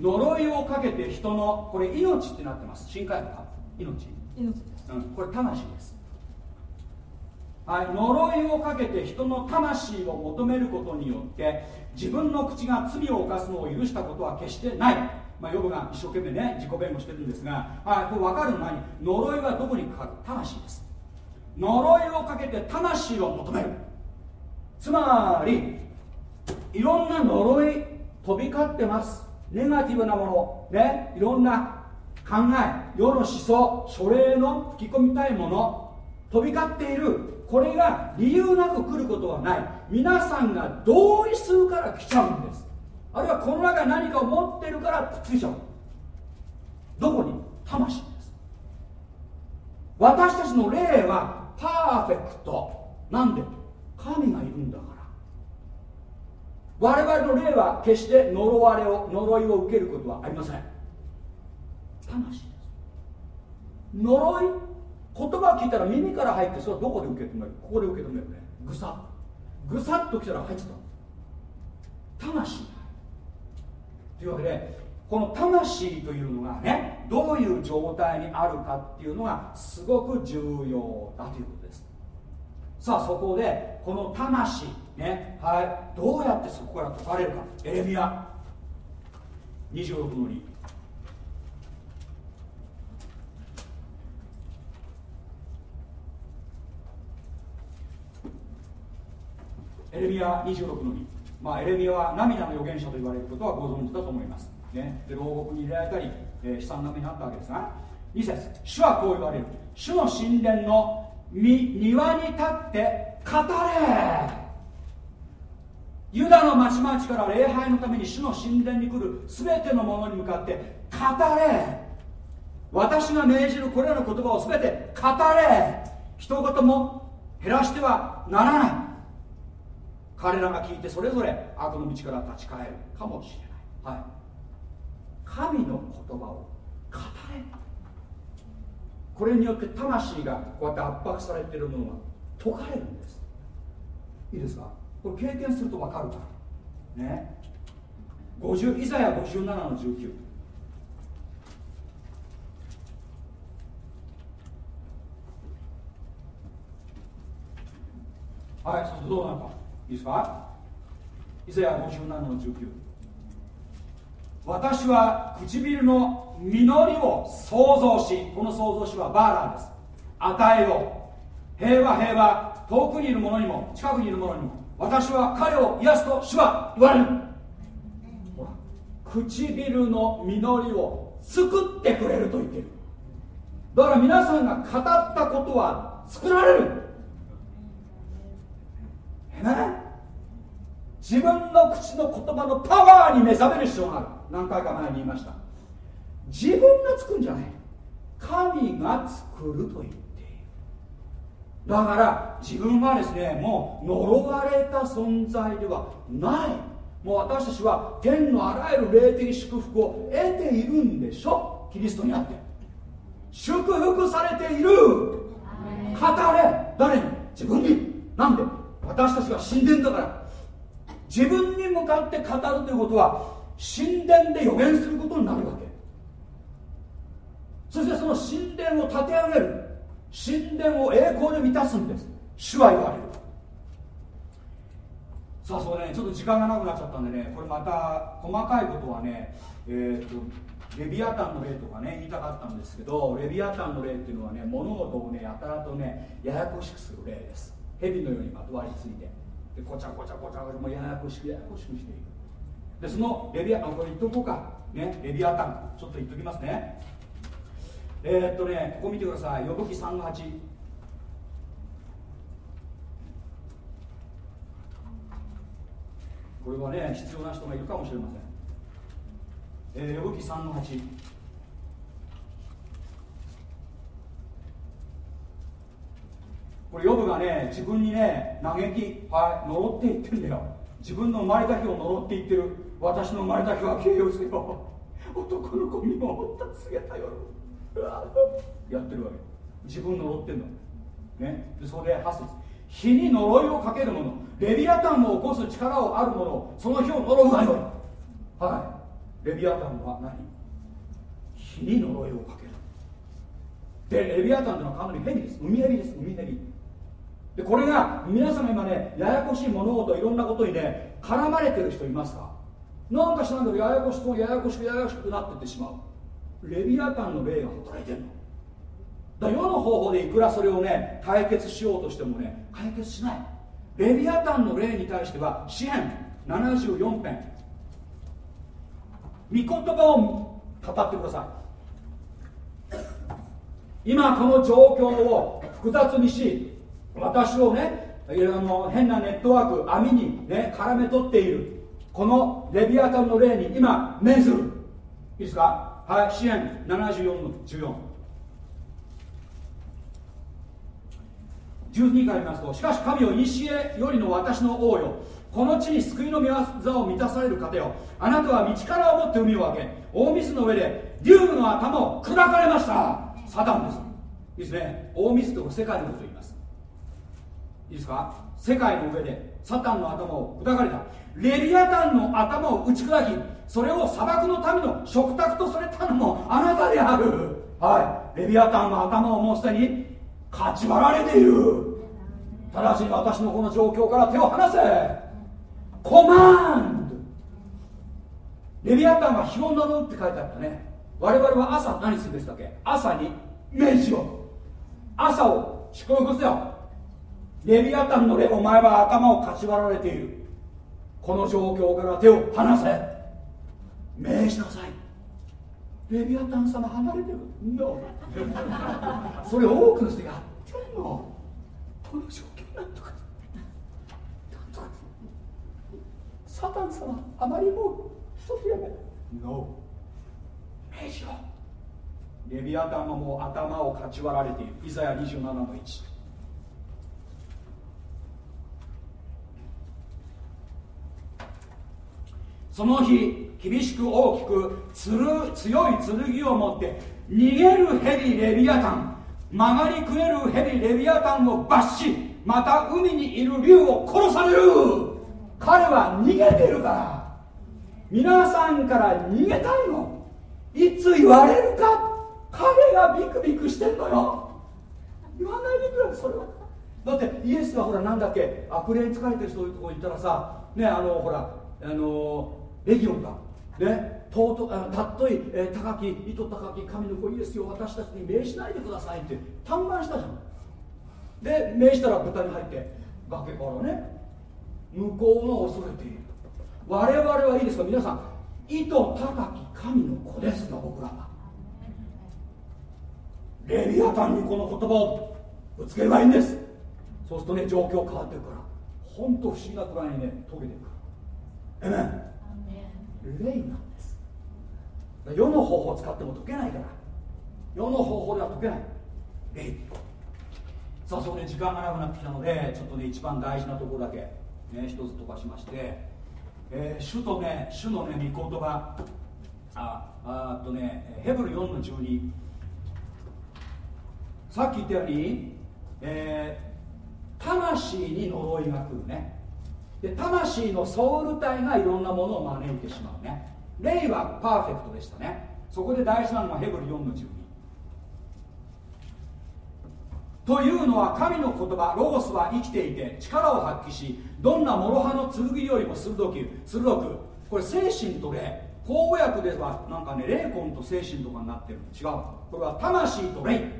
呪いをかけて人のこれ命ってなってます。新海か命、命です。うん、これ魂です。はい、呪いをかけて人の魂を求めることによって自分の口が罪を犯すのを許したことは決してない、まあ、ヨブが一生懸命ね自己弁護してるんですが、はい、これ分かる前に呪いはどこにかかる魂です。呪いをかけて魂を求める。つまりいろんな呪い飛び交ってます。ネガティブなものねいろんな考え世の思想書類の吹き込みたいもの飛び交っている。これが理由なく来ることはない。皆さんが同意するから来ちゃうんです。あるいはこの中に何かを持ってるからくっついちゃう。どこに？魂です。私たちの霊はパーフェクト。なんで？神がいるんだから。我々の霊は決して呪われを呪いを受けることはありません。魂です。呪い言葉を聞いたら耳から入ってそれはどこで受け止める？ここで受け止めるね。ぐさ。っぐさっときたら入ってた。魂。というわけでこの魂というのがねどういう状態にあるかっていうのがすごく重要だということです。さあそこでこの魂ねはい。どうやってそこから解かれるか。エレミア。26の2エレミア26の2、まあ、エレミアは涙の預言者と言われることはご存知だと思います、ね、で牢獄に入れられたり、えー悲惨な目にあったわけですが2節主はこう言われる。主の神殿の庭に立って語れ。ユダの町々から礼拝のために主の神殿に来る全ての者に向かって語れ。私が命じるこれらの言葉を全て語れ。一言も減らしてはならない。彼らが聞いてそれぞれ悪の道から立ち返るかもしれない、はい、神の言葉を語れ。これによって魂がこうやって圧迫されているものが解かれるんです。いいですか？これ経験すると分かるから。ね。50イザヤ57の19はいそうどうなるか。いいですか？イザヤ57の19私は唇の実りを創造しこの創造主はバーラーです。与えよう。平和平和遠くにいる者にも近くにいる者にも。私は彼を癒すと主は言われる。ほら唇の実りを作ってくれると言ってる。だから皆さんが語ったことは作られる。えね？自分の口の言葉のパワーに目覚める必要がある。何回か前に言いました。自分が作るんじゃない。神が作ると言っている。だから自分はですねもう呪われた存在ではない。もう私たちは天のあらゆる霊的祝福を得ているんでしょ。キリストにあって。祝福されている。語れ。誰に？自分に。なんで？私たちは神殿だから自分に向かって語るということは神殿で予言することになるわけ。そしてその神殿を建て上げる。神殿を栄光で満たすんです。主は言われる。さあそうね。ちょっと時間がなくなっちゃったんでねこれまた細かいことはねえっ、とレビアタンの例とかね言いたかったんですけどレビアタンの例っていうのはね物事をねやたらとねややこしくする例です。蛇のようにまとわりついて。でこちゃこちゃこちゃもうややこしくややこしくしていく。でそのレビアタンこれ言っとこうか。ねレビアタンちょっと言っときますね。えー、っとねここ見てください。呼ぶ記38これはね必要な人がいるかもしれません、えー、呼ぶ記3の8これヨブがね自分にね嘆きはい呪っていってんだよ。自分の生まれた日を呪っていってる。私の生まれた日は形容せよ。(laughs) 男の子見守った姿よ (laughs) やってるわけ。自分呪ってんの。ね。でそれで8節。火に呪いをかける者レビアタンを起こす力をある者その日を呪うがよはい。レビアタンは何？火に呪いをかける。でレビアタンというのはかなり蛇です。海蛇です。海蛇。でこれが皆様今ねややこしい物事いろんなことにね絡まれてる人いますか？なんかしらんけどややこしくややこしくややこしくなってってしまう。レビアタンの霊が働いてるの。だ世の方法でいくらそれをね解決しようとしてもね解決しない。レビアタンの霊に対しては詩篇74編御言葉を語ってください。今この状況を複雑にし私をねあの変なネットワーク網にね絡め取っている。このレビアタンの霊に今命ずる。いいですか？はい支援74の14 12から見ますとしかし神を西へよりの私の王よ。この地に救いの御業を満たされる方よ。あなたは道からを持って海を分け大水の上で竜の頭を砕かれました。サタンです。いいですね。大水と世界のことを言います。いいですか？世界の上でサタンの頭を砕かれた。レビアタンの頭を打ち砕きそれを砂漠の民の食卓とされたのもあなたである。はい。レビアタンの頭をもうすでにかち割られている。直ちに私のこの状況から手を離せ。コマンド。レビアタンは日を呪うって書いてあったね。我々は朝何するんでしたっけ？朝に命じよ朝を祝福せよ。レビアタンの霊お前は頭をかち割られている。この状況から手を離せ。命じなさい。レビアタン様離れてる。のそれ多くの人やってんの。この状況なんとか。なんとか。サタン様あまりも一つやめ。ノー命じよレビアタンはもう頭をかち割られている。イザヤ27の1その日厳しく大きくつる強い剣を持って逃げるヘビレビアタン。曲がりくれるヘビレビアタンを罰しまた海にいる竜を殺される。彼は逃げてるから。皆さんから逃げたいの。いつ言われるか。彼がビクビクしてんのよ。言わないでくれそれは。だってイエスはほらなんだっけ。悪霊に疲れてる人とこ行ったらさ。ねあのほらあのレギオンがね尊あたっとい、えー、高き糸高き神の子イエスを私たちに命しないでくださいって嘆願したじゃん。で命したら豚に入って崖からね向こうが恐れている。我々はいいですか？皆さん糸高き神の子ですよ僕らは。レビアタンにこの言葉をぶつければいいんです。そうするとね状況変わっていくから本当不思議なくらいにね溶けていくえめ霊なんです。世の方法を使っても解けないから。世の方法では解けない。霊。さあそこで時間がなくなってきたのでちょっとね一番大事なところだけ、ね、一つ飛ばしまして、えー、主とね主のね御言葉。ああとねヘブル4の12さっき言ったように、えー、魂に呪いが来るね。で魂のソウル体がいろんなものを招いてしまうね。霊はパーフェクトでしたね。そこで大事なのはヘブル4の12というのは神の言葉ロゴスは生きていて力を発揮しどんな諸刃の剣よりも鋭く鋭くこれ精神と霊。口語訳ではなんかね霊魂と精神とかになってる違う。これは魂と霊。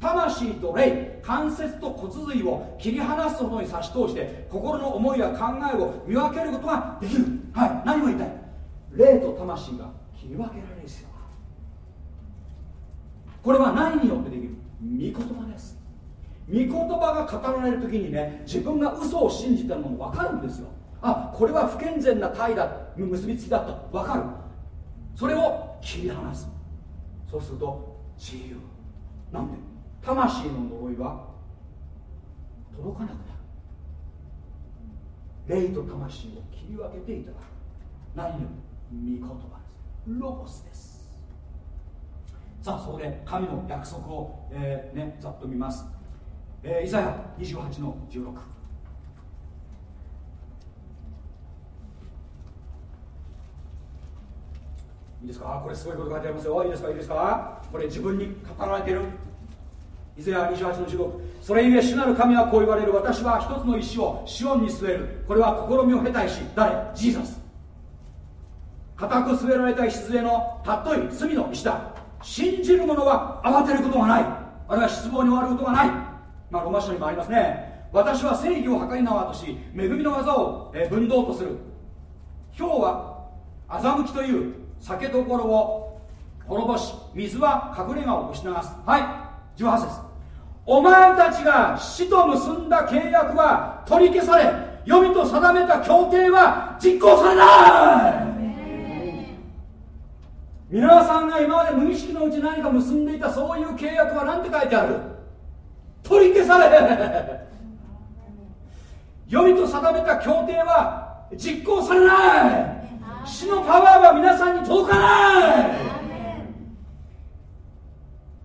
魂と霊関節と骨髄を切り離すほどに差し通して心の思いや考えを見分けることができる。はい何を言いたい。霊と魂が切り分けられるですよこれは何によってできる？御言葉です。御言葉が語られる時にね自分が嘘を信じてるのも分かるんですよ。あこれは不健全な体だ結びつきだった。分かる。それを切り離す。そうすると自由。なんで？魂の呪いは届かなくなる。霊と魂を切り分けていただく何よ御言葉です。ロゴスです。さあそこで神の約束を、えー、ね、ざっと見ます、えー、イザヤ28の16いいですか？これすごいこと書いてありますよ。いいですか？いいですか？これ自分に語られてる。イザヤ28の16それゆえ主なる神はこう言われる。私は一つの石をシオンに据える。これは試みを経た石。誰？ジーザス。固く据えられた礎のたっとい隅の石だ。信じる者は慌てることがない。あるいは失望に終わることがない。まあロマ書にもありますね。私は正義を計り縄とし恵みの技を分動とする。今日は欺きという酒どころを滅ぼし水は隠れ家を押し流す。はい。18節。お前たちが死と結んだ契約は取り消され読みと定めた協定は実行されない。皆さんが今まで無意識のうち何か結んでいたそういう契約は何て書いてある？取り消され読みと定めた協定は実行されない。死のパワーは皆さんに届かない。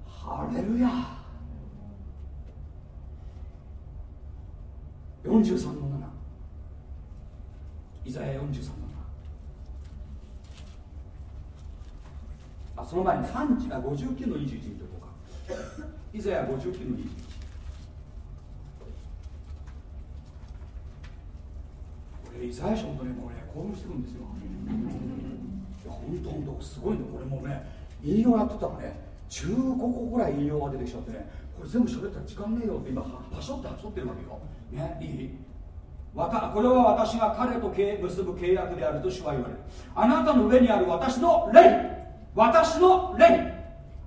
ハレルヤ43の7イザヤ43の7あその前に3あ59の21見ておこうか。イザヤ59の21これイザヤ書とねもうね興奮してくるんですよ。いや本当本当すごいね。これもうね引用やってたらね。15個ぐらい引用が出てきちゃってね。これ全部喋ったら時間ねえよって今パショってはしょってるわけよ。ねいい？これは私が彼と結ぶ契約であると主は言われる。あなたの上にある私の霊。私の霊。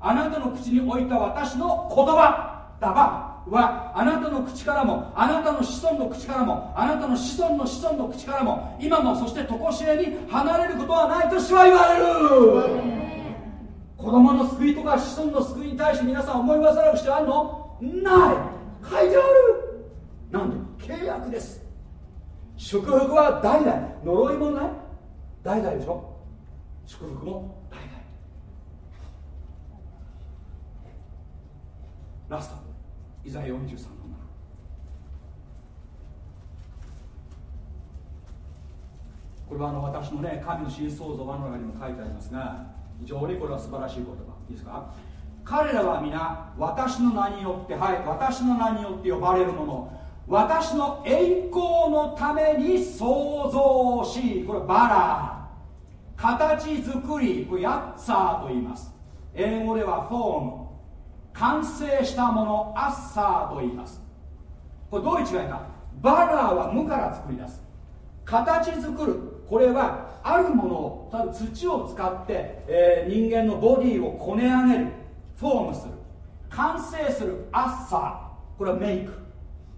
あなたの口に置いた私の言葉。だば。はあなたの口からもあなたの子孫の口からもあなたの子孫の子孫の口からも今もそして常しえに離れることはないと主は言われる。子供の救いとか子孫の救いに対して皆さん思い煩う必要あるの？ない。書いてある。なんで契約です。祝福は代々。呪いもない。代々でしょ。祝福も代々。ラスト。イザヤ43の7これはあの私のね神の新創造話の中にも書いてありますが非常にこれは素晴らしい言葉。いいですか？彼らは皆私の名によってはい私の名によって呼ばれるもの。私の栄光のために創造しこれバラ。形作りこれヤッツァーと言います。英語ではフォーム。完成したものアッサーと言います。これどういう違いか。バラーは無から作り出す。形作る。これはあるものを多分土を使って、えー、人間のボディをこね上げる。フォームする。完成する。アッサー。これはメイク。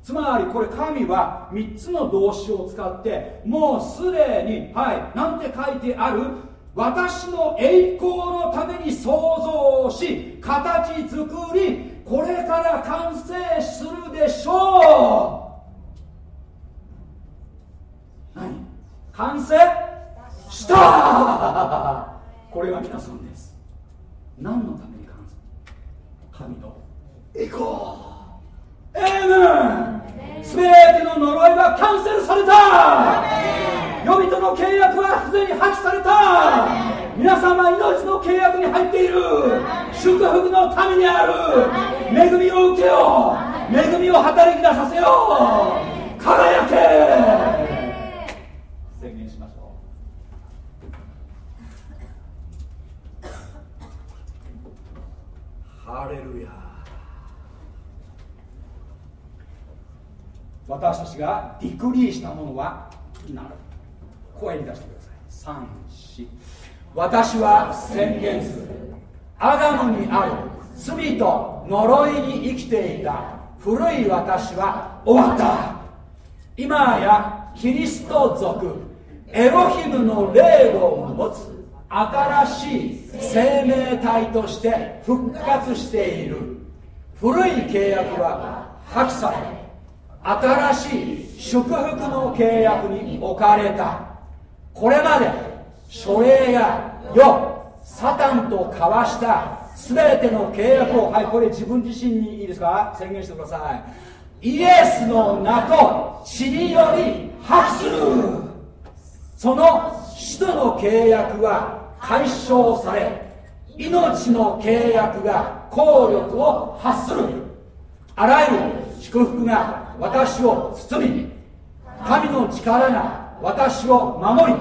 つまりこれ神は3つの動詞を使ってもうすでにはいなんて書いてある私の栄光のために創造し形作りこれから完成するでしょう。何？完成？した。これが皆さんです。何のために完成？神の栄光。エーメン。全ての呪いはキャンセルされた。予備との契約はすでに破棄された。皆様命の契約に入っている。祝福のためにある。恵みを受けよう。恵みを働き出させよう。輝け。宣言しましょう。(laughs) ハレルヤ私たちがディクリーしたものはなる。声に出してください。34私は宣言する。アダムにある罪と呪いに生きていた古い私は終わった。今やキリスト族エロヒムの霊を持つ新しい生命体として復活している。古い契約は破棄され新しい祝福の契約に置かれた。これまで書類や世サタンと交わした全ての契約をはいこれ自分自身にいいですか？宣言してください。イエスの名と血により破棄するその使徒の契約は解消され命の契約が効力を発する。あらゆる祝福が私を包み神の力が私を守り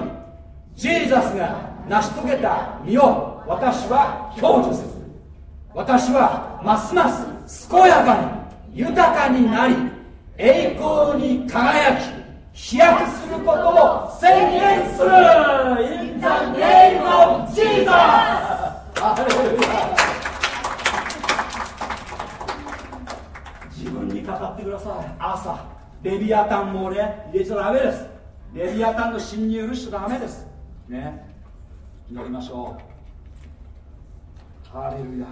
ジーザスが成し遂げた身を私は享受する。私はますます健やかに豊かになり栄光に輝き飛躍することを宣言する。In the name of Jesus! 自ってください。朝。レビアタンもね入れちゃダメです。レビアタンの侵入許しちゃダメです。ね。祈りましょう。ハレルヤ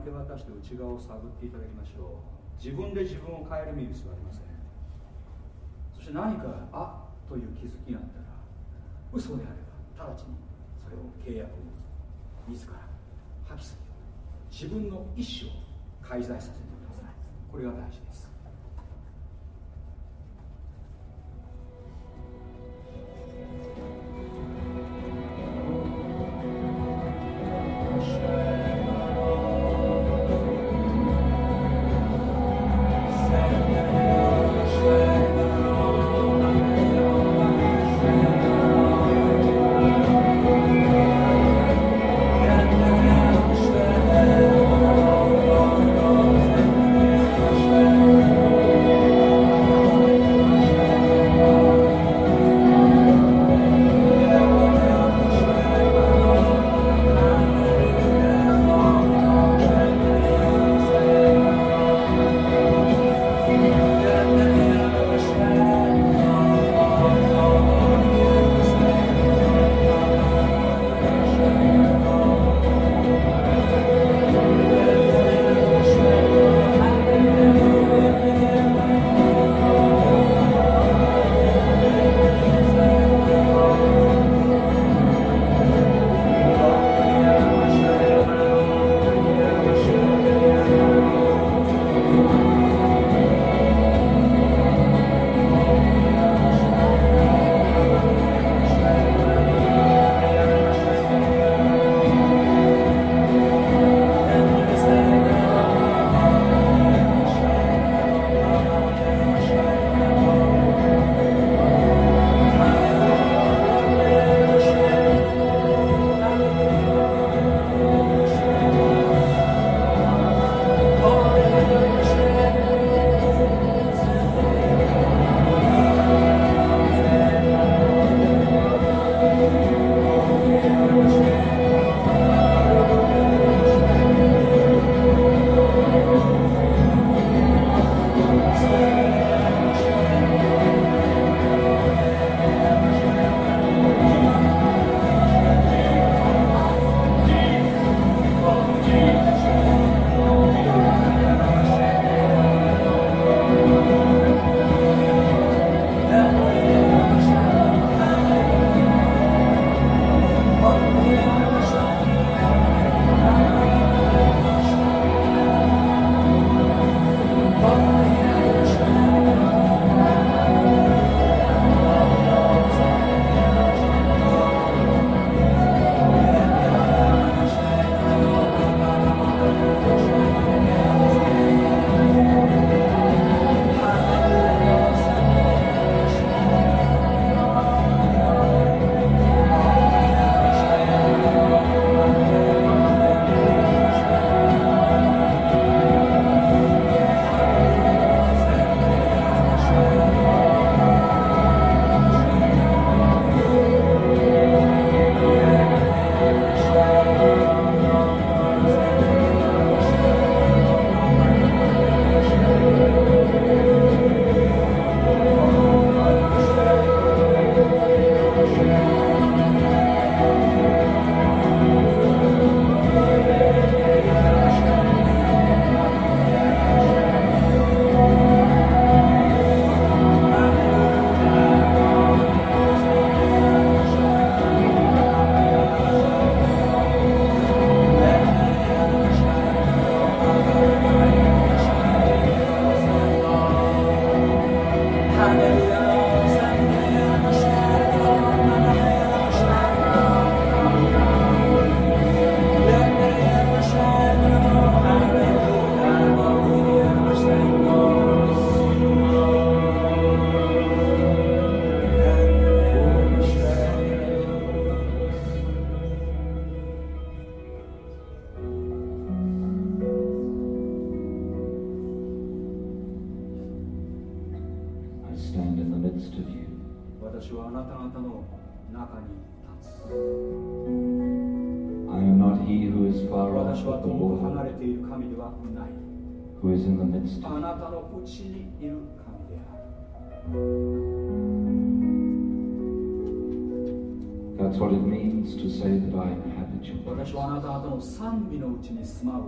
明け渡して内側を探っていただきましょう。自分で自分を変える必要はありません。そして何かあという気づきがあったら嘘であ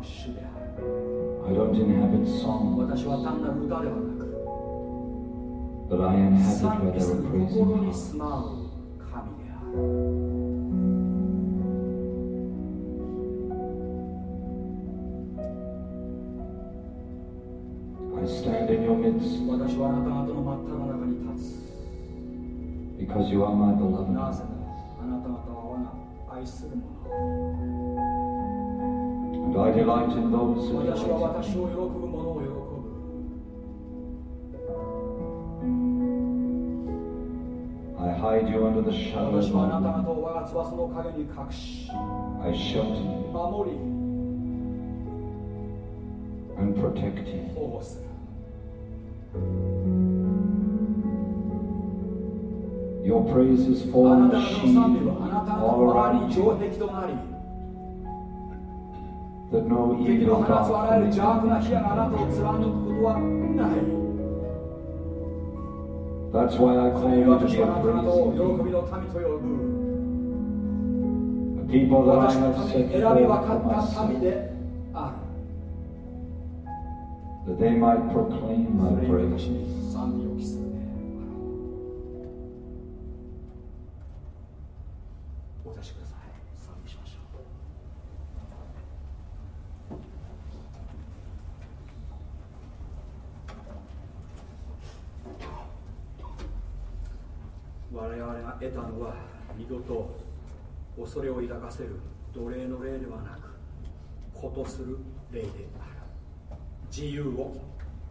主である私は単なる歌ではなく私は単なる歌たの真っ只中に立つ。なぜならあなた方は愛するも。I delight in those who delight. I hide you under the shadow of my wing. I shelter you and protect you. Your praise is falling sheep all around you. 敵の放つあらゆる邪悪な火があなたを貫くことはない That's why I そ call you を a 喜び praising の民と呼ぶ A people that 私 I の have set forth myself, that they might proclaim そ my praise. 恐れを抱かせる奴隷の霊ではなくことする霊である。自由を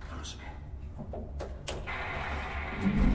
楽しめ「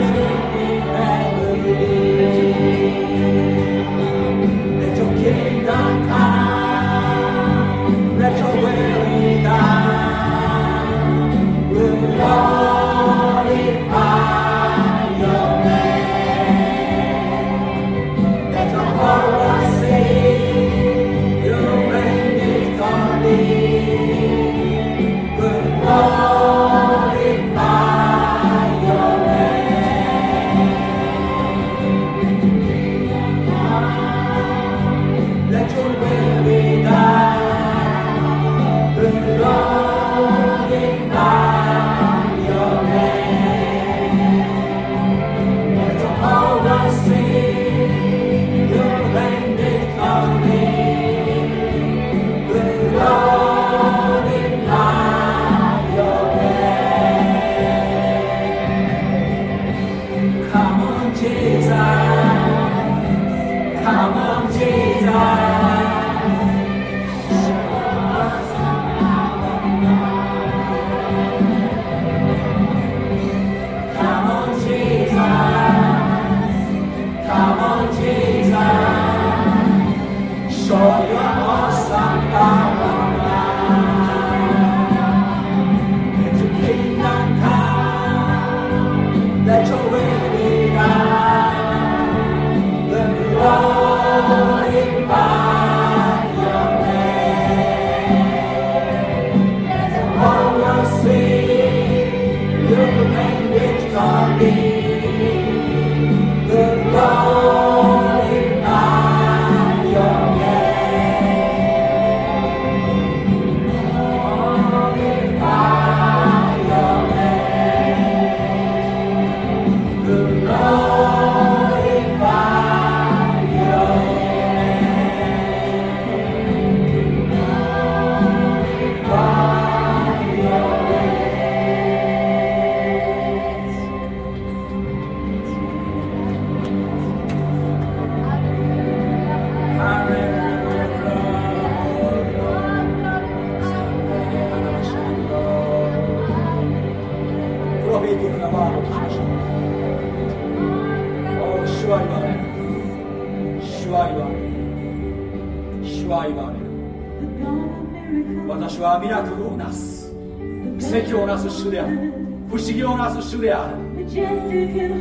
Thank you. 主である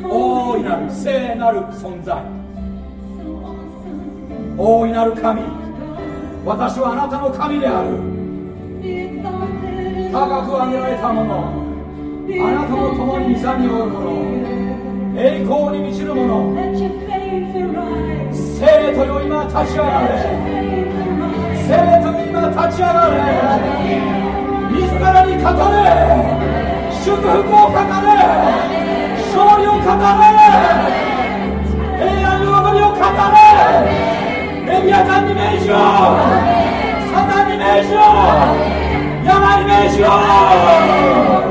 大いなる聖なる存在。大いなる神。私はあなたの神である。高く上げられたもの。あなたと共に座におるもの。栄光に満ちるもの。生徒よ今立ち上がれ。生徒よ今立ち上がれ。自らに語れ。祝福を語れ。勝利を語れ。平安の守りを語れ。レビアタンに命じよう。サタンに命じよう。病に命じよう。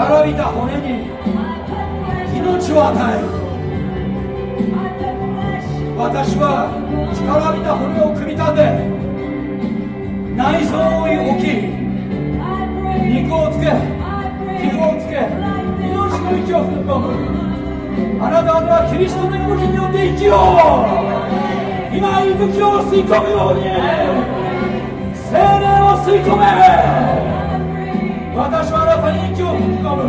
からびた骨に命を与える私は干からびた骨を組み立て内臓を置き肉をつけ皮膚をつけ命の息を吹き込む。あなた方はキリストの息吹によって生きよう。今息吹を吸い込むように精霊を吸い込め。込む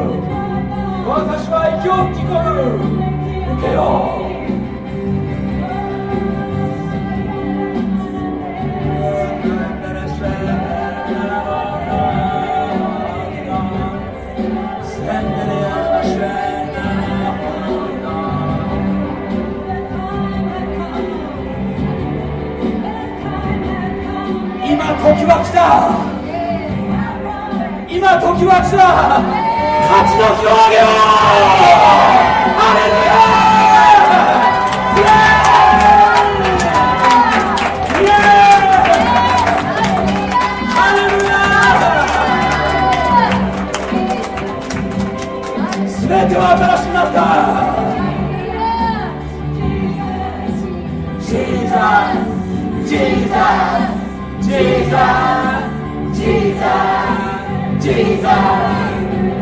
私は息を吹き込む受けよう今時は来た。今時は来た。ちの広げようては新しくなったジーザージーザージーザージーザージーザー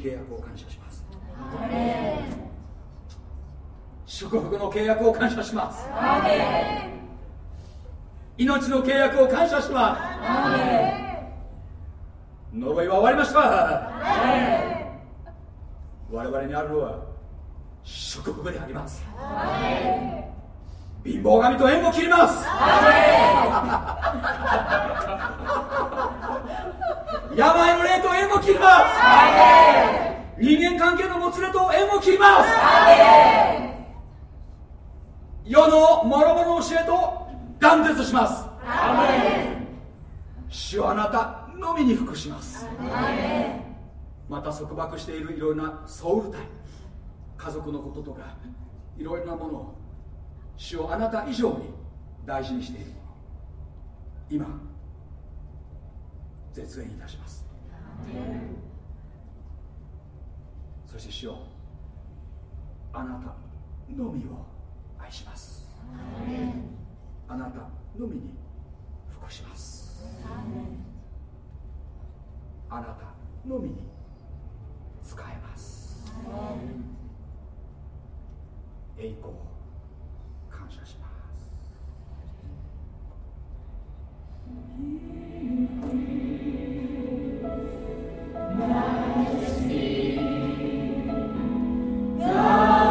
契約を感謝します。祝福の契約を感謝します。命の契約を感謝します。呪いは終わりました。我々にあるのは祝福であります。貧乏神と縁を切ります。病の霊と縁を切ります。人間関係のもつれと縁を切ります。世の諸々の教えと断絶します。主はあなたのみに服します。また束縛しているいろいろなソウル体家族のこととかいろいろなものを主をあなた以上に大事にしている。もの今絶縁いたします。そして主よあなたのみを愛します。あなたのみに服します。あなたのみに使えます。栄光 Majesty, God.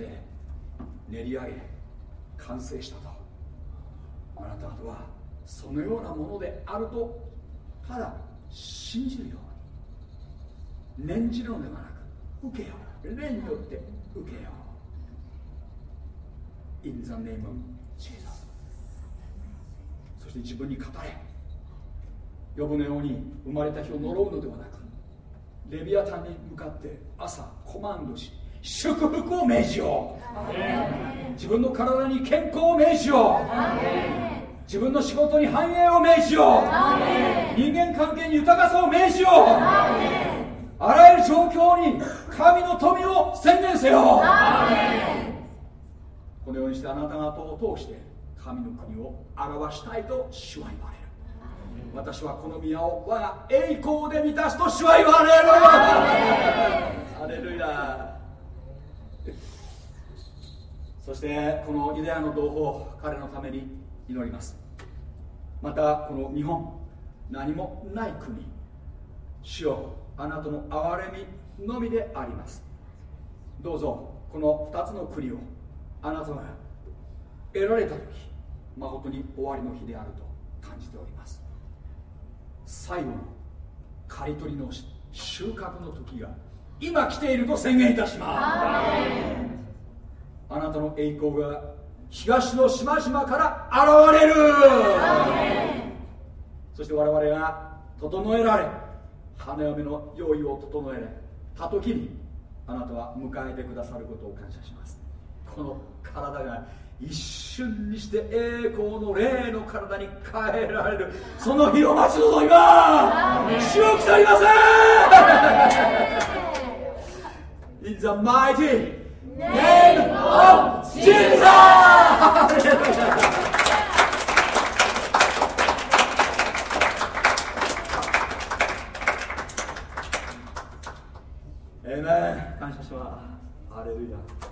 して練り上げ完成したと。あなた方はそのようなものであるとただ信じるように。念じるのではなく受けよう。霊によって受けよう。In the name of Jesus そして自分に語れ。呼ぶのように生まれた日を呪うのではなくレビアタンに向かって朝コマンドし祝福を命じよう。自分の体に健康を命じよう。自分の仕事に繁栄を命じよう。人間関係に豊かさを命じよう。あらゆる状況に神の富を宣言せよ。このようにしてあなた方を通して神の国を表したいと主は言われる。私はこの宮を我が栄光で満たすと主は言われる。ハレルヤそしてこのユダヤの同胞彼のために祈ります。またこの日本何もない国主よあなたの憐れみのみであります。どうぞこの2つの栗をあなたが得られた時誠に終わりの日であると感じております。最後の刈り取りの収穫の時が今来ていると宣言いたします。あなたの栄光が東の島々から現れる。そして我々が整えられ花嫁の用意を整えられた時にあなたは迎えてくださることを感謝します。この体が一瞬にして栄光の霊の体に変えられる。その日を待ち望みます。主を来ておりません。In the mighty name of Jesus! えめ感謝します。ハレルヤ。